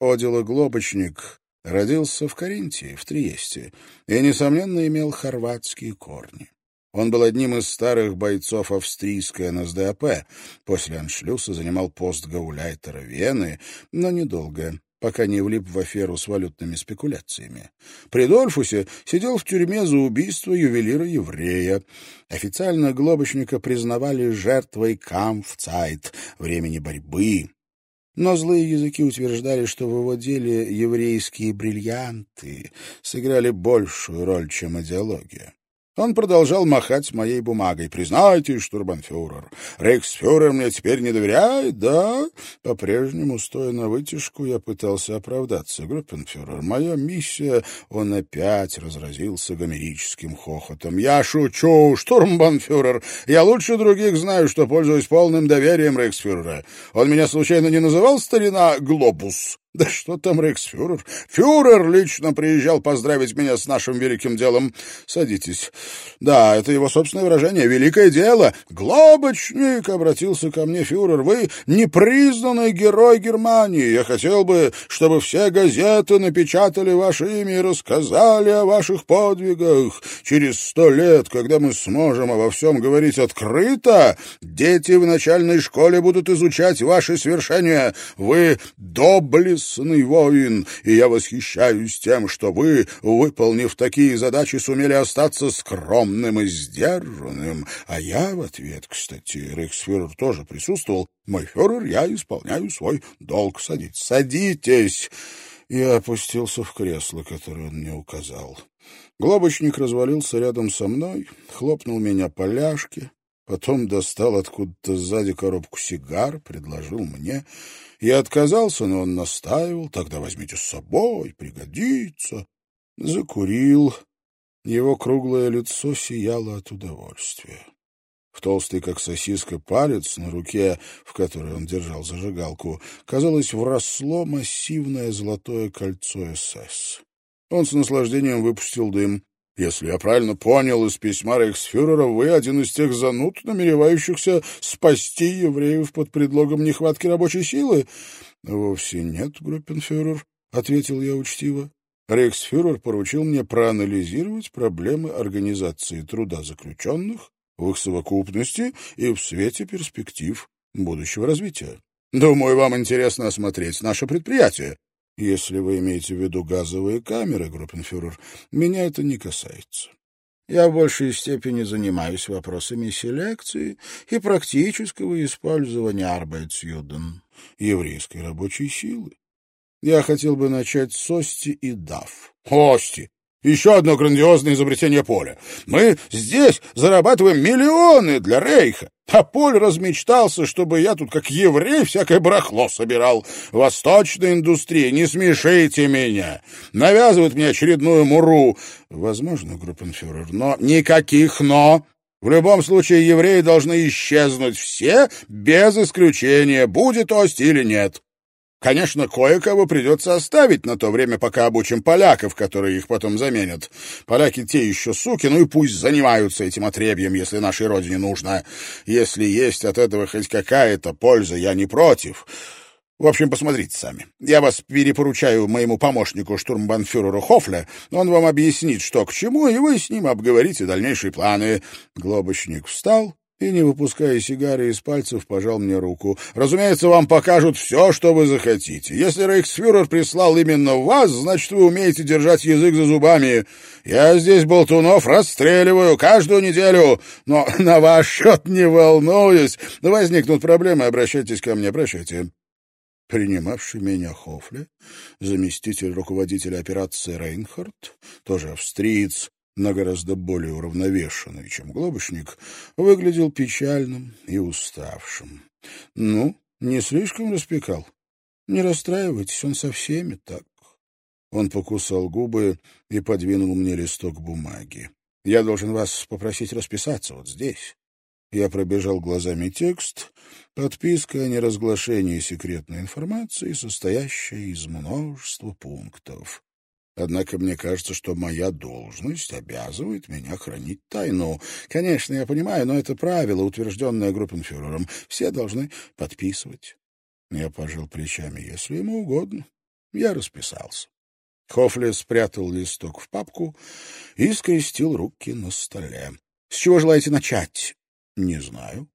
Одила Глобочник родился в Каринтии, в Триесте, и, несомненно, имел хорватские корни. Он был одним из старых бойцов австрийской НСДАП. После аншлюса занимал пост гауляйтера Вены, но недолго, пока не влип в аферу с валютными спекуляциями. При Дольфусе сидел в тюрьме за убийство ювелира-еврея. Официально Глобочника признавали жертвой камфцайт, времени борьбы. Но злые языки утверждали, что в его деле еврейские бриллианты сыграли большую роль, чем идеология. Он продолжал махать моей бумагой. «Признайте, штурбанфюрер, рейхсфюрер мне теперь не доверяет, да?» По-прежнему, стоя на вытяжку, я пытался оправдаться. «Группенфюрер, моя миссия...» Он опять разразился гомерическим хохотом. «Я шучу, штурмбанфюрер! Я лучше других знаю, что пользуюсь полным доверием рейхсфюрера. Он меня случайно не называл старина Глобус?» Да что там рейхсфюрер? Фюрер лично приезжал поздравить меня с нашим великим делом. Садитесь. Да, это его собственное выражение. Великое дело. Глобочник, обратился ко мне фюрер. Вы непризнанный герой Германии. Я хотел бы, чтобы все газеты напечатали ваше имя и рассказали о ваших подвигах. Через сто лет, когда мы сможем обо всем говорить открыто, дети в начальной школе будут изучать ваши свершения. Вы доблестный доблестный воин, и я восхищаюсь тем, что вы, выполнив такие задачи, сумели остаться скромным и сдержанным. А я в ответ, кстати, рейхсфюрер тоже присутствовал. Мой фюрер, я исполняю свой долг. Садитесь, садитесь. Я опустился в кресло, которое он мне указал. Глобочник развалился рядом со мной, хлопнул меня по ляжке, потом достал откуда-то сзади коробку сигар, предложил мне. Я отказался, но он настаивал. Тогда возьмите с собой, пригодится. Закурил. Его круглое лицо сияло от удовольствия. В толстый, как сосиска, палец на руке, в которой он держал зажигалку, казалось, вросло массивное золотое кольцо СС. Он с наслаждением выпустил дым. Если я правильно понял из письма рейхсфюрера, вы один из тех зануд, намеревающихся спасти евреев под предлогом нехватки рабочей силы? — Вовсе нет, группенфюрер, — ответил я учтиво. Рейхсфюрер поручил мне проанализировать проблемы организации труда заключенных в их совокупности и в свете перспектив будущего развития. Думаю, вам интересно осмотреть наше предприятие. Если вы имеете в виду газовые камеры, группенфюрер, меня это не касается. Я в большей степени занимаюсь вопросами селекции и практического использования арбайтсюден, еврейской рабочей силы. Я хотел бы начать с Ости и Дав. Ости! Еще одно грандиозное изобретение Поля. Мы здесь зарабатываем миллионы для Рейха. А Поль размечтался, чтобы я тут, как еврей, всякое барахло собирал. Восточная индустрия, не смешите меня. Навязывают мне очередную муру. Возможно, группенфюрер, но никаких «но». В любом случае, евреи должны исчезнуть все, без исключения, будет ость или нет. Конечно, кое-кого придется оставить на то время, пока обучим поляков, которые их потом заменят. Поляки те еще суки, ну и пусть занимаются этим отребьем, если нашей родине нужно. Если есть от этого хоть какая-то польза, я не против. В общем, посмотрите сами. Я вас перепоручаю моему помощнику штурмбанфюреру Хофля. Он вам объяснит, что к чему, и вы с ним обговорите дальнейшие планы. Глобочник встал и, не выпуская сигары из пальцев, пожал мне руку. «Разумеется, вам покажут все, что вы захотите. Если рейхсфюрер прислал именно вас, значит, вы умеете держать язык за зубами. Я здесь болтунов расстреливаю каждую неделю, но на ваш счет не волнуюсь. Возникнут проблемы, обращайтесь ко мне, прощайте». Принимавший меня Хофле, заместитель руководителя операции Рейнхард, тоже австриец, но гораздо более уравновешенный, чем глобушник, выглядел печальным и уставшим. Ну, не слишком распекал. Не расстраивайтесь, он со всеми так. Он покусал губы и подвинул мне листок бумаги. Я должен вас попросить расписаться вот здесь. Я пробежал глазами текст, подписка о неразглашении секретной информации, состоящая из множества пунктов. Однако мне кажется, что моя должность обязывает меня хранить тайну. Конечно, я понимаю, но это правило, утвержденное группенфюрером. Все должны подписывать. Я пожал плечами, если ему угодно. Я расписался. Хофли спрятал листок в папку и скрестил руки на столе. — С чего желаете начать? — Не знаю.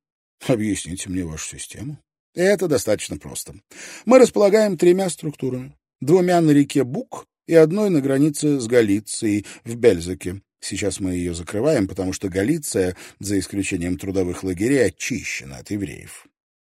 Объясните мне вашу систему. Это достаточно просто. Мы располагаем тремя структурами. Двумя на реке Бук и одной на границе с Галицией в Бельзаке. Сейчас мы ее закрываем, потому что Галиция, за исключением трудовых лагерей, очищена от евреев.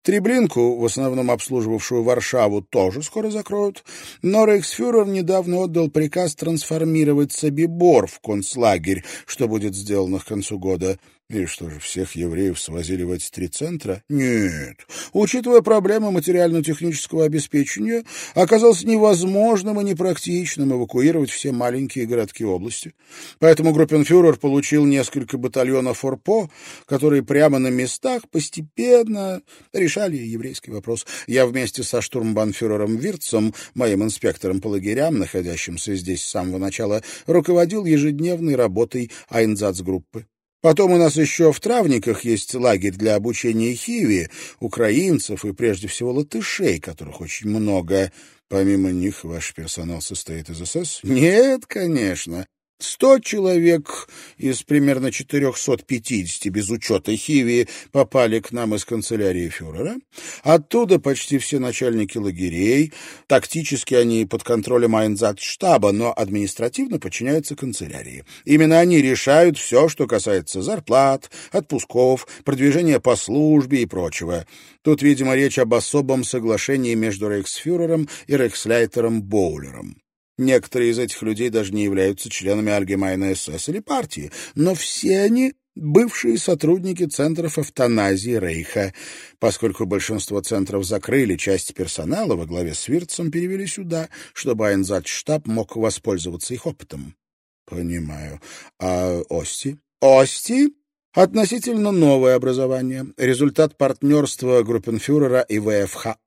Треблинку, в основном обслуживавшую Варшаву, тоже скоро закроют, но рейхсфюрер недавно отдал приказ трансформировать Собибор в концлагерь, что будет сделано к концу года. И что же, всех евреев свозили в эти три центра? Нет. Учитывая проблемы материально-технического обеспечения, оказалось невозможным и непрактичным эвакуировать все маленькие городки области. Поэтому группенфюрер получил несколько батальонов ОРПО, которые прямо на местах постепенно решали еврейский вопрос. Я вместе со штурмбанфюрером Вирцем, моим инспектором по лагерям, находящимся здесь с самого начала, руководил ежедневной работой Айнзацгруппы. Потом у нас еще в Травниках есть лагерь для обучения хиви, украинцев и прежде всего латышей, которых очень много. Помимо них ваш персонал состоит из СС? Нет, конечно. Сто человек из примерно 450, без учета Хиви, попали к нам из канцелярии фюрера. Оттуда почти все начальники лагерей. Тактически они под контролем Айнзат-штаба, но административно подчиняются канцелярии. Именно они решают все, что касается зарплат, отпусков, продвижения по службе и прочего. Тут, видимо, речь об особом соглашении между рейхсфюрером и рейхсляйтером Боулером. Некоторые из этих людей даже не являются членами Альгемайна СС или партии, но все они бывшие сотрудники центров эвтаназии Рейха. Поскольку большинство центров закрыли, часть персонала во главе с Вирцем перевели сюда, чтобы Айнзат-штаб мог воспользоваться их опытом. — Понимаю. А Ости? — Ости Относительно новое образование, результат партнерства группенфюрера и ВФХА.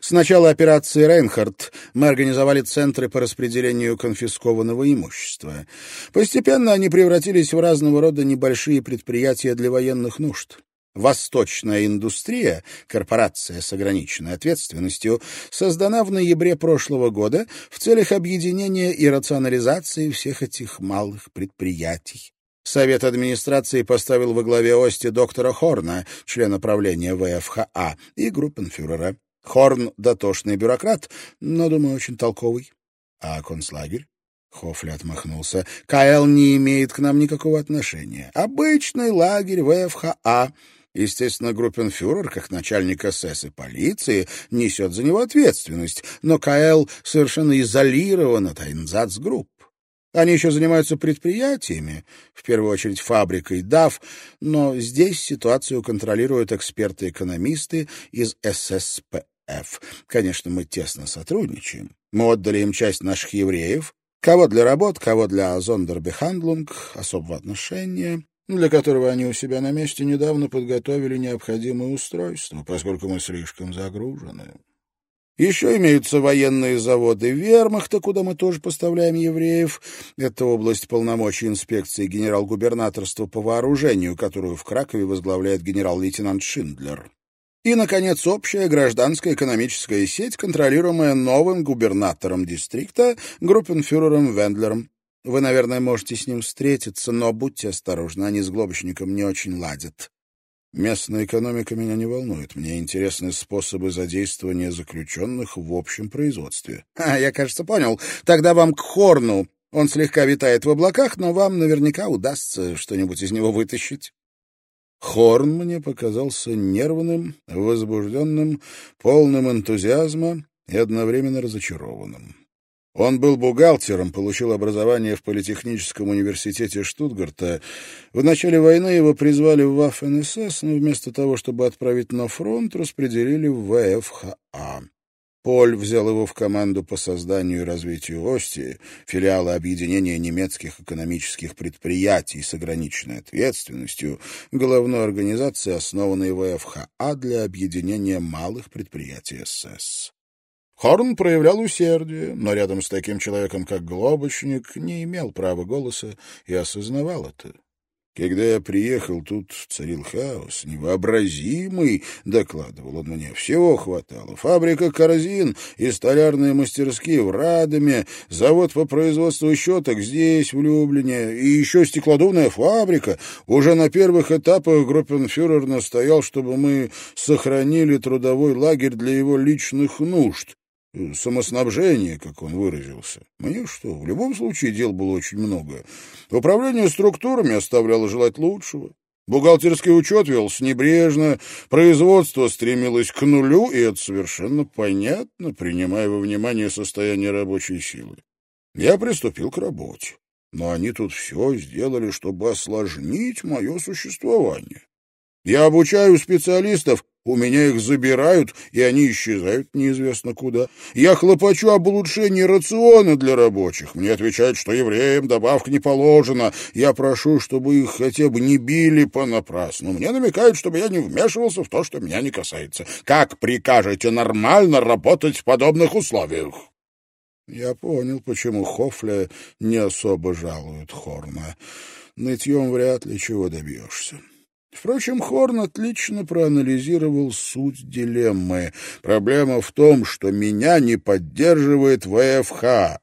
С начала операции «Рейнхард» мы организовали центры по распределению конфискованного имущества. Постепенно они превратились в разного рода небольшие предприятия для военных нужд. Восточная индустрия, корпорация с ограниченной ответственностью, создана в ноябре прошлого года в целях объединения и рационализации всех этих малых предприятий. Совет администрации поставил во главе ости доктора Хорна, члена правления ВФХА, и группенфюрера. Хорн — дотошный бюрократ, но, думаю, очень толковый. А концлагерь? Хофли отмахнулся. КЛ не имеет к нам никакого отношения. Обычный лагерь ВФХА. Естественно, группенфюрер, как начальник СС и полиции, несет за него ответственность, но КЛ совершенно изолирован от Айнзацгрупп. Они еще занимаются предприятиями, в первую очередь фабрикой DAF, но здесь ситуацию контролируют эксперты-экономисты из ССПФ. Конечно, мы тесно сотрудничаем. Мы отдали им часть наших евреев, кого для работ, кого для зондербехандлунг, особого отношения, для которого они у себя на месте недавно подготовили необходимые устройства, поскольку мы слишком загружены. Еще имеются военные заводы вермахта, куда мы тоже поставляем евреев. Это область полномочий инспекции генерал-губернаторства по вооружению, которую в Кракове возглавляет генерал-лейтенант Шиндлер. И, наконец, общая гражданская экономическая сеть, контролируемая новым губернатором дистрикта, группенфюрером Вендлером. Вы, наверное, можете с ним встретиться, но будьте осторожны, они с Глобочником не очень ладят. Местная экономика меня не волнует. Мне интересны способы задействования заключенных в общем производстве. — А, я, кажется, понял. Тогда вам к Хорну. Он слегка витает в облаках, но вам наверняка удастся что-нибудь из него вытащить. Хорн мне показался нервным, возбужденным, полным энтузиазма и одновременно разочарованным. Он был бухгалтером, получил образование в Политехническом университете Штутгарта. В начале войны его призвали в ВАФ-НСС, но вместо того, чтобы отправить на фронт, распределили в ВФХА. Поль взял его в команду по созданию и развитию Ости, филиала объединения немецких экономических предприятий с ограниченной ответственностью, головной организации, основанной ВФХА для объединения малых предприятий СС. Хорн проявлял усердие, но рядом с таким человеком, как Глобочник, не имел права голоса и осознавал это. Когда я приехал, тут царил хаос, невообразимый, — докладывал он мне. Всего хватало. Фабрика корзин и столярные мастерские в Радоме, завод по производству щеток здесь, в Люблине, и еще стеклодувная фабрика. Уже на первых этапах группенфюрер настоял, чтобы мы сохранили трудовой лагерь для его личных нужд самоснабжение, как он выразился. Мне что, в любом случае дел было очень много. Управление структурами оставляло желать лучшего. Бухгалтерский учет велся небрежно, производство стремилось к нулю, и это совершенно понятно, принимая во внимание состояние рабочей силы. Я приступил к работе, но они тут все сделали, чтобы осложнить мое существование. Я обучаю специалистов, у меня их забирают, и они исчезают неизвестно куда. Я хлопочу об улучшении рациона для рабочих. Мне отвечают, что евреям добавка не положена. Я прошу, чтобы их хотя бы не били понапрасну. Мне намекают, чтобы я не вмешивался в то, что меня не касается. Как прикажете нормально работать в подобных условиях? Я понял, почему Хофля не особо жалует Хорна. Нытьем вряд ли чего добьешься. Впрочем, Хорн отлично проанализировал суть дилеммы. Проблема в том, что меня не поддерживает ВФХ.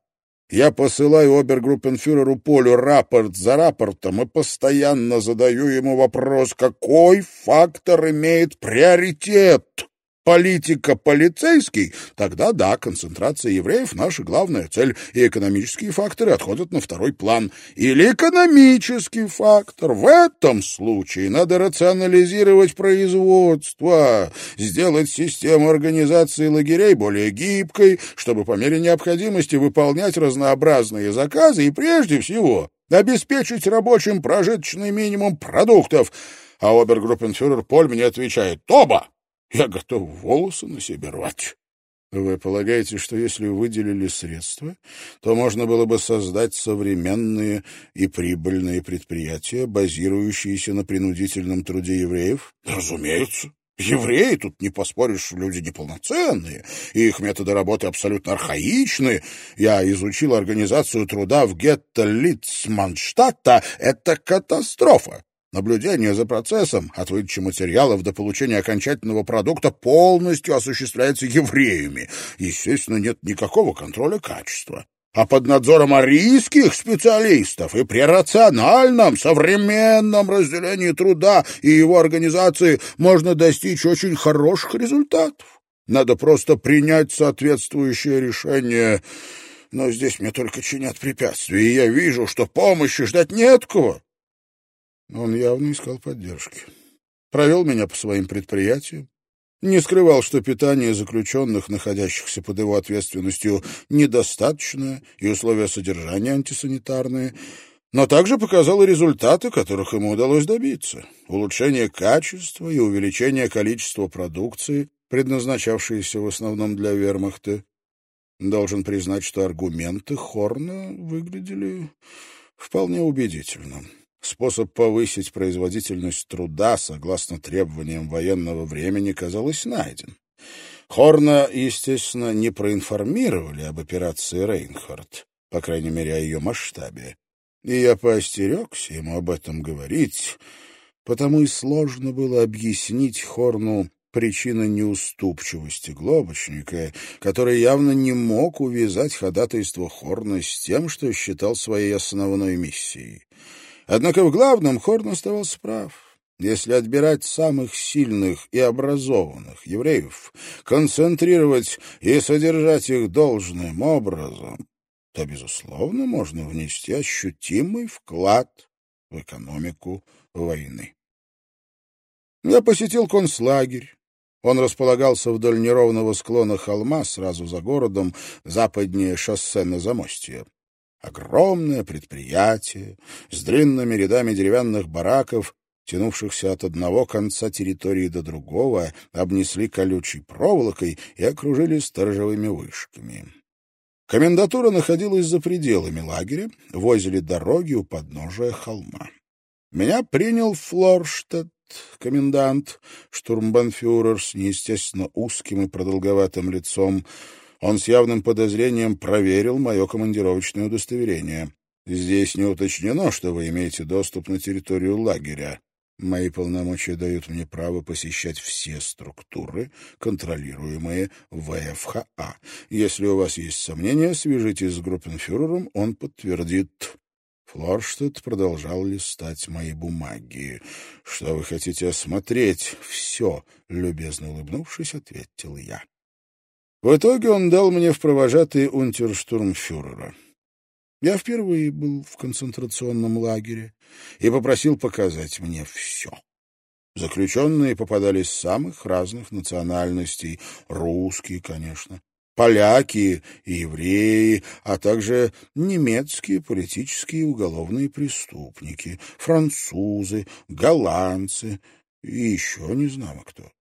Я посылаю обергруппенфюреру Полю рапорт за рапортом и постоянно задаю ему вопрос, какой фактор имеет приоритет политика полицейский, тогда да, концентрация евреев — наша главная цель, и экономические факторы отходят на второй план. Или экономический фактор. В этом случае надо рационализировать производство, сделать систему организации лагерей более гибкой, чтобы по мере необходимости выполнять разнообразные заказы и, прежде всего, обеспечить рабочим прожиточный минимум продуктов. А обергруппенфюрер Поль мне отвечает «Оба!» Я готов волосы на себе рвать. Вы полагаете, что если выделили средства, то можно было бы создать современные и прибыльные предприятия, базирующиеся на принудительном труде евреев? Разумеется. Евреи, тут не поспоришь, люди неполноценные, и их методы работы абсолютно архаичны. Я изучил организацию труда в гетто Литцманштадта. Это катастрофа. Наблюдение за процессом от выдачи материалов до получения окончательного продукта полностью осуществляется евреями. Естественно, нет никакого контроля качества. А под надзором арийских специалистов и при рациональном, современном разделении труда и его организации можно достичь очень хороших результатов. Надо просто принять соответствующее решение. Но здесь мне только чинят препятствия, и я вижу, что помощи ждать нет кого. Он явно искал поддержки. Провел меня по своим предприятиям, Не скрывал, что питание заключенных, находящихся под его ответственностью, недостаточно, и условия содержания антисанитарные, но также показал результаты, которых ему удалось добиться. Улучшение качества и увеличение количества продукции, предназначавшейся в основном для вермахта. Должен признать, что аргументы Хорна выглядели вполне убедительно. Способ повысить производительность труда согласно требованиям военного времени, казалось, найден. Хорна, естественно, не проинформировали об операции «Рейнхард», по крайней мере, о ее масштабе. И я поостерегся ему об этом говорить, потому и сложно было объяснить Хорну причины неуступчивости глобочника, который явно не мог увязать ходатайство Хорна с тем, что считал своей основной миссией. Однако в главном Хорн оставался прав. Если отбирать самых сильных и образованных евреев, концентрировать и содержать их должным образом, то, безусловно, можно внести ощутимый вклад в экономику войны. Я посетил концлагерь. Он располагался вдоль неровного склона холма, сразу за городом, западнее шоссе на замостье. Огромное предприятие с длинными рядами деревянных бараков, тянувшихся от одного конца территории до другого, обнесли колючей проволокой и окружили сторожевыми вышками. Комендатура находилась за пределами лагеря, возле дороги у подножия холма. Меня принял Флорштадт, комендант, штурмбанфюрер с неестественно узким и продолговатым лицом, он с явным подозрением проверил мое командировочное удостоверение. Здесь не уточнено, что вы имеете доступ на территорию лагеря. Мои полномочия дают мне право посещать все структуры, контролируемые ВФХА. Если у вас есть сомнения, свяжитесь с группенфюрером, он подтвердит. Флорштадт продолжал листать мои бумаги. «Что вы хотите осмотреть?» «Все», — любезно улыбнувшись, ответил я. В итоге он дал мне в провожатые унтерштурмфюрера. Я впервые был в концентрационном лагере и попросил показать мне все. Заключенные попадались самых разных национальностей, русские, конечно, поляки и евреи, а также немецкие политические и уголовные преступники, французы, голландцы и еще не знаю кто.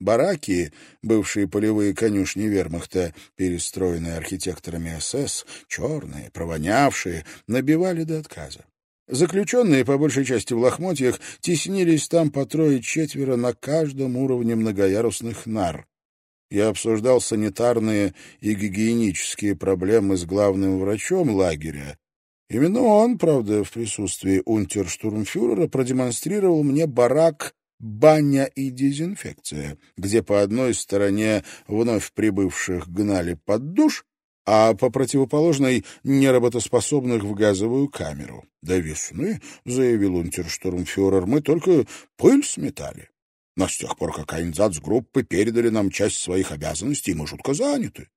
Бараки, бывшие полевые конюшни вермахта, перестроенные архитекторами СС, черные, провонявшие, набивали до отказа. Заключенные, по большей части в лохмотьях, теснились там по трое-четверо на каждом уровне многоярусных нар. Я обсуждал санитарные и гигиенические проблемы с главным врачом лагеря. Именно он, правда, в присутствии унтерштурмфюрера продемонстрировал мне барак баня и дезинфекция, где по одной стороне вновь прибывших гнали под душ, а по противоположной — неработоспособных в газовую камеру. До весны, — заявил унтерштурмфюрер, — мы только пыль сметали. Но с тех пор, как Айнзац-группы передали нам часть своих обязанностей, мы жутко заняты.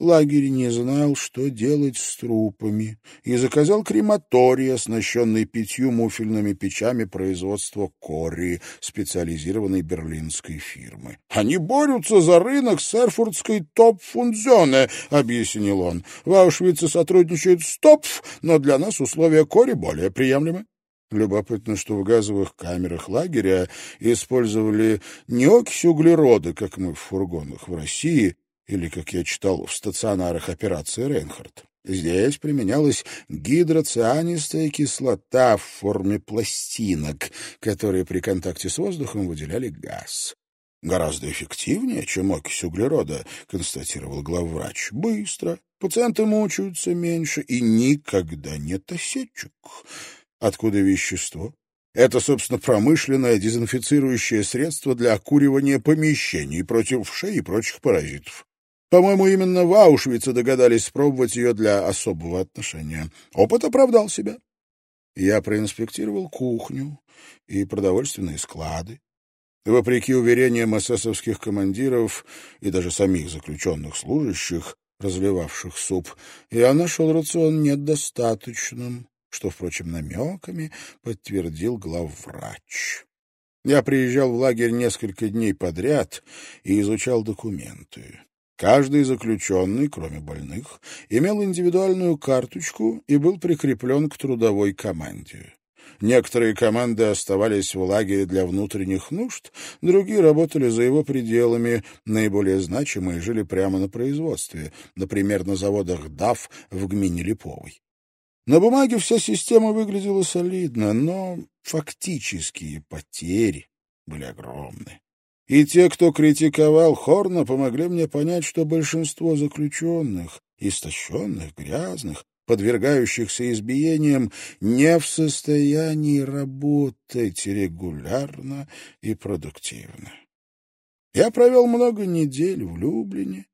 Лагерь не знал, что делать с трупами, и заказал крематорий, оснащенный пятью муфельными печами производства Кори, специализированной берлинской фирмы. «Они борются за рынок с эрфуртской топ-функционе», — объяснил он. «В Аушвице сотрудничают с ТОПФ, но для нас условия Кори более приемлемы». Любопытно, что в газовых камерах лагеря использовали не окись углерода, как мы в фургонах в России, или, как я читал в стационарах операции Рейнхард. Здесь применялась гидроцианистая кислота в форме пластинок, которые при контакте с воздухом выделяли газ. Гораздо эффективнее, чем окись углерода, констатировал главврач. Быстро, пациенты мучаются меньше и никогда нет осечек. Откуда вещество? Это, собственно, промышленное дезинфицирующее средство для окуривания помещений против вшей и прочих паразитов. По-моему, именно в Аушвице догадались спробовать ее для особого отношения. Опыт оправдал себя. Я проинспектировал кухню и продовольственные склады. Вопреки уверениям эсэсовских командиров и даже самих заключенных служащих, разливавших суп, я нашел рацион недостаточным, что, впрочем, намеками подтвердил главврач. Я приезжал в лагерь несколько дней подряд и изучал документы. Каждый заключенный, кроме больных, имел индивидуальную карточку и был прикреплен к трудовой команде. Некоторые команды оставались в лагере для внутренних нужд, другие работали за его пределами, наиболее значимые жили прямо на производстве, например, на заводах ДАФ в гмине Липовой. На бумаге вся система выглядела солидно, но фактические потери были огромны. И те, кто критиковал Хорна, помогли мне понять, что большинство заключенных, истощенных, грязных, подвергающихся избиениям, не в состоянии работать регулярно и продуктивно. Я провел много недель в Люблине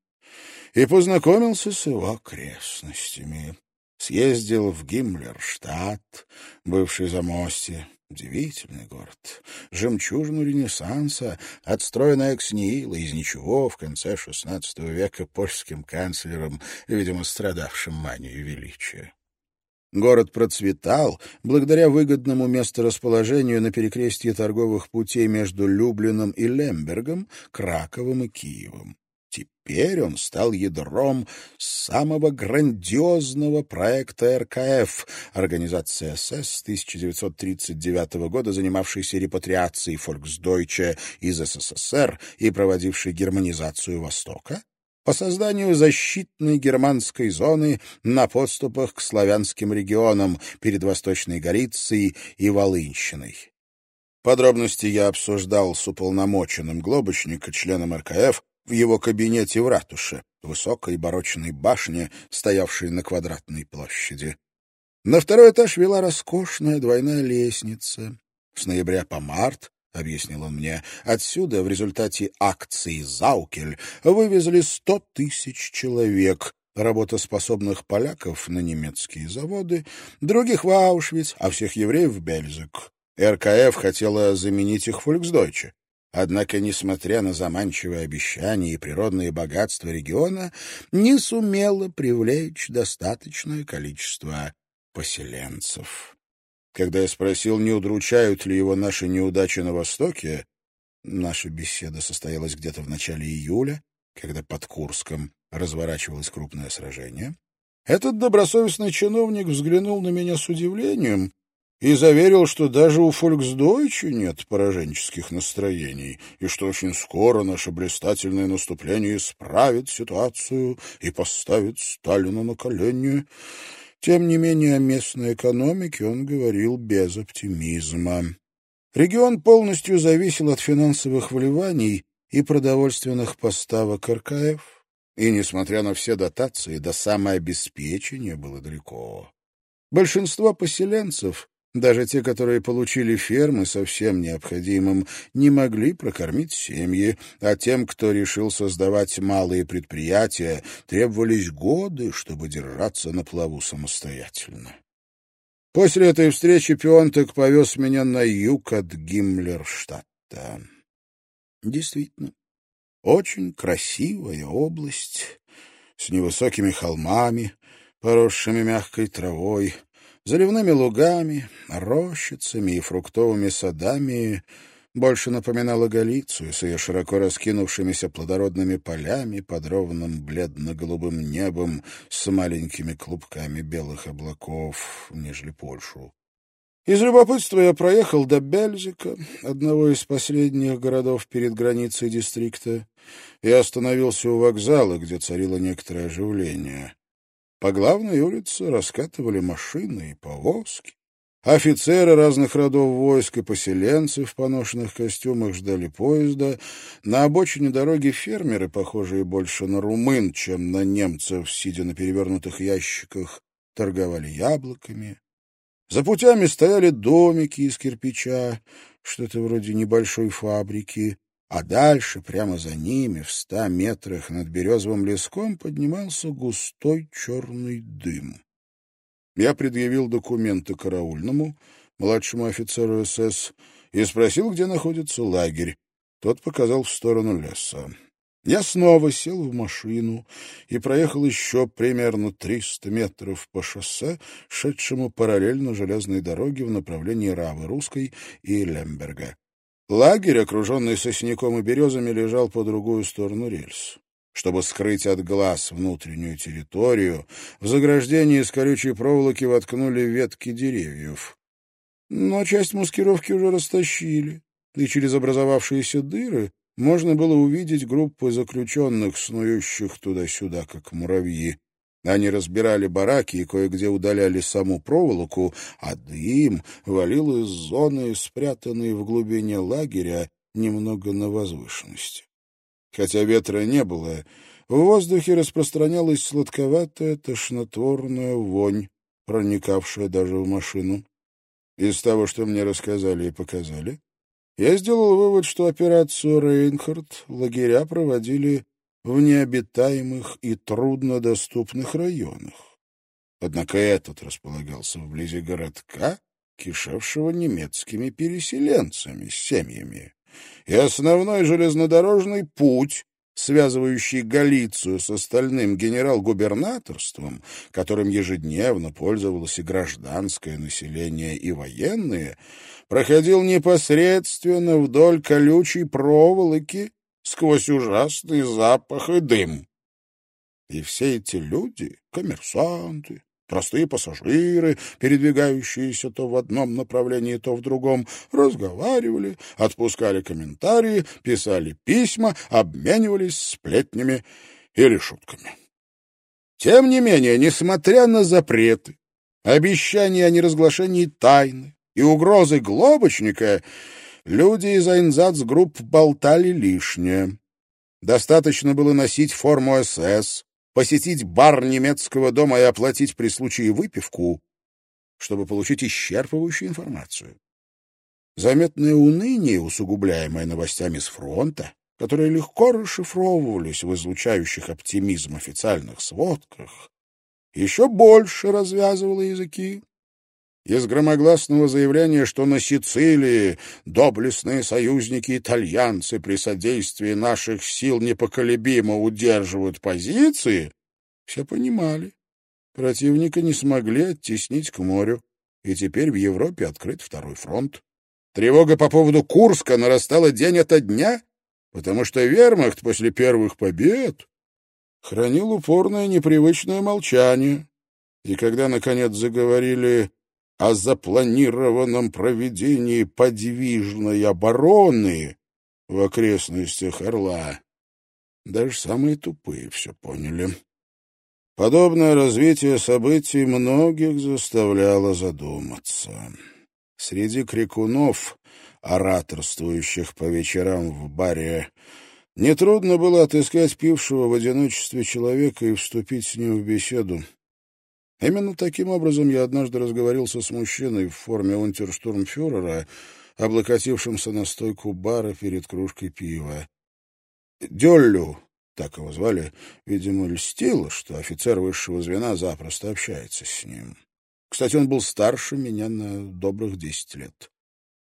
и познакомился с его окрестностями. Съездил в Гиммлерштадт, бывший замостье, Удивительный город. Жемчужину Ренессанса, отстроенная Экснила из ничего в конце XVI века польским канцлером, видимо, страдавшим манией величия. Город процветал благодаря выгодному месторасположению на перекрестье торговых путей между Люблином и Лембергом, Краковым и Киевом. Теперь он стал ядром самого грандиозного проекта РКФ, организация СС с 1939 года, занимавшейся репатриацией фольксдойче из СССР и проводившей германизацию Востока, по созданию защитной германской зоны на подступах к славянским регионам перед Восточной Галицией и Волынщиной. Подробности я обсуждал с уполномоченным Глобочника, членом РКФ, в его кабинете в ратуше, высокой барочной башне, стоявшей на квадратной площади. На второй этаж вела роскошная двойная лестница. С ноября по март, — объяснил он мне, — отсюда в результате акции «Заукель» вывезли сто тысяч человек, работоспособных поляков на немецкие заводы, других в Аушвиц, а всех евреев в Бельзик. РКФ хотела заменить их в Фольксдойче. Однако, несмотря на заманчивые обещания и природные богатства региона, не сумела привлечь достаточное количество поселенцев. Когда я спросил, не удручают ли его наши неудачи на Востоке, наша беседа состоялась где-то в начале июля, когда под Курском разворачивалось крупное сражение, этот добросовестный чиновник взглянул на меня с удивлением и заверил, что даже у Фольксдойче нет пораженческих настроений, и что очень скоро наше блистательное наступление исправит ситуацию и поставит Сталина на колени. Тем не менее, о местной экономике он говорил без оптимизма. Регион полностью зависел от финансовых вливаний и продовольственных поставок РКФ, и, несмотря на все дотации, до самообеспечения было далеко. Большинство поселенцев даже те, которые получили фермы со всем необходимым, не могли прокормить семьи, а тем, кто решил создавать малые предприятия, требовались годы, чтобы держаться на плаву самостоятельно. После этой встречи Пионтек повез меня на юг от Гиммлерштадта. Действительно, очень красивая область с невысокими холмами, поросшими мягкой травой, заливными лугами, рощицами и фруктовыми садами больше напоминала Галицию с ее широко раскинувшимися плодородными полями под ровным бледно-голубым небом с маленькими клубками белых облаков, нежели Польшу. Из любопытства я проехал до Бельзика, одного из последних городов перед границей дистрикта, и остановился у вокзала, где царило некоторое оживление. По главной улице раскатывали машины и повозки. Офицеры разных родов войск и поселенцы в поношенных костюмах ждали поезда. На обочине дороги фермеры, похожие больше на румын, чем на немцев, сидя на перевернутых ящиках, торговали яблоками. За путями стояли домики из кирпича, что-то вроде небольшой фабрики а дальше, прямо за ними, в ста метрах над березовым леском, поднимался густой черный дым. Я предъявил документы караульному, младшему офицеру СС, и спросил, где находится лагерь. Тот показал в сторону леса. Я снова сел в машину и проехал еще примерно триста метров по шоссе, шедшему параллельно железной дороге в направлении Равы Русской и Лемберга. Лагерь, окруженный сосняком и березами, лежал по другую сторону рельс. Чтобы скрыть от глаз внутреннюю территорию, в заграждении из колючей проволоки воткнули ветки деревьев. Но часть маскировки уже растащили, и через образовавшиеся дыры можно было увидеть группы заключенных, снующих туда-сюда, как муравьи. Они разбирали бараки и кое-где удаляли саму проволоку, а дым валил из зоны, спрятанной в глубине лагеря, немного на возвышенности. Хотя ветра не было, в воздухе распространялась сладковатая тошнотворная вонь, проникавшая даже в машину. Из того, что мне рассказали и показали, я сделал вывод, что операцию «Рейнхард» лагеря проводили в необитаемых и труднодоступных районах. Однако этот располагался вблизи городка, кишевшего немецкими переселенцами с семьями. И основной железнодорожный путь связывающий Галицию с остальным генерал-губернаторством, которым ежедневно пользовалось и гражданское население, и военные, проходил непосредственно вдоль колючей проволоки сквозь ужасный запах и дым. И все эти люди, коммерсанты, Простые пассажиры, передвигающиеся то в одном направлении, то в другом, разговаривали, отпускали комментарии, писали письма, обменивались сплетнями или шутками. Тем не менее, несмотря на запреты, обещания о неразглашении тайны и угрозы глобочника, люди из Айнзацгрупп болтали лишнее. Достаточно было носить форму СС, посетить бар немецкого дома и оплатить при случае выпивку, чтобы получить исчерпывающую информацию. Заметное уныние, усугубляемое новостями с фронта, которые легко расшифровывались в излучающих оптимизм официальных сводках, еще больше развязывало языки. Из громогласного заявления, что на Сицилии доблестные союзники-итальянцы при содействии наших сил непоколебимо удерживают позиции, все понимали. Противника не смогли оттеснить к морю, и теперь в Европе открыт второй фронт. Тревога по поводу Курска нарастала день ото дня, потому что вермахт после первых побед хранил упорное непривычное молчание. И когда, наконец, заговорили о запланированном проведении подвижной обороны в окрестностях Орла. Даже самые тупые все поняли. Подобное развитие событий многих заставляло задуматься. Среди крикунов, ораторствующих по вечерам в баре, нетрудно было отыскать пившего в одиночестве человека и вступить с ним в беседу. Именно таким образом я однажды разговорился с мужчиной в форме унтерштурмфюрера, облокотившимся на стойку бара перед кружкой пива. Дёллю, так его звали, видимо, льстило, что офицер высшего звена запросто общается с ним. Кстати, он был старше меня на добрых десять лет.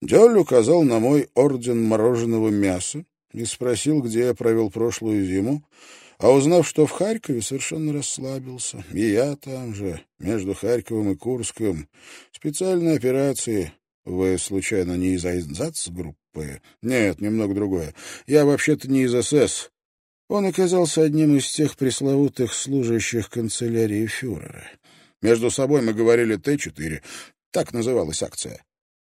Дёль указал на мой орден мороженого мяса и спросил, где я провел прошлую зиму, а узнав, что в Харькове, совершенно расслабился. И я там же, между Харьковом и Курском. Специальные операции. Вы, случайно, не из Айнзац-группы? Нет, немного другое. Я вообще-то не из СС. Он оказался одним из тех пресловутых служащих канцелярии фюрера. Между собой мы говорили Т-4. Так называлась акция.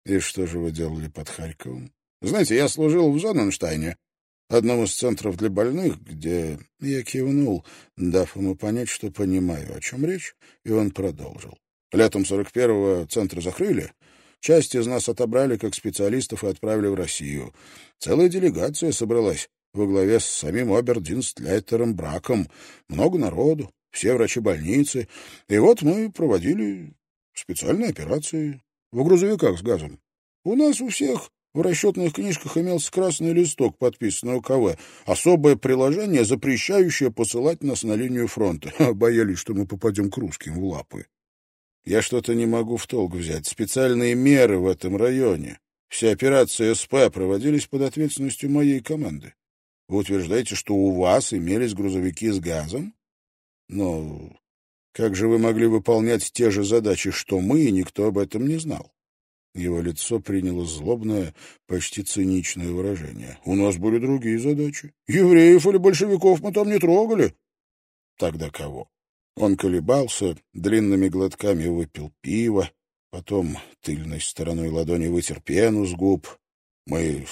И что же вы делали под Харьковом? Знаете, я служил в Зоненштайне одном из центров для больных, где я кивнул, дав ему понять, что понимаю, о чем речь, и он продолжил. Летом 41-го центр закрыли, часть из нас отобрали как специалистов и отправили в Россию. Целая делегация собралась во главе с самим обердинстляйтером Браком. Много народу, все врачи больницы. И вот мы проводили специальные операции в грузовиках с газом. У нас у всех в расчетных книжках имелся красный листок, подписанный УКВ, особое приложение, запрещающее посылать нас на линию фронта. Боялись, что мы попадем к русским в лапы. Я что-то не могу в толк взять. Специальные меры в этом районе. Все операции СП проводились под ответственностью моей команды. Вы утверждаете, что у вас имелись грузовики с газом? Но как же вы могли выполнять те же задачи, что мы, и никто об этом не знал? Его лицо приняло злобное, почти циничное выражение. «У нас были другие задачи. Евреев или большевиков мы там не трогали». «Тогда кого?» Он колебался, длинными глотками выпил пиво, потом тыльной стороной ладони вытер пену с губ. «Мы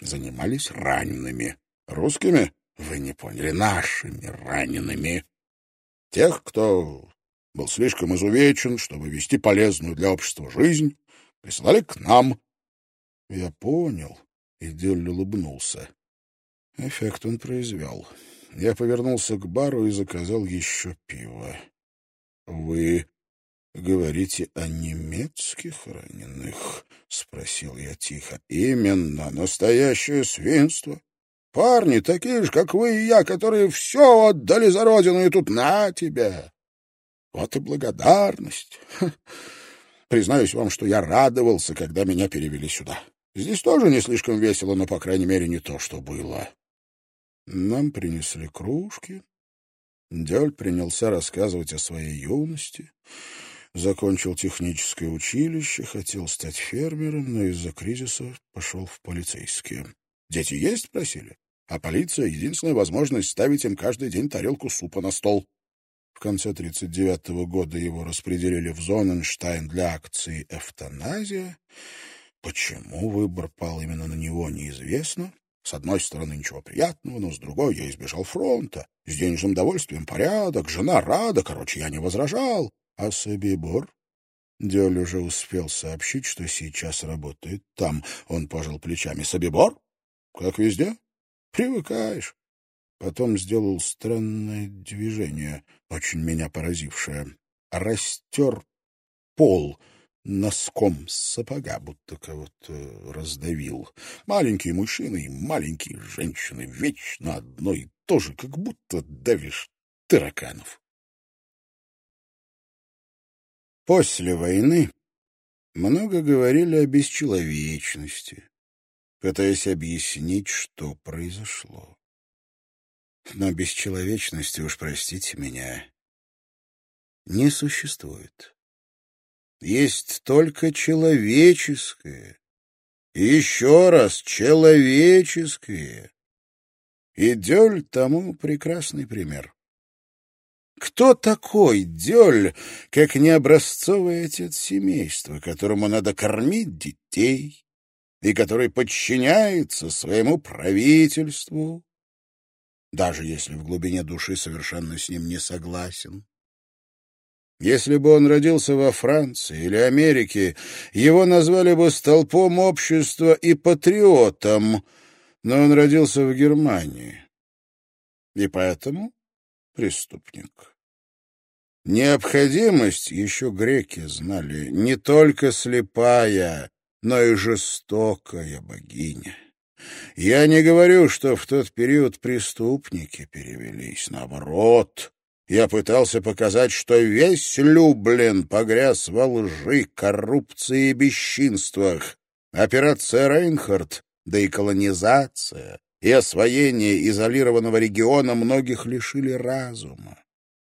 занимались ранеными. Русскими? Вы не поняли, нашими ранеными. Тех, кто был слишком изувечен, чтобы вести полезную для общества жизнь, прислали к нам. Я понял, и Дель улыбнулся. Эффект он произвел. Я повернулся к бару и заказал еще пиво. — Вы говорите о немецких раненых? — спросил я тихо. — Именно, настоящее свинство. Парни такие же, как вы и я, которые все отдали за родину, и тут на тебя. Вот и благодарность. Признаюсь вам, что я радовался, когда меня перевели сюда. Здесь тоже не слишком весело, но, по крайней мере, не то, что было. Нам принесли кружки. Дёль принялся рассказывать о своей юности. Закончил техническое училище, хотел стать фермером, но из-за кризиса пошел в полицейские. «Дети есть?» — спросили. А полиция — единственная возможность ставить им каждый день тарелку супа на стол. В конце 1939 года его распределили в Зоненштайн для акции «Эвтаназия». Почему выбор пал именно на него, неизвестно. С одной стороны, ничего приятного, но с другой я избежал фронта. С денежным довольствием порядок, жена рада, короче, я не возражал. А Собибор? Дёль уже успел сообщить, что сейчас работает там. Он пожал плечами. Собибор? Как везде? Привыкаешь. Потом сделал странное движение, очень меня поразившее. Растер пол носком сапога, будто кого-то раздавил. Маленькие мужчины и маленькие женщины, вечно одно и то же, как будто давишь тараканов. После войны много говорили о бесчеловечности, пытаясь объяснить, что произошло. Но бесчеловечности, уж простите меня, не существует. Есть только человеческое. И еще раз человеческое. И Дёль тому прекрасный пример. Кто такой Дёль, как необразцовый отец семейства, которому надо кормить детей и который подчиняется своему правительству, даже если в глубине души совершенно с ним не согласен. Если бы он родился во Франции или Америке, его назвали бы столпом общества и патриотом, но он родился в Германии, и поэтому преступник. Необходимость, еще греки знали, не только слепая, но и жестокая богиня. Я не говорю, что в тот период преступники перевелись. Наоборот, я пытался показать, что весь Люблин погряз во лжи, коррупции и бесчинствах. Операция «Рейнхард», да и колонизация, и освоение изолированного региона многих лишили разума.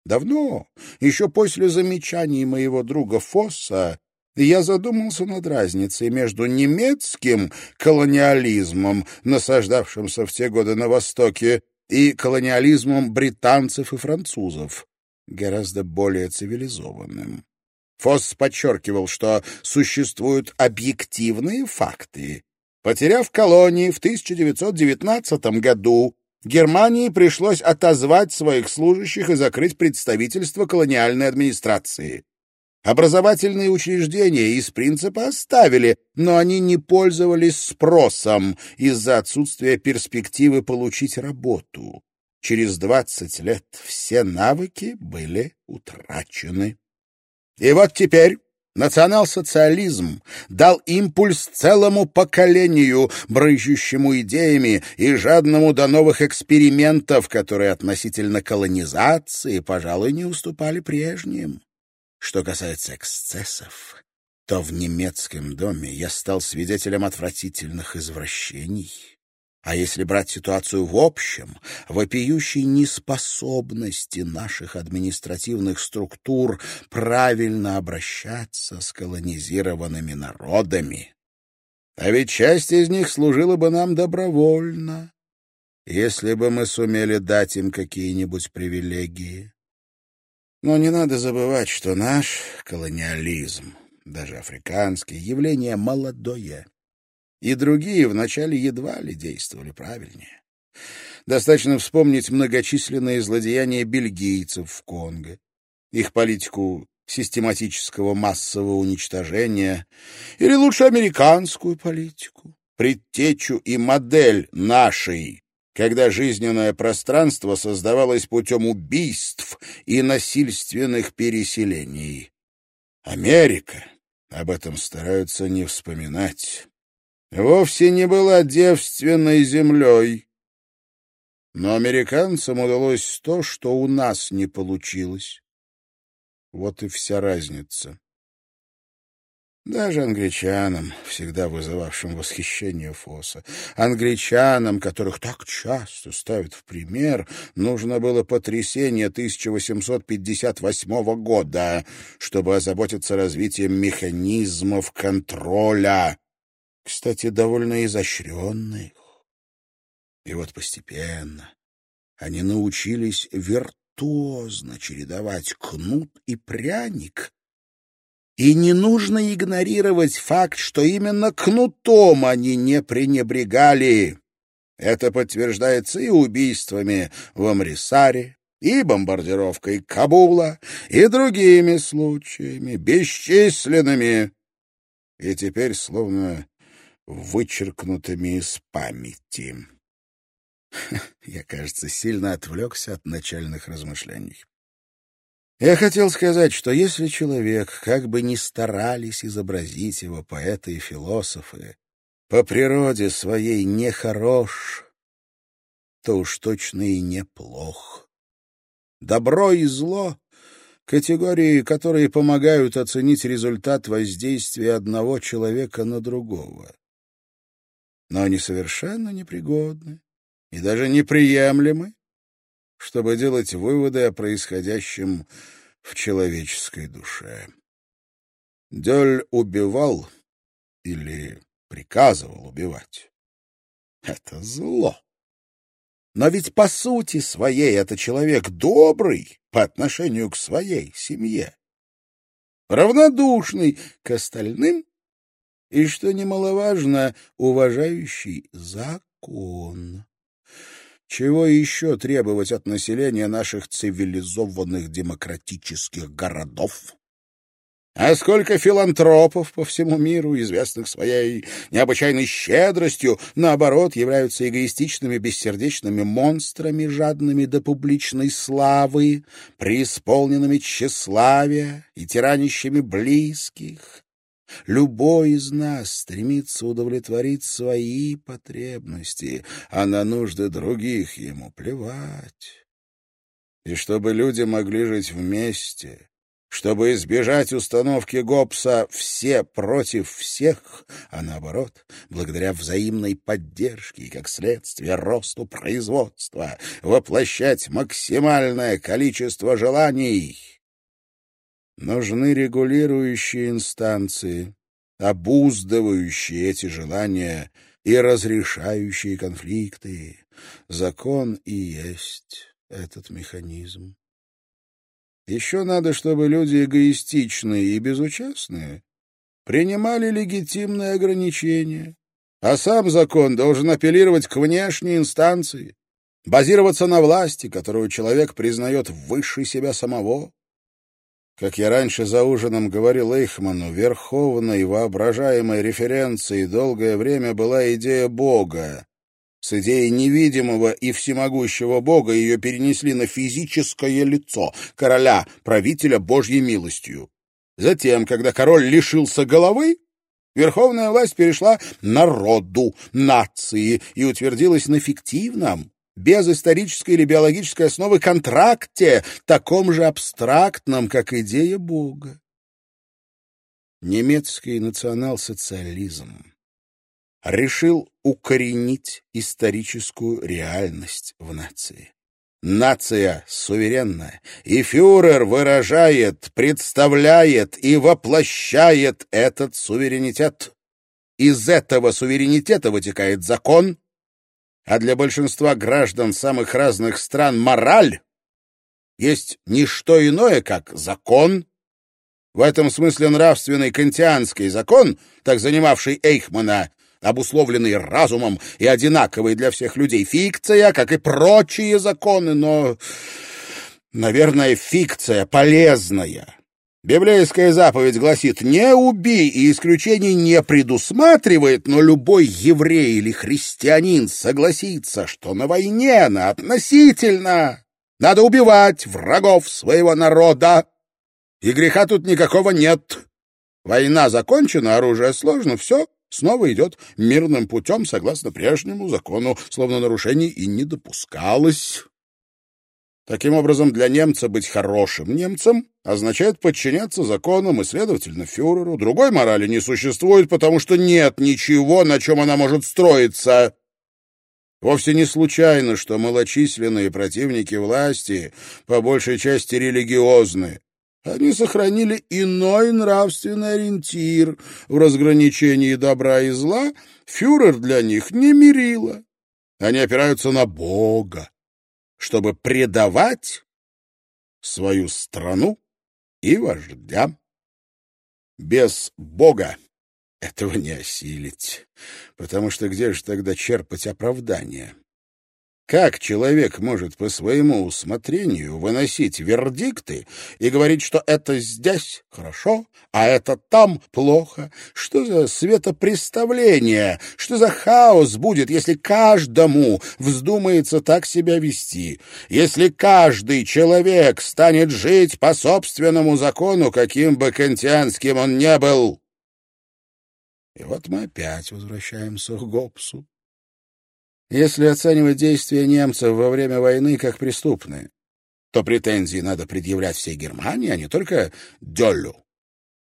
Давно, еще после замечаний моего друга Фосса, я задумался над разницей между немецким колониализмом, насаждавшимся в те годы на Востоке, и колониализмом британцев и французов, гораздо более цивилизованным. Фосс подчеркивал, что существуют объективные факты. Потеряв колонии в 1919 году, Германии пришлось отозвать своих служащих и закрыть представительство колониальной администрации. Образовательные учреждения из принципа оставили, но они не пользовались спросом из-за отсутствия перспективы получить работу. Через 20 лет все навыки были утрачены. И вот теперь национал-социализм дал импульс целому поколению, брызжущему идеями и жадному до новых экспериментов, которые относительно колонизации, пожалуй, не уступали прежним. Что касается эксцессов, то в немецком доме я стал свидетелем отвратительных извращений. А если брать ситуацию в общем, вопиющей неспособности наших административных структур правильно обращаться с колонизированными народами, а ведь часть из них служила бы нам добровольно, если бы мы сумели дать им какие-нибудь привилегии. Но не надо забывать, что наш колониализм, даже африканский, явление молодое, и другие вначале едва ли действовали правильнее. Достаточно вспомнить многочисленные злодеяния бельгийцев в Конго, их политику систематического массового уничтожения, или лучше американскую политику, предтечу и модель нашей когда жизненное пространство создавалось путем убийств и насильственных переселений. Америка, об этом стараются не вспоминать, вовсе не была девственной землей. Но американцам удалось то, что у нас не получилось. Вот и вся разница. Даже англичанам, всегда вызывавшим восхищение Фоса, англичанам, которых так часто ставят в пример, нужно было потрясение 1858 года, чтобы озаботиться развитием механизмов контроля, кстати, довольно изощренных. И вот постепенно они научились виртуозно чередовать кнут и пряник, и не нужно игнорировать факт, что именно кнутом они не пренебрегали. Это подтверждается и убийствами в Амрисаре, и бомбардировкой Кабула, и другими случаями, бесчисленными, и теперь словно вычеркнутыми из памяти. Я, кажется, сильно отвлекся от начальных размышлений. Я хотел сказать, что если человек, как бы ни старались изобразить его поэты и философы, по природе своей нехорош, то уж точно и неплох. Добро и зло — категории, которые помогают оценить результат воздействия одного человека на другого. Но они совершенно непригодны и даже неприемлемы чтобы делать выводы о происходящем в человеческой душе. Дель убивал или приказывал убивать. Это зло. Но ведь по сути своей это человек добрый по отношению к своей семье, равнодушный к остальным и, что немаловажно, уважающий закон. Чего еще требовать от населения наших цивилизованных демократических городов? А сколько филантропов по всему миру, известных своей необычайной щедростью, наоборот, являются эгоистичными, бессердечными монстрами, жадными до публичной славы, преисполненными тщеславия и тиранищами близких, Любой из нас стремится удовлетворить свои потребности, а на нужды других ему плевать. И чтобы люди могли жить вместе, чтобы избежать установки Гоббса «все против всех», а наоборот, благодаря взаимной поддержке и, как следствие, росту производства, воплощать максимальное количество желаний — Нужны регулирующие инстанции, обуздывающие эти желания и разрешающие конфликты. Закон и есть этот механизм. Еще надо, чтобы люди эгоистичные и безучастные принимали легитимные ограничения, а сам закон должен апеллировать к внешней инстанции, базироваться на власти, которую человек признает выше себя самого, как я раньше за ужином говорил Эйхману, верховной воображаемой референцией долгое время была идея Бога. С идеей невидимого и всемогущего Бога ее перенесли на физическое лицо короля, правителя Божьей милостью. Затем, когда король лишился головы, верховная власть перешла народу, нации и утвердилась на фиктивном, без исторической или биологической основы контракте, таком же абстрактном, как идея Бога. Немецкий национал-социализм решил укоренить историческую реальность в нации. Нация суверенна, и фюрер выражает, представляет и воплощает этот суверенитет. Из этого суверенитета вытекает закон, а для большинства граждан самых разных стран мораль есть не что иное, как закон. В этом смысле нравственный кантианский закон, так занимавший Эйхмана, обусловленный разумом и одинаковый для всех людей, фикция, как и прочие законы, но, наверное, фикция полезная. Библейская заповедь гласит «не убей» и исключений не предусматривает, но любой еврей или христианин согласится, что на войне она относительно. Надо убивать врагов своего народа. И греха тут никакого нет. Война закончена, оружие сложно, все снова идет мирным путем согласно прежнему закону, словно нарушений и не допускалось. Таким образом, для немца быть хорошим немцем означает подчиняться законам и, следовательно, фюреру. Другой морали не существует, потому что нет ничего, на чем она может строиться. Вовсе не случайно, что малочисленные противники власти по большей части религиозны. Они сохранили иной нравственный ориентир в разграничении добра и зла. Фюрер для них не мерило. Они опираются на Бога, чтобы предавать свою страну и вождя. Без Бога этого не осилить, потому что где же тогда черпать оправдание? Как человек может по своему усмотрению выносить вердикты и говорить, что это здесь хорошо, а это там плохо? Что за светопреставление? Что за хаос будет, если каждому вздумается так себя вести? Если каждый человек станет жить по собственному закону, каким бы кантианским он не был? И вот мы опять возвращаемся к Гоббсу. Если оценивать действия немцев во время войны как преступные, то претензии надо предъявлять всей Германии, а не только Дёллю.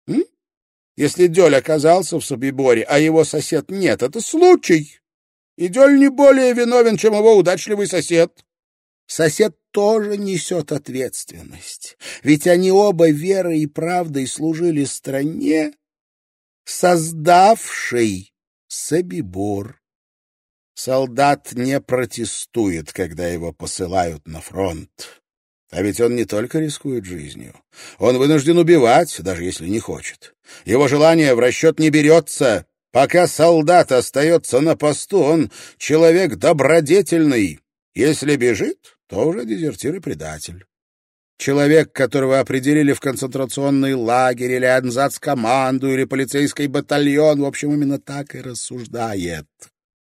М? Если Дёль оказался в Собиборе, а его сосед нет, это случай. И Дёль не более виновен, чем его удачливый сосед. Сосед тоже несет ответственность, ведь они оба верой и правдой служили стране, создавшей Собибор. Солдат не протестует, когда его посылают на фронт. А ведь он не только рискует жизнью. Он вынужден убивать, даже если не хочет. Его желание в расчет не берется. Пока солдат остается на посту, он человек добродетельный. Если бежит, то уже дезертир и предатель. Человек, которого определили в концентрационный лагерь или анзац-команду или полицейский батальон, в общем, именно так и рассуждает.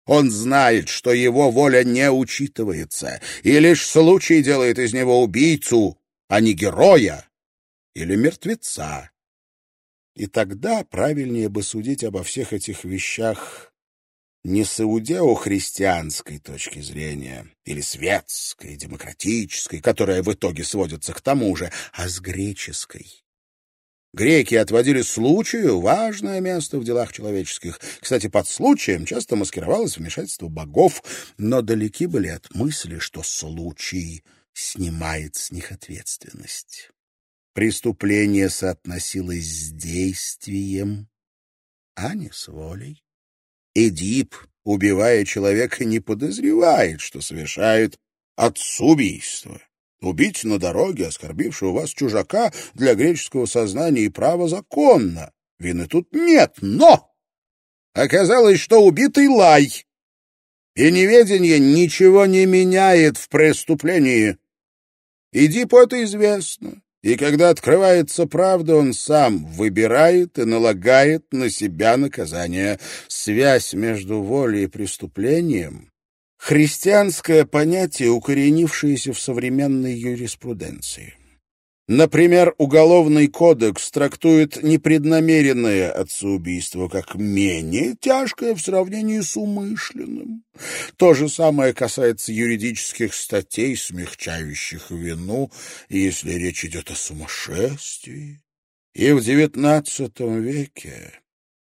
Он знает, что его воля не учитывается, и лишь случай делает из него убийцу, а не героя или мертвеца. И тогда правильнее бы судить обо всех этих вещах не с иудео-христианской точки зрения или светской, демократической, которая в итоге сводится к тому же, а с греческой. Греки отводили случаю важное место в делах человеческих. Кстати, под случаем часто маскировалось вмешательство богов, но далеки были от мысли, что случай снимает с них ответственность. Преступление соотносилось с действием, а не с волей. Эдип, убивая человека, не подозревает, что совершает отцубийство. Убить на дороге оскорбившего вас чужака для греческого сознания и права законно. Вины тут нет, но... Оказалось, что убитый лай. И неведение ничего не меняет в преступлении. Иди по это известно. И когда открывается правда, он сам выбирает и налагает на себя наказание. Связь между волей и преступлением христианское понятие, укоренившееся в современной юриспруденции. Например, Уголовный кодекс трактует непреднамеренное отцеубийство как менее тяжкое в сравнении с умышленным. То же самое касается юридических статей, смягчающих вину, если речь идет о сумасшествии. И в XIX веке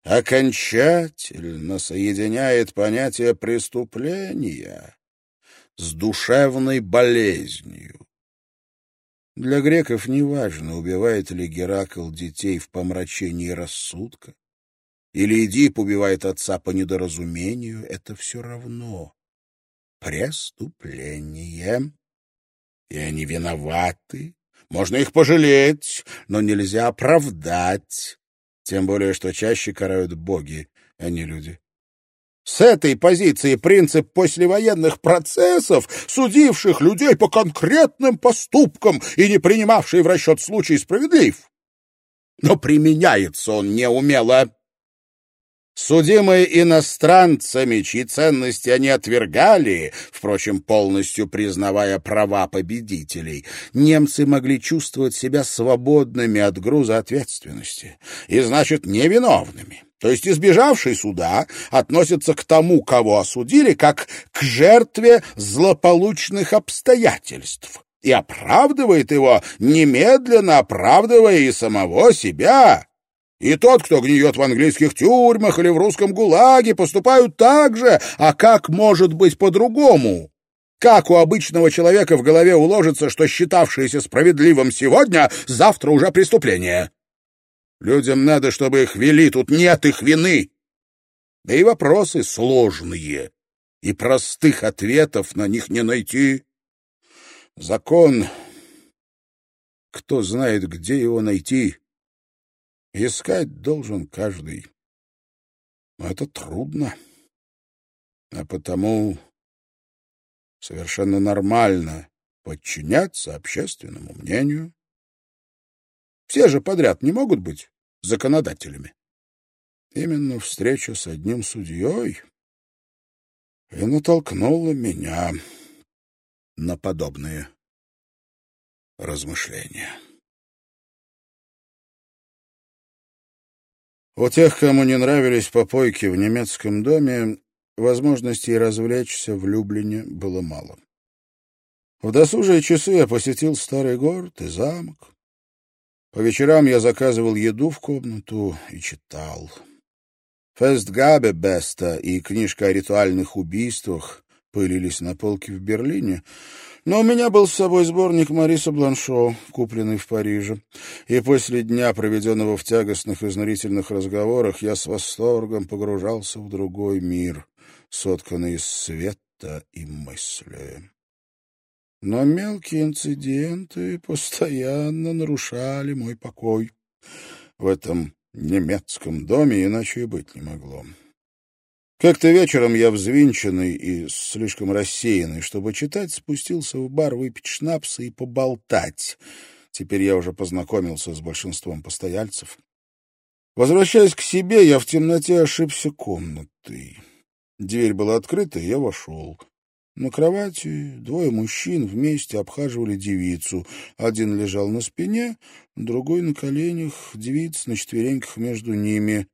окончательно соединяет понятие преступления с душевной болезнью. Для греков неважно, убивает ли Геракл детей в помрачении рассудка, или Эдип убивает отца по недоразумению, это все равно преступление. И они виноваты. Можно их пожалеть, но нельзя оправдать. Тем более, что чаще карают боги, а не люди. С этой позиции принцип послевоенных процессов, судивших людей по конкретным поступкам и не принимавший в расчет случай, справедлив. Но применяется он неумело. Судимые иностранцами, чьи ценности они отвергали, впрочем, полностью признавая права победителей, немцы могли чувствовать себя свободными от груза ответственности и, значит, невиновными. То есть избежавший суда относится к тому, кого осудили, как к жертве злополучных обстоятельств и оправдывает его, немедленно оправдывая и самого себя. И тот, кто гниет в английских тюрьмах или в русском ГУЛАГе, поступают так же. А как может быть по-другому? Как у обычного человека в голове уложится, что считавшееся справедливым сегодня, завтра уже преступление? Людям надо, чтобы их вели, тут нет их вины. Да и вопросы сложные, и простых ответов на них не найти. Закон... Кто знает, где его найти? Искать должен каждый. Но это трудно. А потому совершенно нормально подчиняться общественному мнению. Все же подряд не могут быть законодателями. Именно встреча с одним судьей и натолкнула меня на подобные размышления. У тех, кому не нравились попойки в немецком доме, возможностей развлечься в Люблине было мало. В досужие часы я посетил старый город и замок. По вечерам я заказывал еду в комнату и читал. Фестгабе Беста и книжка о ритуальных убийствах пылились на полке в Берлине, но у меня был с собой сборник Мариса Бланшо, купленный в Париже, и после дня, проведенного в тягостных изнурительных разговорах, я с восторгом погружался в другой мир, сотканный из света и мысли. Но мелкие инциденты постоянно нарушали мой покой. В этом немецком доме иначе и быть не могло. Как-то вечером я, взвинченный и слишком рассеянный, чтобы читать, спустился в бар выпить шнапса и поболтать. Теперь я уже познакомился с большинством постояльцев. Возвращаясь к себе, я в темноте ошибся комнатой. Дверь была открыта, я вошел. На кровати двое мужчин вместе обхаживали девицу. Один лежал на спине, другой на коленях, девица на четвереньках между ними.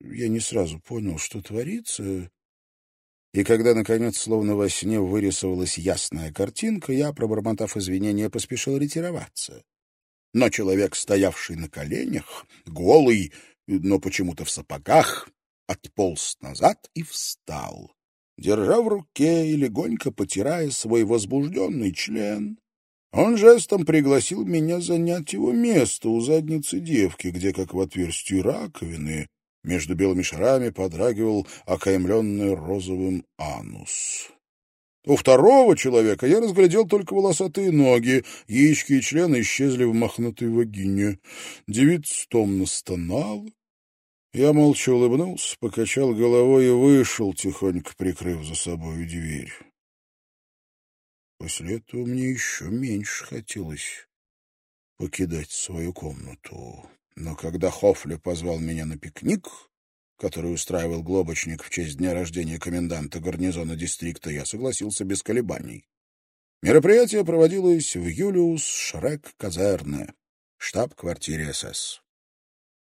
Я не сразу понял, что творится, и когда, наконец, словно во сне вырисовалась ясная картинка, я, пробормотав извинения, поспешил ретироваться. Но человек, стоявший на коленях, голый, но почему-то в сапогах, отполз назад и встал, держа в руке и легонько потирая свой возбужденный член. Он жестом пригласил меня занять его место у задницы девки, где, как в отверстии раковины, между белыми шарами подрагивал окаймленный розовым анус. У второго человека я разглядел только волосатые ноги, яички и члены исчезли в мохнатой вагине. Девица томно стонала. Я молча улыбнулся, покачал головой и вышел, тихонько прикрыв за собой дверь. После этого мне еще меньше хотелось покидать свою комнату. Но когда Хофли позвал меня на пикник, который устраивал Глобочник в честь дня рождения коменданта гарнизона дистрикта, я согласился без колебаний. Мероприятие проводилось в Юлиус Шрек Казерне, штаб-квартире СС.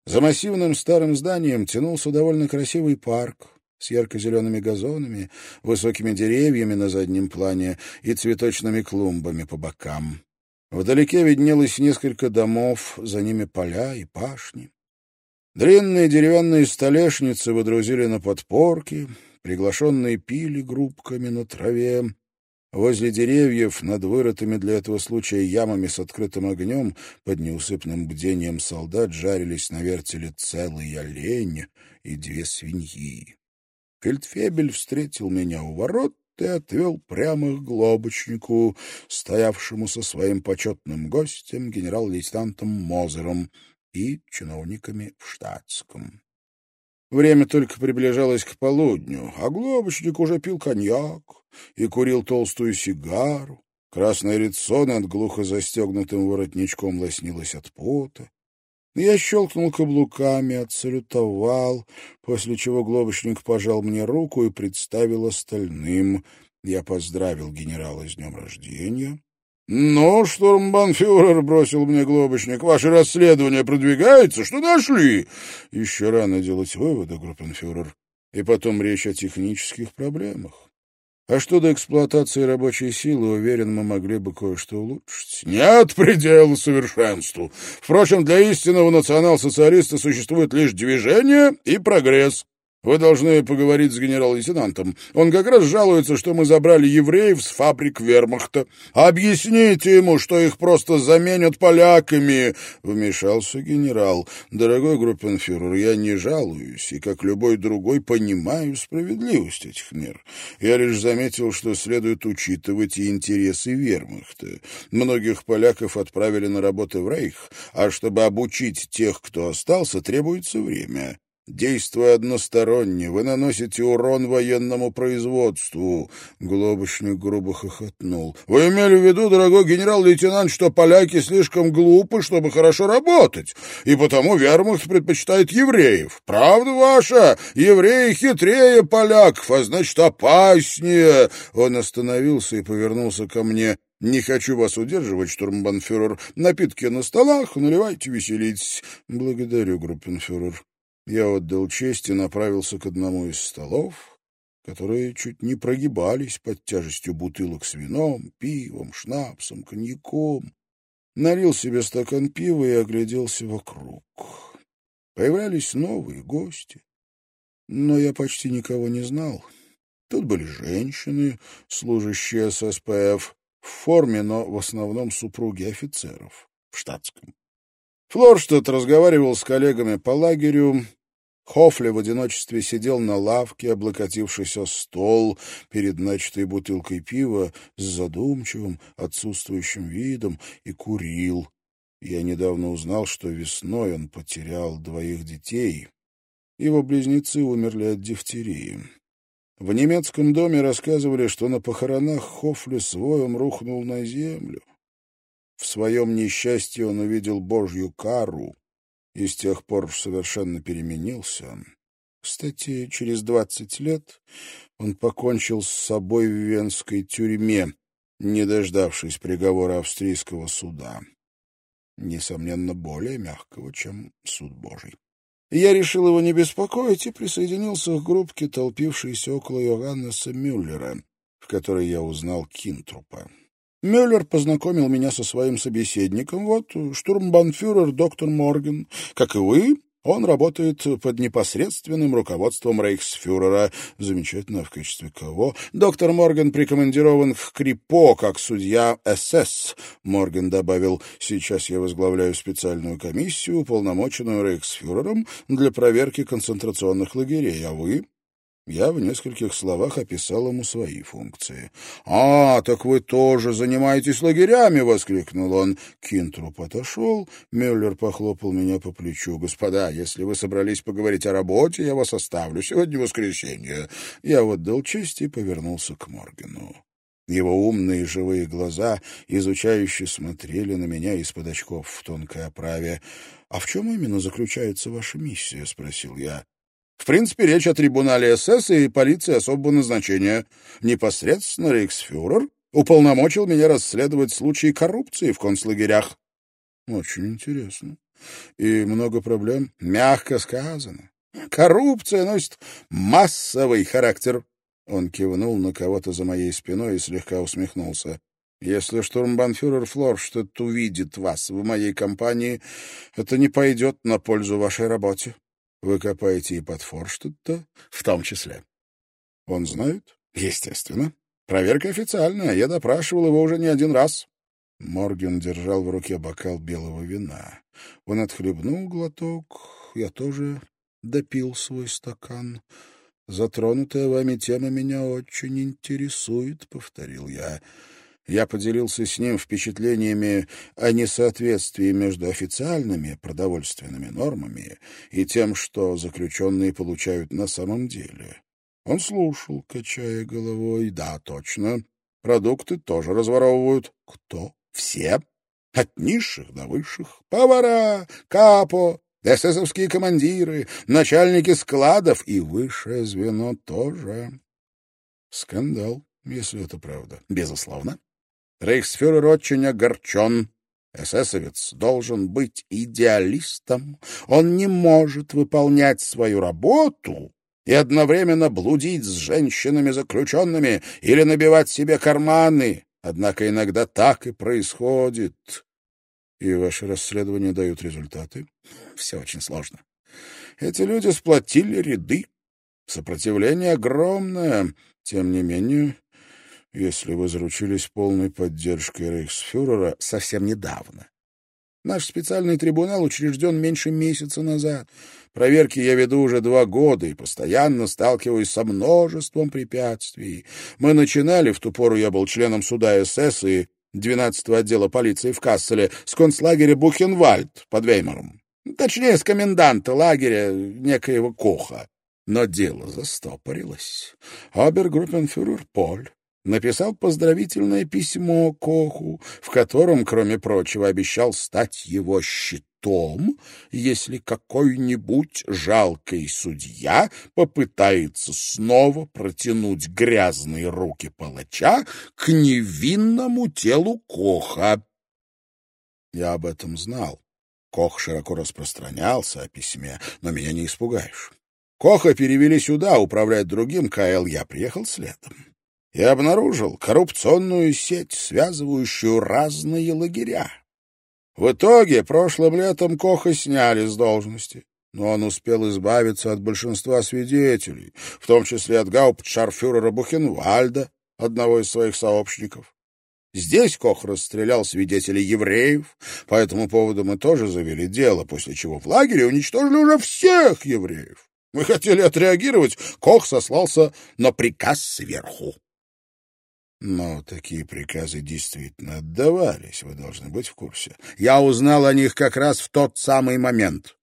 За массивным старым зданием тянулся довольно красивый парк с ярко-зелеными газонами, высокими деревьями на заднем плане и цветочными клумбами по бокам. Вдалеке виднелось несколько домов, за ними поля и пашни. Длинные деревянные столешницы водрузили на подпорки, приглашенные пили группками на траве. Возле деревьев, над вырытыми для этого случая ямами с открытым огнем, под неусыпным бдением солдат жарились на вертеле целый олень и две свиньи. Фельдфебель встретил меня у ворот и отвел прямо к глобочнику, стоявшему со своим почетным гостем, генерал-лейтенантом Мозером и чиновниками в штатском. Время только приближалось к полудню, а глобочник уже пил коньяк и курил толстую сигару. Красное лицо над глухо застегнутым воротничком лоснилось от пота. Я щелкнул каблуками, отсалютовал, после чего глобочник пожал мне руку и представил остальным. Я поздравил генерала с днем рождения. — Ну, штурмбанфюрер, — бросил мне глобочник, — ваше расследование продвигается? Что нашли? — Еще рано делать выводы, группенфюрер. И потом речь о технических проблемах. А что до эксплуатации рабочей силы, уверен, мы могли бы кое-что улучшить. Нет предела совершенству. Впрочем, для истинного национал-социалиста существует лишь движение и прогресс. Вы должны поговорить с генерал-лейтенантом. Он как раз жалуется, что мы забрали евреев с фабрик вермахта. Объясните ему, что их просто заменят поляками, — вмешался генерал. Дорогой группенфюрер, я не жалуюсь, и, как любой другой, понимаю справедливость этих мер. Я лишь заметил, что следует учитывать и интересы вермахта. Многих поляков отправили на работы в Рейх, а чтобы обучить тех, кто остался, требуется время. Действуя односторонне, вы наносите урон военному производству. Глобочник грубо хохотнул. Вы имели в виду, дорогой генерал-лейтенант, что поляки слишком глупы, чтобы хорошо работать, и потому вермахт предпочитает евреев. Правда ваша? Евреи хитрее поляков, а значит опаснее. Он остановился и повернулся ко мне. «Не хочу вас удерживать, штурмбанфюрер. Напитки на столах, наливайте, веселитесь». «Благодарю, группенфюрер». Я отдал честь и направился к одному из столов, которые чуть не прогибались под тяжестью бутылок с вином, пивом, шнапсом, коньяком. Налил себе стакан пива и огляделся вокруг. Появлялись новые гости, но я почти никого не знал. Тут были женщины, служащие с СПФ, в форме, но в основном супруги офицеров, в штатском. Флорштадт разговаривал с коллегами по лагерю, Хофли в одиночестве сидел на лавке, облокотившись о стол перед начатой бутылкой пива с задумчивым, отсутствующим видом и курил. Я недавно узнал, что весной он потерял двоих детей. Его близнецы умерли от дифтерии. В немецком доме рассказывали, что на похоронах Хофли своем рухнул на землю. В своем несчастье он увидел Божью кару, и с тех пор совершенно переменился. Кстати, через двадцать лет он покончил с собой в венской тюрьме, не дождавшись приговора австрийского суда. Несомненно, более мягкого, чем суд Божий. Я решил его не беспокоить и присоединился к группке, толпившейся около Йоганнеса Мюллера, в которой я узнал Кинтрупа. Мюллер познакомил меня со своим собеседником. Вот, штурмбанфюрер доктор Морген. Как и вы, он работает под непосредственным руководством рейхсфюрера. Замечательно, в качестве кого? Доктор Морган прикомандирован к Крипо как судья СС. Морган добавил, сейчас я возглавляю специальную комиссию, уполномоченную рейхсфюрером для проверки концентрационных лагерей. А вы? Я в нескольких словах описал ему свои функции. «А, так вы тоже занимаетесь лагерями!» — воскликнул он. Кинтруп отошел. Мюллер похлопал меня по плечу. «Господа, если вы собрались поговорить о работе, я вас оставлю. Сегодня воскресенье». Я отдал честь и повернулся к Моргану. Его умные живые глаза изучающе смотрели на меня из-под очков в тонкой оправе. «А в чем именно заключается ваша миссия?» — спросил я. В принципе, речь о трибунале СС и полиции особого назначения. Непосредственно рейхсфюрер уполномочил меня расследовать случаи коррупции в концлагерях. Очень интересно. И много проблем? Мягко сказано. Коррупция носит массовый характер. Он кивнул на кого-то за моей спиной и слегка усмехнулся. Если штурмбанфюрер Флорштадт увидит вас в моей компании, это не пойдет на пользу вашей работе. Вы копаете и под Форштадта? В том числе. Он знает? Естественно. Проверка официальная. Я допрашивал его уже не один раз. Морген держал в руке бокал белого вина. Он отхлебнул глоток. Я тоже допил свой стакан. «Затронутая вами тема меня очень интересует», — повторил я. Я поделился с ним впечатлениями о несоответствии между официальными продовольственными нормами и тем, что заключенные получают на самом деле. Он слушал, качая головой. «Да, точно. Продукты тоже разворовывают. Кто? Все. От низших до высших. Повара, капо, эсэсовские командиры, начальники складов и высшее звено тоже. Скандал, если это правда. Безусловно. Рейхсфюрер очень огорчен. Эсэсовец должен быть идеалистом. Он не может выполнять свою работу и одновременно блудить с женщинами-заключенными или набивать себе карманы. Однако иногда так и происходит. И ваши расследования дают результаты? Все очень сложно. Эти люди сплотили ряды. Сопротивление огромное. Тем не менее, если вы заручились полной поддержкой рейхсфюрера совсем недавно. Наш специальный трибунал учрежден меньше месяца назад. Проверки я веду уже два года и постоянно сталкиваюсь со множеством препятствий. Мы начинали, в ту пору я был членом суда СС и 12-го отдела полиции в Касселе, с концлагеря Бухенвальд под Веймаром. Точнее, с коменданта лагеря некоего Коха. Но дело застопорилось. Обергруппенфюрер Поль написал поздравительное письмо Коху, в котором, кроме прочего, обещал стать его щитом том, если какой-нибудь жалкий судья попытается снова протянуть грязные руки палача к невинному телу Коха. Я об этом знал. Кох широко распространялся о письме, но меня не испугаешь. Коха перевели сюда управлять другим КЛ, я приехал следом. Я обнаружил коррупционную сеть, связывающую разные лагеря. В итоге прошлым летом Коха сняли с должности, но он успел избавиться от большинства свидетелей, в том числе от гауптшарфюрера Бухенвальда, одного из своих сообщников. Здесь Кох расстрелял свидетелей евреев, по этому поводу мы тоже завели дело, после чего в лагере уничтожили уже всех евреев. Мы хотели отреагировать, Кох сослался на приказ сверху. Но такие приказы действительно отдавались, вы должны быть в курсе. Я узнал о них как раз в тот самый момент.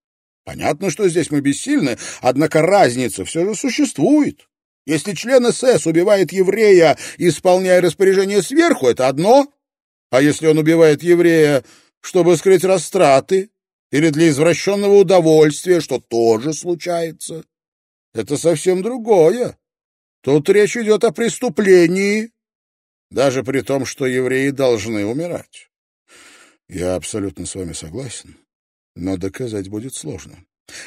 Понятно, что здесь мы бессильны, однако разница все же существует. Если член СС убивает еврея, исполняя распоряжение сверху, это одно. А если он убивает еврея, чтобы скрыть растраты или для извращенного удовольствия, что тоже случается, это совсем другое. Тут речь идет о преступлении, даже при том, что евреи должны умирать. Я абсолютно с вами согласен, но доказать будет сложно.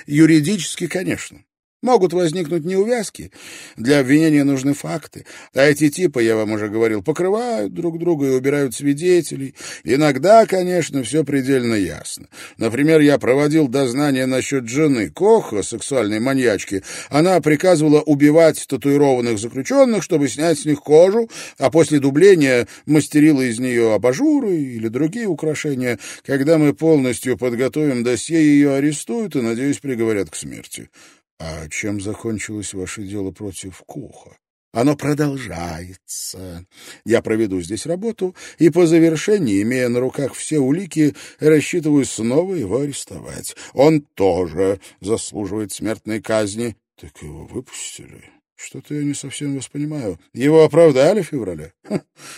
Юридически, конечно. Могут возникнуть неувязки. Для обвинения нужны факты. А эти типы, я вам уже говорил, покрывают друг друга и убирают свидетелей. Иногда, конечно, все предельно ясно. Например, я проводил дознание насчет жены Коха, сексуальной маньячки. Она приказывала убивать татуированных заключенных, чтобы снять с них кожу, а после дубления мастерила из нее абажуры или другие украшения. Когда мы полностью подготовим досье, ее арестуют и, надеюсь, приговорят к смерти. А чем закончилось ваше дело против Куха? Оно продолжается. Я проведу здесь работу, и по завершении, имея на руках все улики, рассчитываю снова его арестовать. Он тоже заслуживает смертной казни. Так его выпустили. Что-то я не совсем вас. Его оправдали в феврале?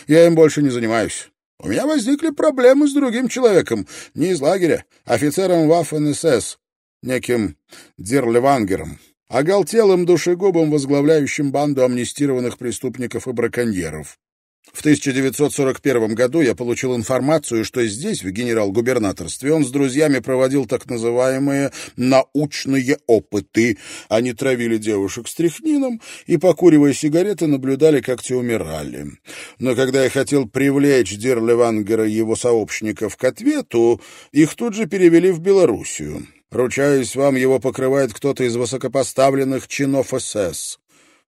Я им больше не занимаюсь. У меня возникли проблемы с другим человеком, не из лагеря, офицером ВАФ-НСС неким Дирлевангером, оголтелым душегубом, возглавляющим банду амнистированных преступников и браконьеров. В 1941 году я получил информацию, что здесь, в генерал-губернаторстве, он с друзьями проводил так называемые «научные опыты». Они травили девушек стрихнином и, покуривая сигареты, наблюдали, как те умирали. Но когда я хотел привлечь Дирлевангера и его сообщников к ответу, их тут же перевели в Белоруссию. Ручаюсь вам, его покрывает кто-то из высокопоставленных чинов СС.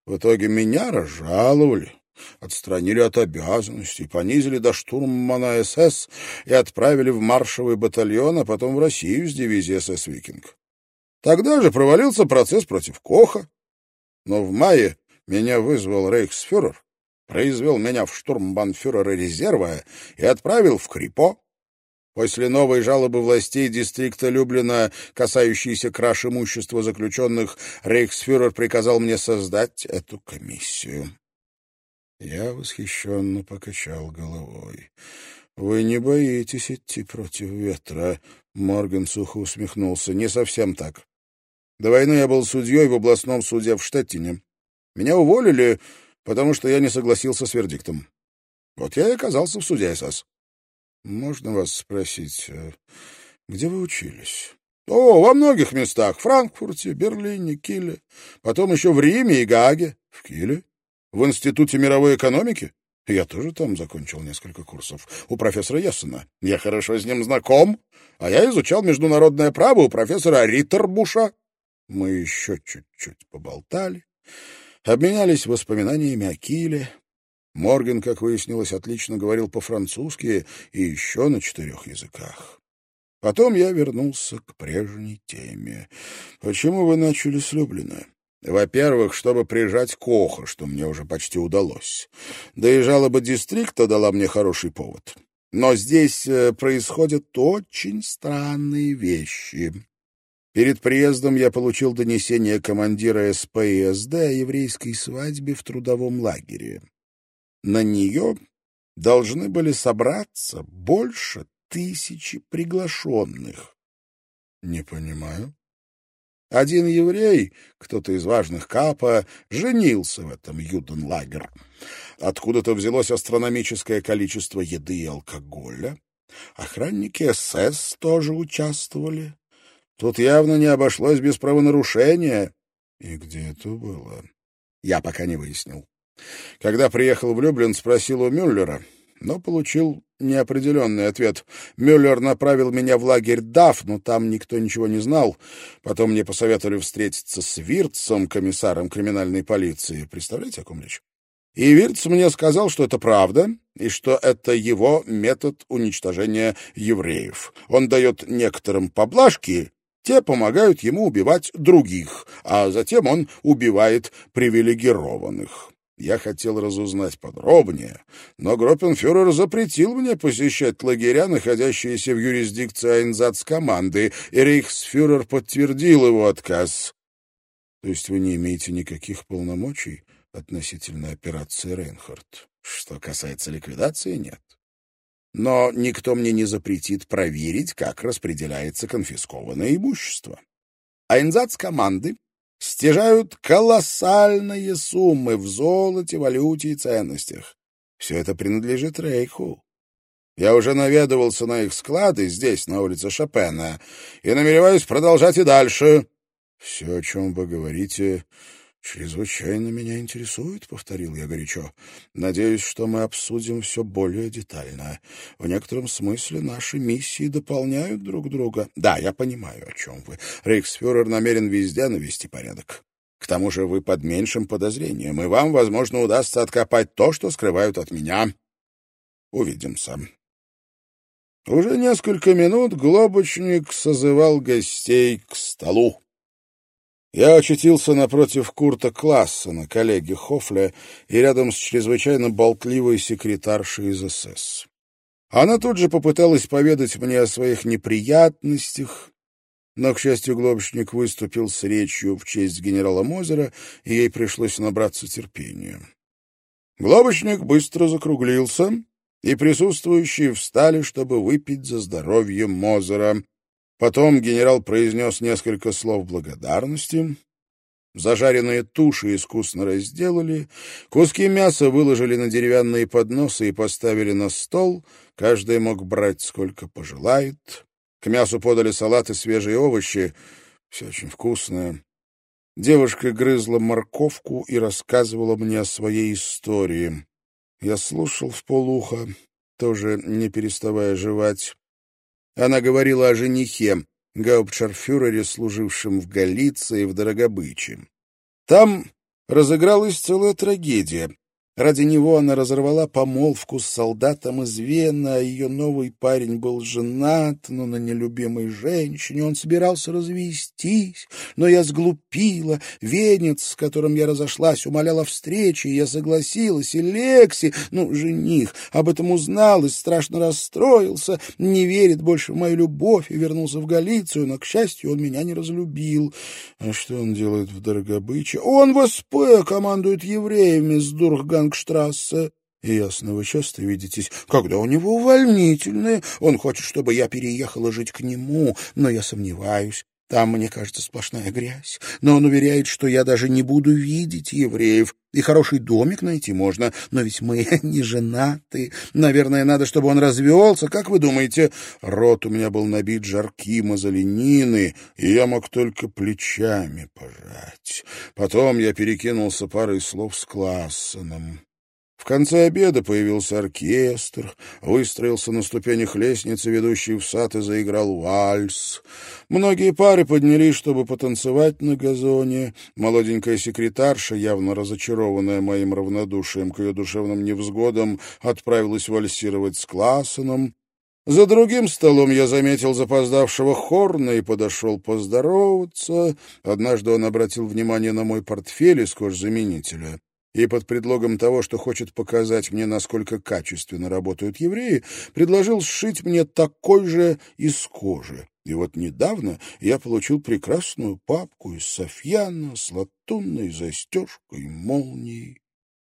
В итоге меня разжаловали, отстранили от обязанностей, понизили до штурмана СС и отправили в маршевый батальон, а потом в Россию с дивизией СС «Викинг». Тогда же провалился процесс против Коха. Но в мае меня вызвал рейхсфюрер, произвел меня в штурмбанфюрера резерва и отправил в Крипо. После новой жалобы властей дистрикта Люблина, касающейся краж имущества заключенных, рейхсфюрер приказал мне создать эту комиссию. Я восхищенно покачал головой. — Вы не боитесь идти против ветра? Морган сухо усмехнулся. — Не совсем так. До войны я был судьей в областном суде в Штеттине. Меня уволили, потому что я не согласился с вердиктом. Вот я и оказался в суде СС. — Можно вас спросить, э, где вы учились? — О, во многих местах. В Франкфурте, Берлине, Киле. Потом еще в Риме и Гааге. — В Киле? В Институте мировой экономики? Я тоже там закончил несколько курсов. У профессора Яссена. Я хорошо с ним знаком. А я изучал международное право у профессора Риттербуша. Мы еще чуть-чуть поболтали, обменялись воспоминаниями о Киле. Морген, как выяснилось, отлично говорил по-французски и еще на четырех языках. Потом я вернулся к прежней теме. Почему вы начали с Люблина? Во-первых, чтобы прижать Коха, что мне уже почти удалось. Да и жалоба дистрикта дала мне хороший повод. Но здесь э, происходят очень странные вещи. Перед приездом я получил донесение командира СПСД о еврейской свадьбе в трудовом лагере. На нее должны были собраться больше тысячи приглашенных. — Не понимаю. Один еврей, кто-то из важных капа, женился в этом юденлагер. Откуда-то взялось астрономическое количество еды и алкоголя. Охранники СС тоже участвовали. Тут явно не обошлось без правонарушения. И где это было? Я пока не выяснил. Когда приехал в Люблин, спросил у Мюллера, но получил неопределенный ответ. Мюллер направил меня в лагерь ДАФ, но там никто ничего не знал. Потом мне посоветовали встретиться с Вирцем, комиссаром криминальной полиции. Представляете, о ком речь? И Вирц мне сказал, что это правда, и что это его метод уничтожения евреев. Он дает некоторым поблажки, те помогают ему убивать других, а затем он убивает привилегированных. Я хотел разузнать подробнее, но Гроппенфюрер запретил мне посещать лагеря, находящиеся в юрисдикции Айнзац-команды, и рейхсфюрер подтвердил его отказ. То есть вы не имеете никаких полномочий относительно операции Рейнхард? Что касается ликвидации, нет. Но никто мне не запретит проверить, как распределяется конфискованное имущество. Айнзац-команды стяжают колоссальные суммы в золоте, валюте и ценностях. Все это принадлежит Рейху. Я уже наведывался на их склады здесь, на улице Шопена, и намереваюсь продолжать и дальше. Все, о чем вы говорите, «Чрезвычайно меня интересует», — повторил я горячо. «Надеюсь, что мы обсудим все более детально. В некотором смысле наши миссии дополняют друг друга». «Да, я понимаю, о чем вы. Рейхсфюрер намерен везде навести порядок. К тому же вы под меньшим подозрением, и вам, возможно, удастся откопать то, что скрывают от меня. Увидимся». Уже несколько минут Глобочник созывал гостей к столу. Я очутился напротив Курта Классена, коллеги Хофля, и рядом с чрезвычайно болтливой секретаршей из СС. Она тут же попыталась поведать мне о своих неприятностях, но, к счастью, Глобочник выступил с речью в честь генерала Мозера, и ей пришлось набраться терпения. Глобочник быстро закруглился, и присутствующие встали, чтобы выпить за здоровье Мозера. Потом генерал произнес несколько слов благодарности. Зажаренные туши искусно разделали, куски мяса выложили на деревянные подносы и поставили на стол. Каждый мог брать сколько пожелает. К мясу подали салат и свежие овощи. Все очень вкусное. Девушка грызла морковку и рассказывала мне о своей истории. Я слушал в полуха, тоже не переставая жевать. Она говорила о женихе, гауптшарфюрере, служившем в Галиции в Дорогобыче. Там разыгралась целая трагедия. Ради него она разорвала помолвку с солдатом из Вены, а ее новый парень был женат, но на нелюбимой женщине. Он собирался развестись, но я сглупила. Венец, с которым я разошлась, умолял о встрече, и я согласилась. И Лекси, ну, жених, об этом узнал и страшно расстроился, не верит больше в мою любовь и вернулся в Галицию, но, к счастью, он меня не разлюбил. А что он делает в Дорогобыче? Он в СП командует евреями с Дурган Гангштрассе. Ясно, вы часто видитесь, когда у него увольнительные. Он хочет, чтобы я переехала жить к нему, но я сомневаюсь. Там, мне кажется, сплошная грязь. Но он уверяет, что я даже не буду видеть евреев. И хороший домик найти можно, но ведь мы не женаты. Наверное, надо, чтобы он развелся. Как вы думаете? Рот у меня был набит жарким из оленины, и я мог только плечами пожать. Потом я перекинулся парой слов с Классеном. В конце обеда появился оркестр, выстроился на ступенях лестницы, ведущей в сад, и заиграл вальс. Многие пары поднялись, чтобы потанцевать на газоне. Молоденькая секретарша, явно разочарованная моим равнодушием к ее душевным невзгодам, отправилась вальсировать с Классеном. За другим столом я заметил запоздавшего Хорна и подошел поздороваться. Однажды он обратил внимание на мой портфель из кожзаменителя и под предлогом того, что хочет показать мне, насколько качественно работают евреи, предложил сшить мне такой же из кожи. И вот недавно я получил прекрасную папку из софьяна с латунной застежкой молнией.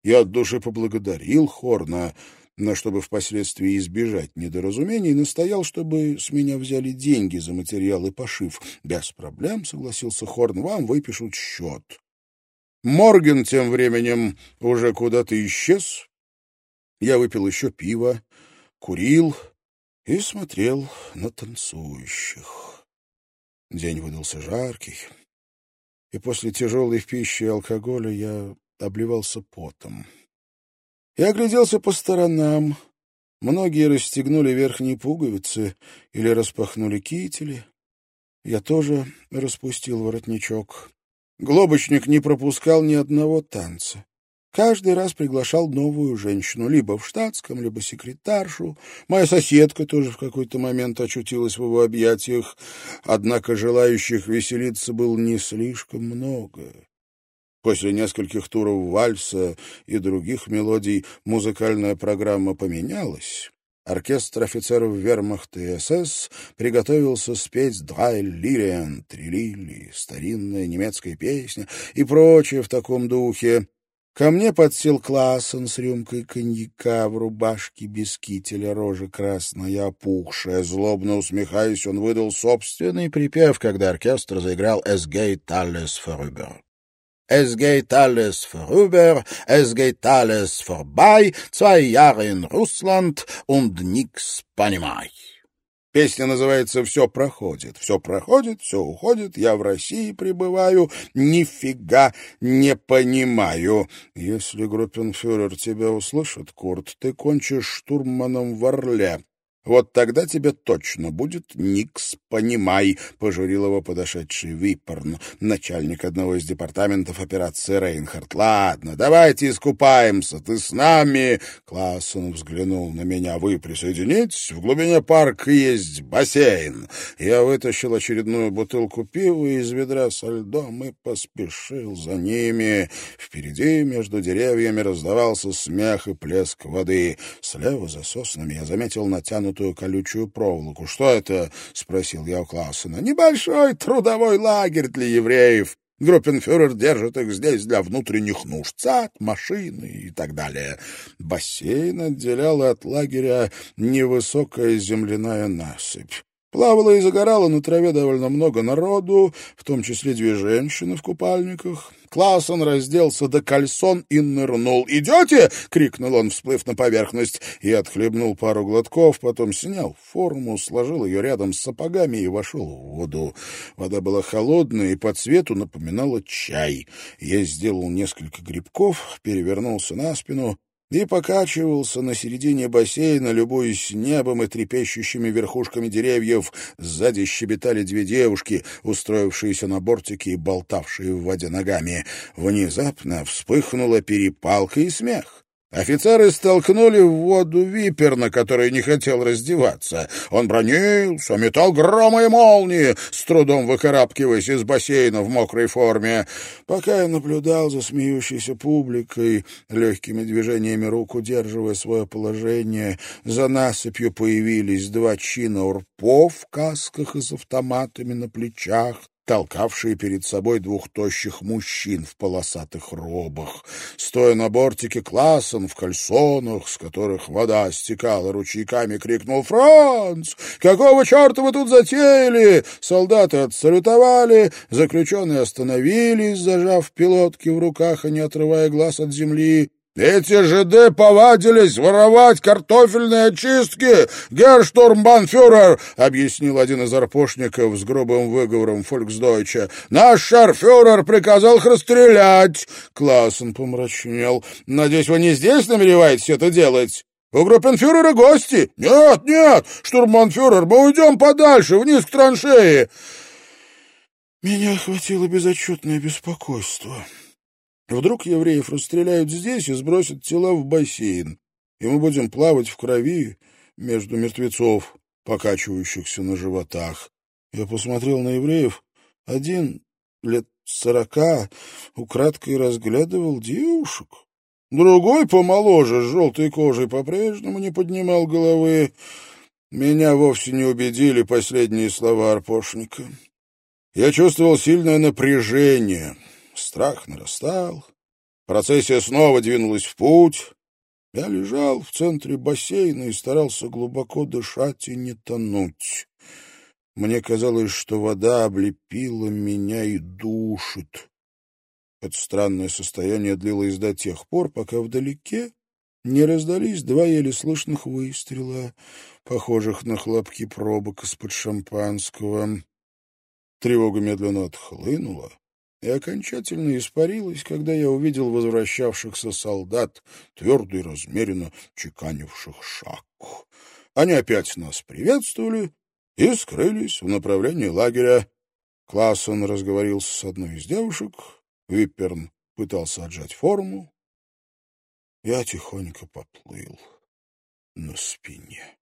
Я от души поблагодарил Хорна, но чтобы впоследствии избежать недоразумений, настоял, чтобы с меня взяли деньги за материал и пошив. Без проблем, согласился Хорн, вам выпишут счет. Морген тем временем уже куда-то исчез. Я выпил еще пиво, курил и смотрел на танцующих. День выдался жаркий, и после тяжелой пищи и алкоголя я обливался потом. Я огляделся по сторонам. Многие расстегнули верхние пуговицы или распахнули кители. Я тоже распустил воротничок. Глобочник не пропускал ни одного танца. Каждый раз приглашал новую женщину, либо в штатском, либо секретаршу. Моя соседка тоже в какой-то момент очутилась в его объятиях, однако желающих веселиться было не слишком много. После нескольких туров вальса и других мелодий музыкальная программа поменялась. Оркестр офицеров вермахта и СС приготовился спеть «Драй Лилиан», «Три старинная немецкая песня и прочее в таком духе. Ко мне подсел Классен с рюмкой коньяка в рубашке без кителя, рожа красная, опухшая. Злобно усмехаясь, он выдал собственный припев, когда оркестр заиграл «Es geht alles vorüber». Es geht alles vorüber, es geht alles vorbei, zwei Jahre in Russland und nix понимай. Песня называется «Все проходит». Все проходит, все уходит, я в России пребываю, нифига не понимаю. Если группенфюрер тебя услышит, Курт, ты кончишь штурманом в Орле. Вот тогда тебе точно будет Никс, понимай, — пожурил его подошедший Виппорн, начальник одного из департаментов операции Рейнхард. — Ладно, давайте искупаемся, ты с нами. Классен взглянул на меня. — Вы присоединитесь? В глубине парка есть бассейн. Я вытащил очередную бутылку пива из ведра со льдом и поспешил за ними. Впереди между деревьями раздавался смех и плеск воды. Слева за соснами я заметил натянутую натянутую колючую проволоку. «Что это?» — спросил я у Классена. «Небольшой трудовой лагерь для евреев. Группенфюрер держит их здесь для внутренних нужд, сад, машины и так далее. Бассейн отделял от лагеря невысокая земляная насыпь. Плавало и загорало на траве довольно много народу, в том числе две женщины в купальниках. Классон разделся до кальсон и нырнул. «Идете?» — крикнул он, всплыв на поверхность, и отхлебнул пару глотков, потом снял форму, сложил ее рядом с сапогами и вошел в воду. Вода была холодная и по цвету напоминала чай. Я сделал несколько грибков, перевернулся на спину и покачивался на середине бассейна, любуясь небом и трепещущими верхушками деревьев. Сзади щебетали две девушки, устроившиеся на бортике и болтавшие в воде ногами. Внезапно вспыхнула перепалка и смех. Офицеры столкнули в воду виперна, который не хотел раздеваться. Он бронился, метал грома и молнии, с трудом выкарабкиваясь из бассейна в мокрой форме. Пока я наблюдал за смеющейся публикой, легкими движениями рук удерживая свое положение, за насыпью появились два чина урпов в касках и с автоматами на плечах толкавшие перед собой двух тощих мужчин в полосатых робах. Стоя на бортике Классон в кальсонах, с которых вода стекала ручейками, крикнул «Франц! Какого черта вы тут затеяли?» Солдаты отсалютовали, заключенные остановились, зажав пилотки в руках и не отрывая глаз от земли. Эти ЖД повадились воровать картофельные очистки, герштурмбанфюрер, объяснил один из арпошников с грубым выговором фольксдойча. Наш шарфюрер приказал их расстрелять. Классен помрачнел. Надеюсь, вы не здесь намереваетесь это делать? У группенфюрера гости? Нет, нет, штурмбанфюрер, мы уйдем подальше, вниз к траншеи. Меня охватило безотчетное беспокойство. Вдруг евреев расстреляют здесь и сбросят тела в бассейн, и мы будем плавать в крови между мертвецов, покачивающихся на животах. Я посмотрел на евреев. Один лет сорока украдкой разглядывал девушек. Другой, помоложе, с желтой кожей, по-прежнему не поднимал головы. Меня вовсе не убедили последние слова арпошника. Я чувствовал сильное напряжение, Страх нарастал. Процессия снова двинулась в путь. Я лежал в центре бассейна и старался глубоко дышать и не тонуть. Мне казалось, что вода облепила меня и душит. Это странное состояние длилось до тех пор, пока вдалеке не раздались два еле слышных выстрела, похожих на хлопки пробок из-под шампанского. Тревога медленно отхлынула и окончательно испарилась, когда я увидел возвращавшихся солдат, твердо и размеренно чеканивших шаг. Они опять нас приветствовали и скрылись в направлении лагеря. Классон разговорился с одной из девушек, Випперн пытался отжать форму. Я тихонько поплыл на спине.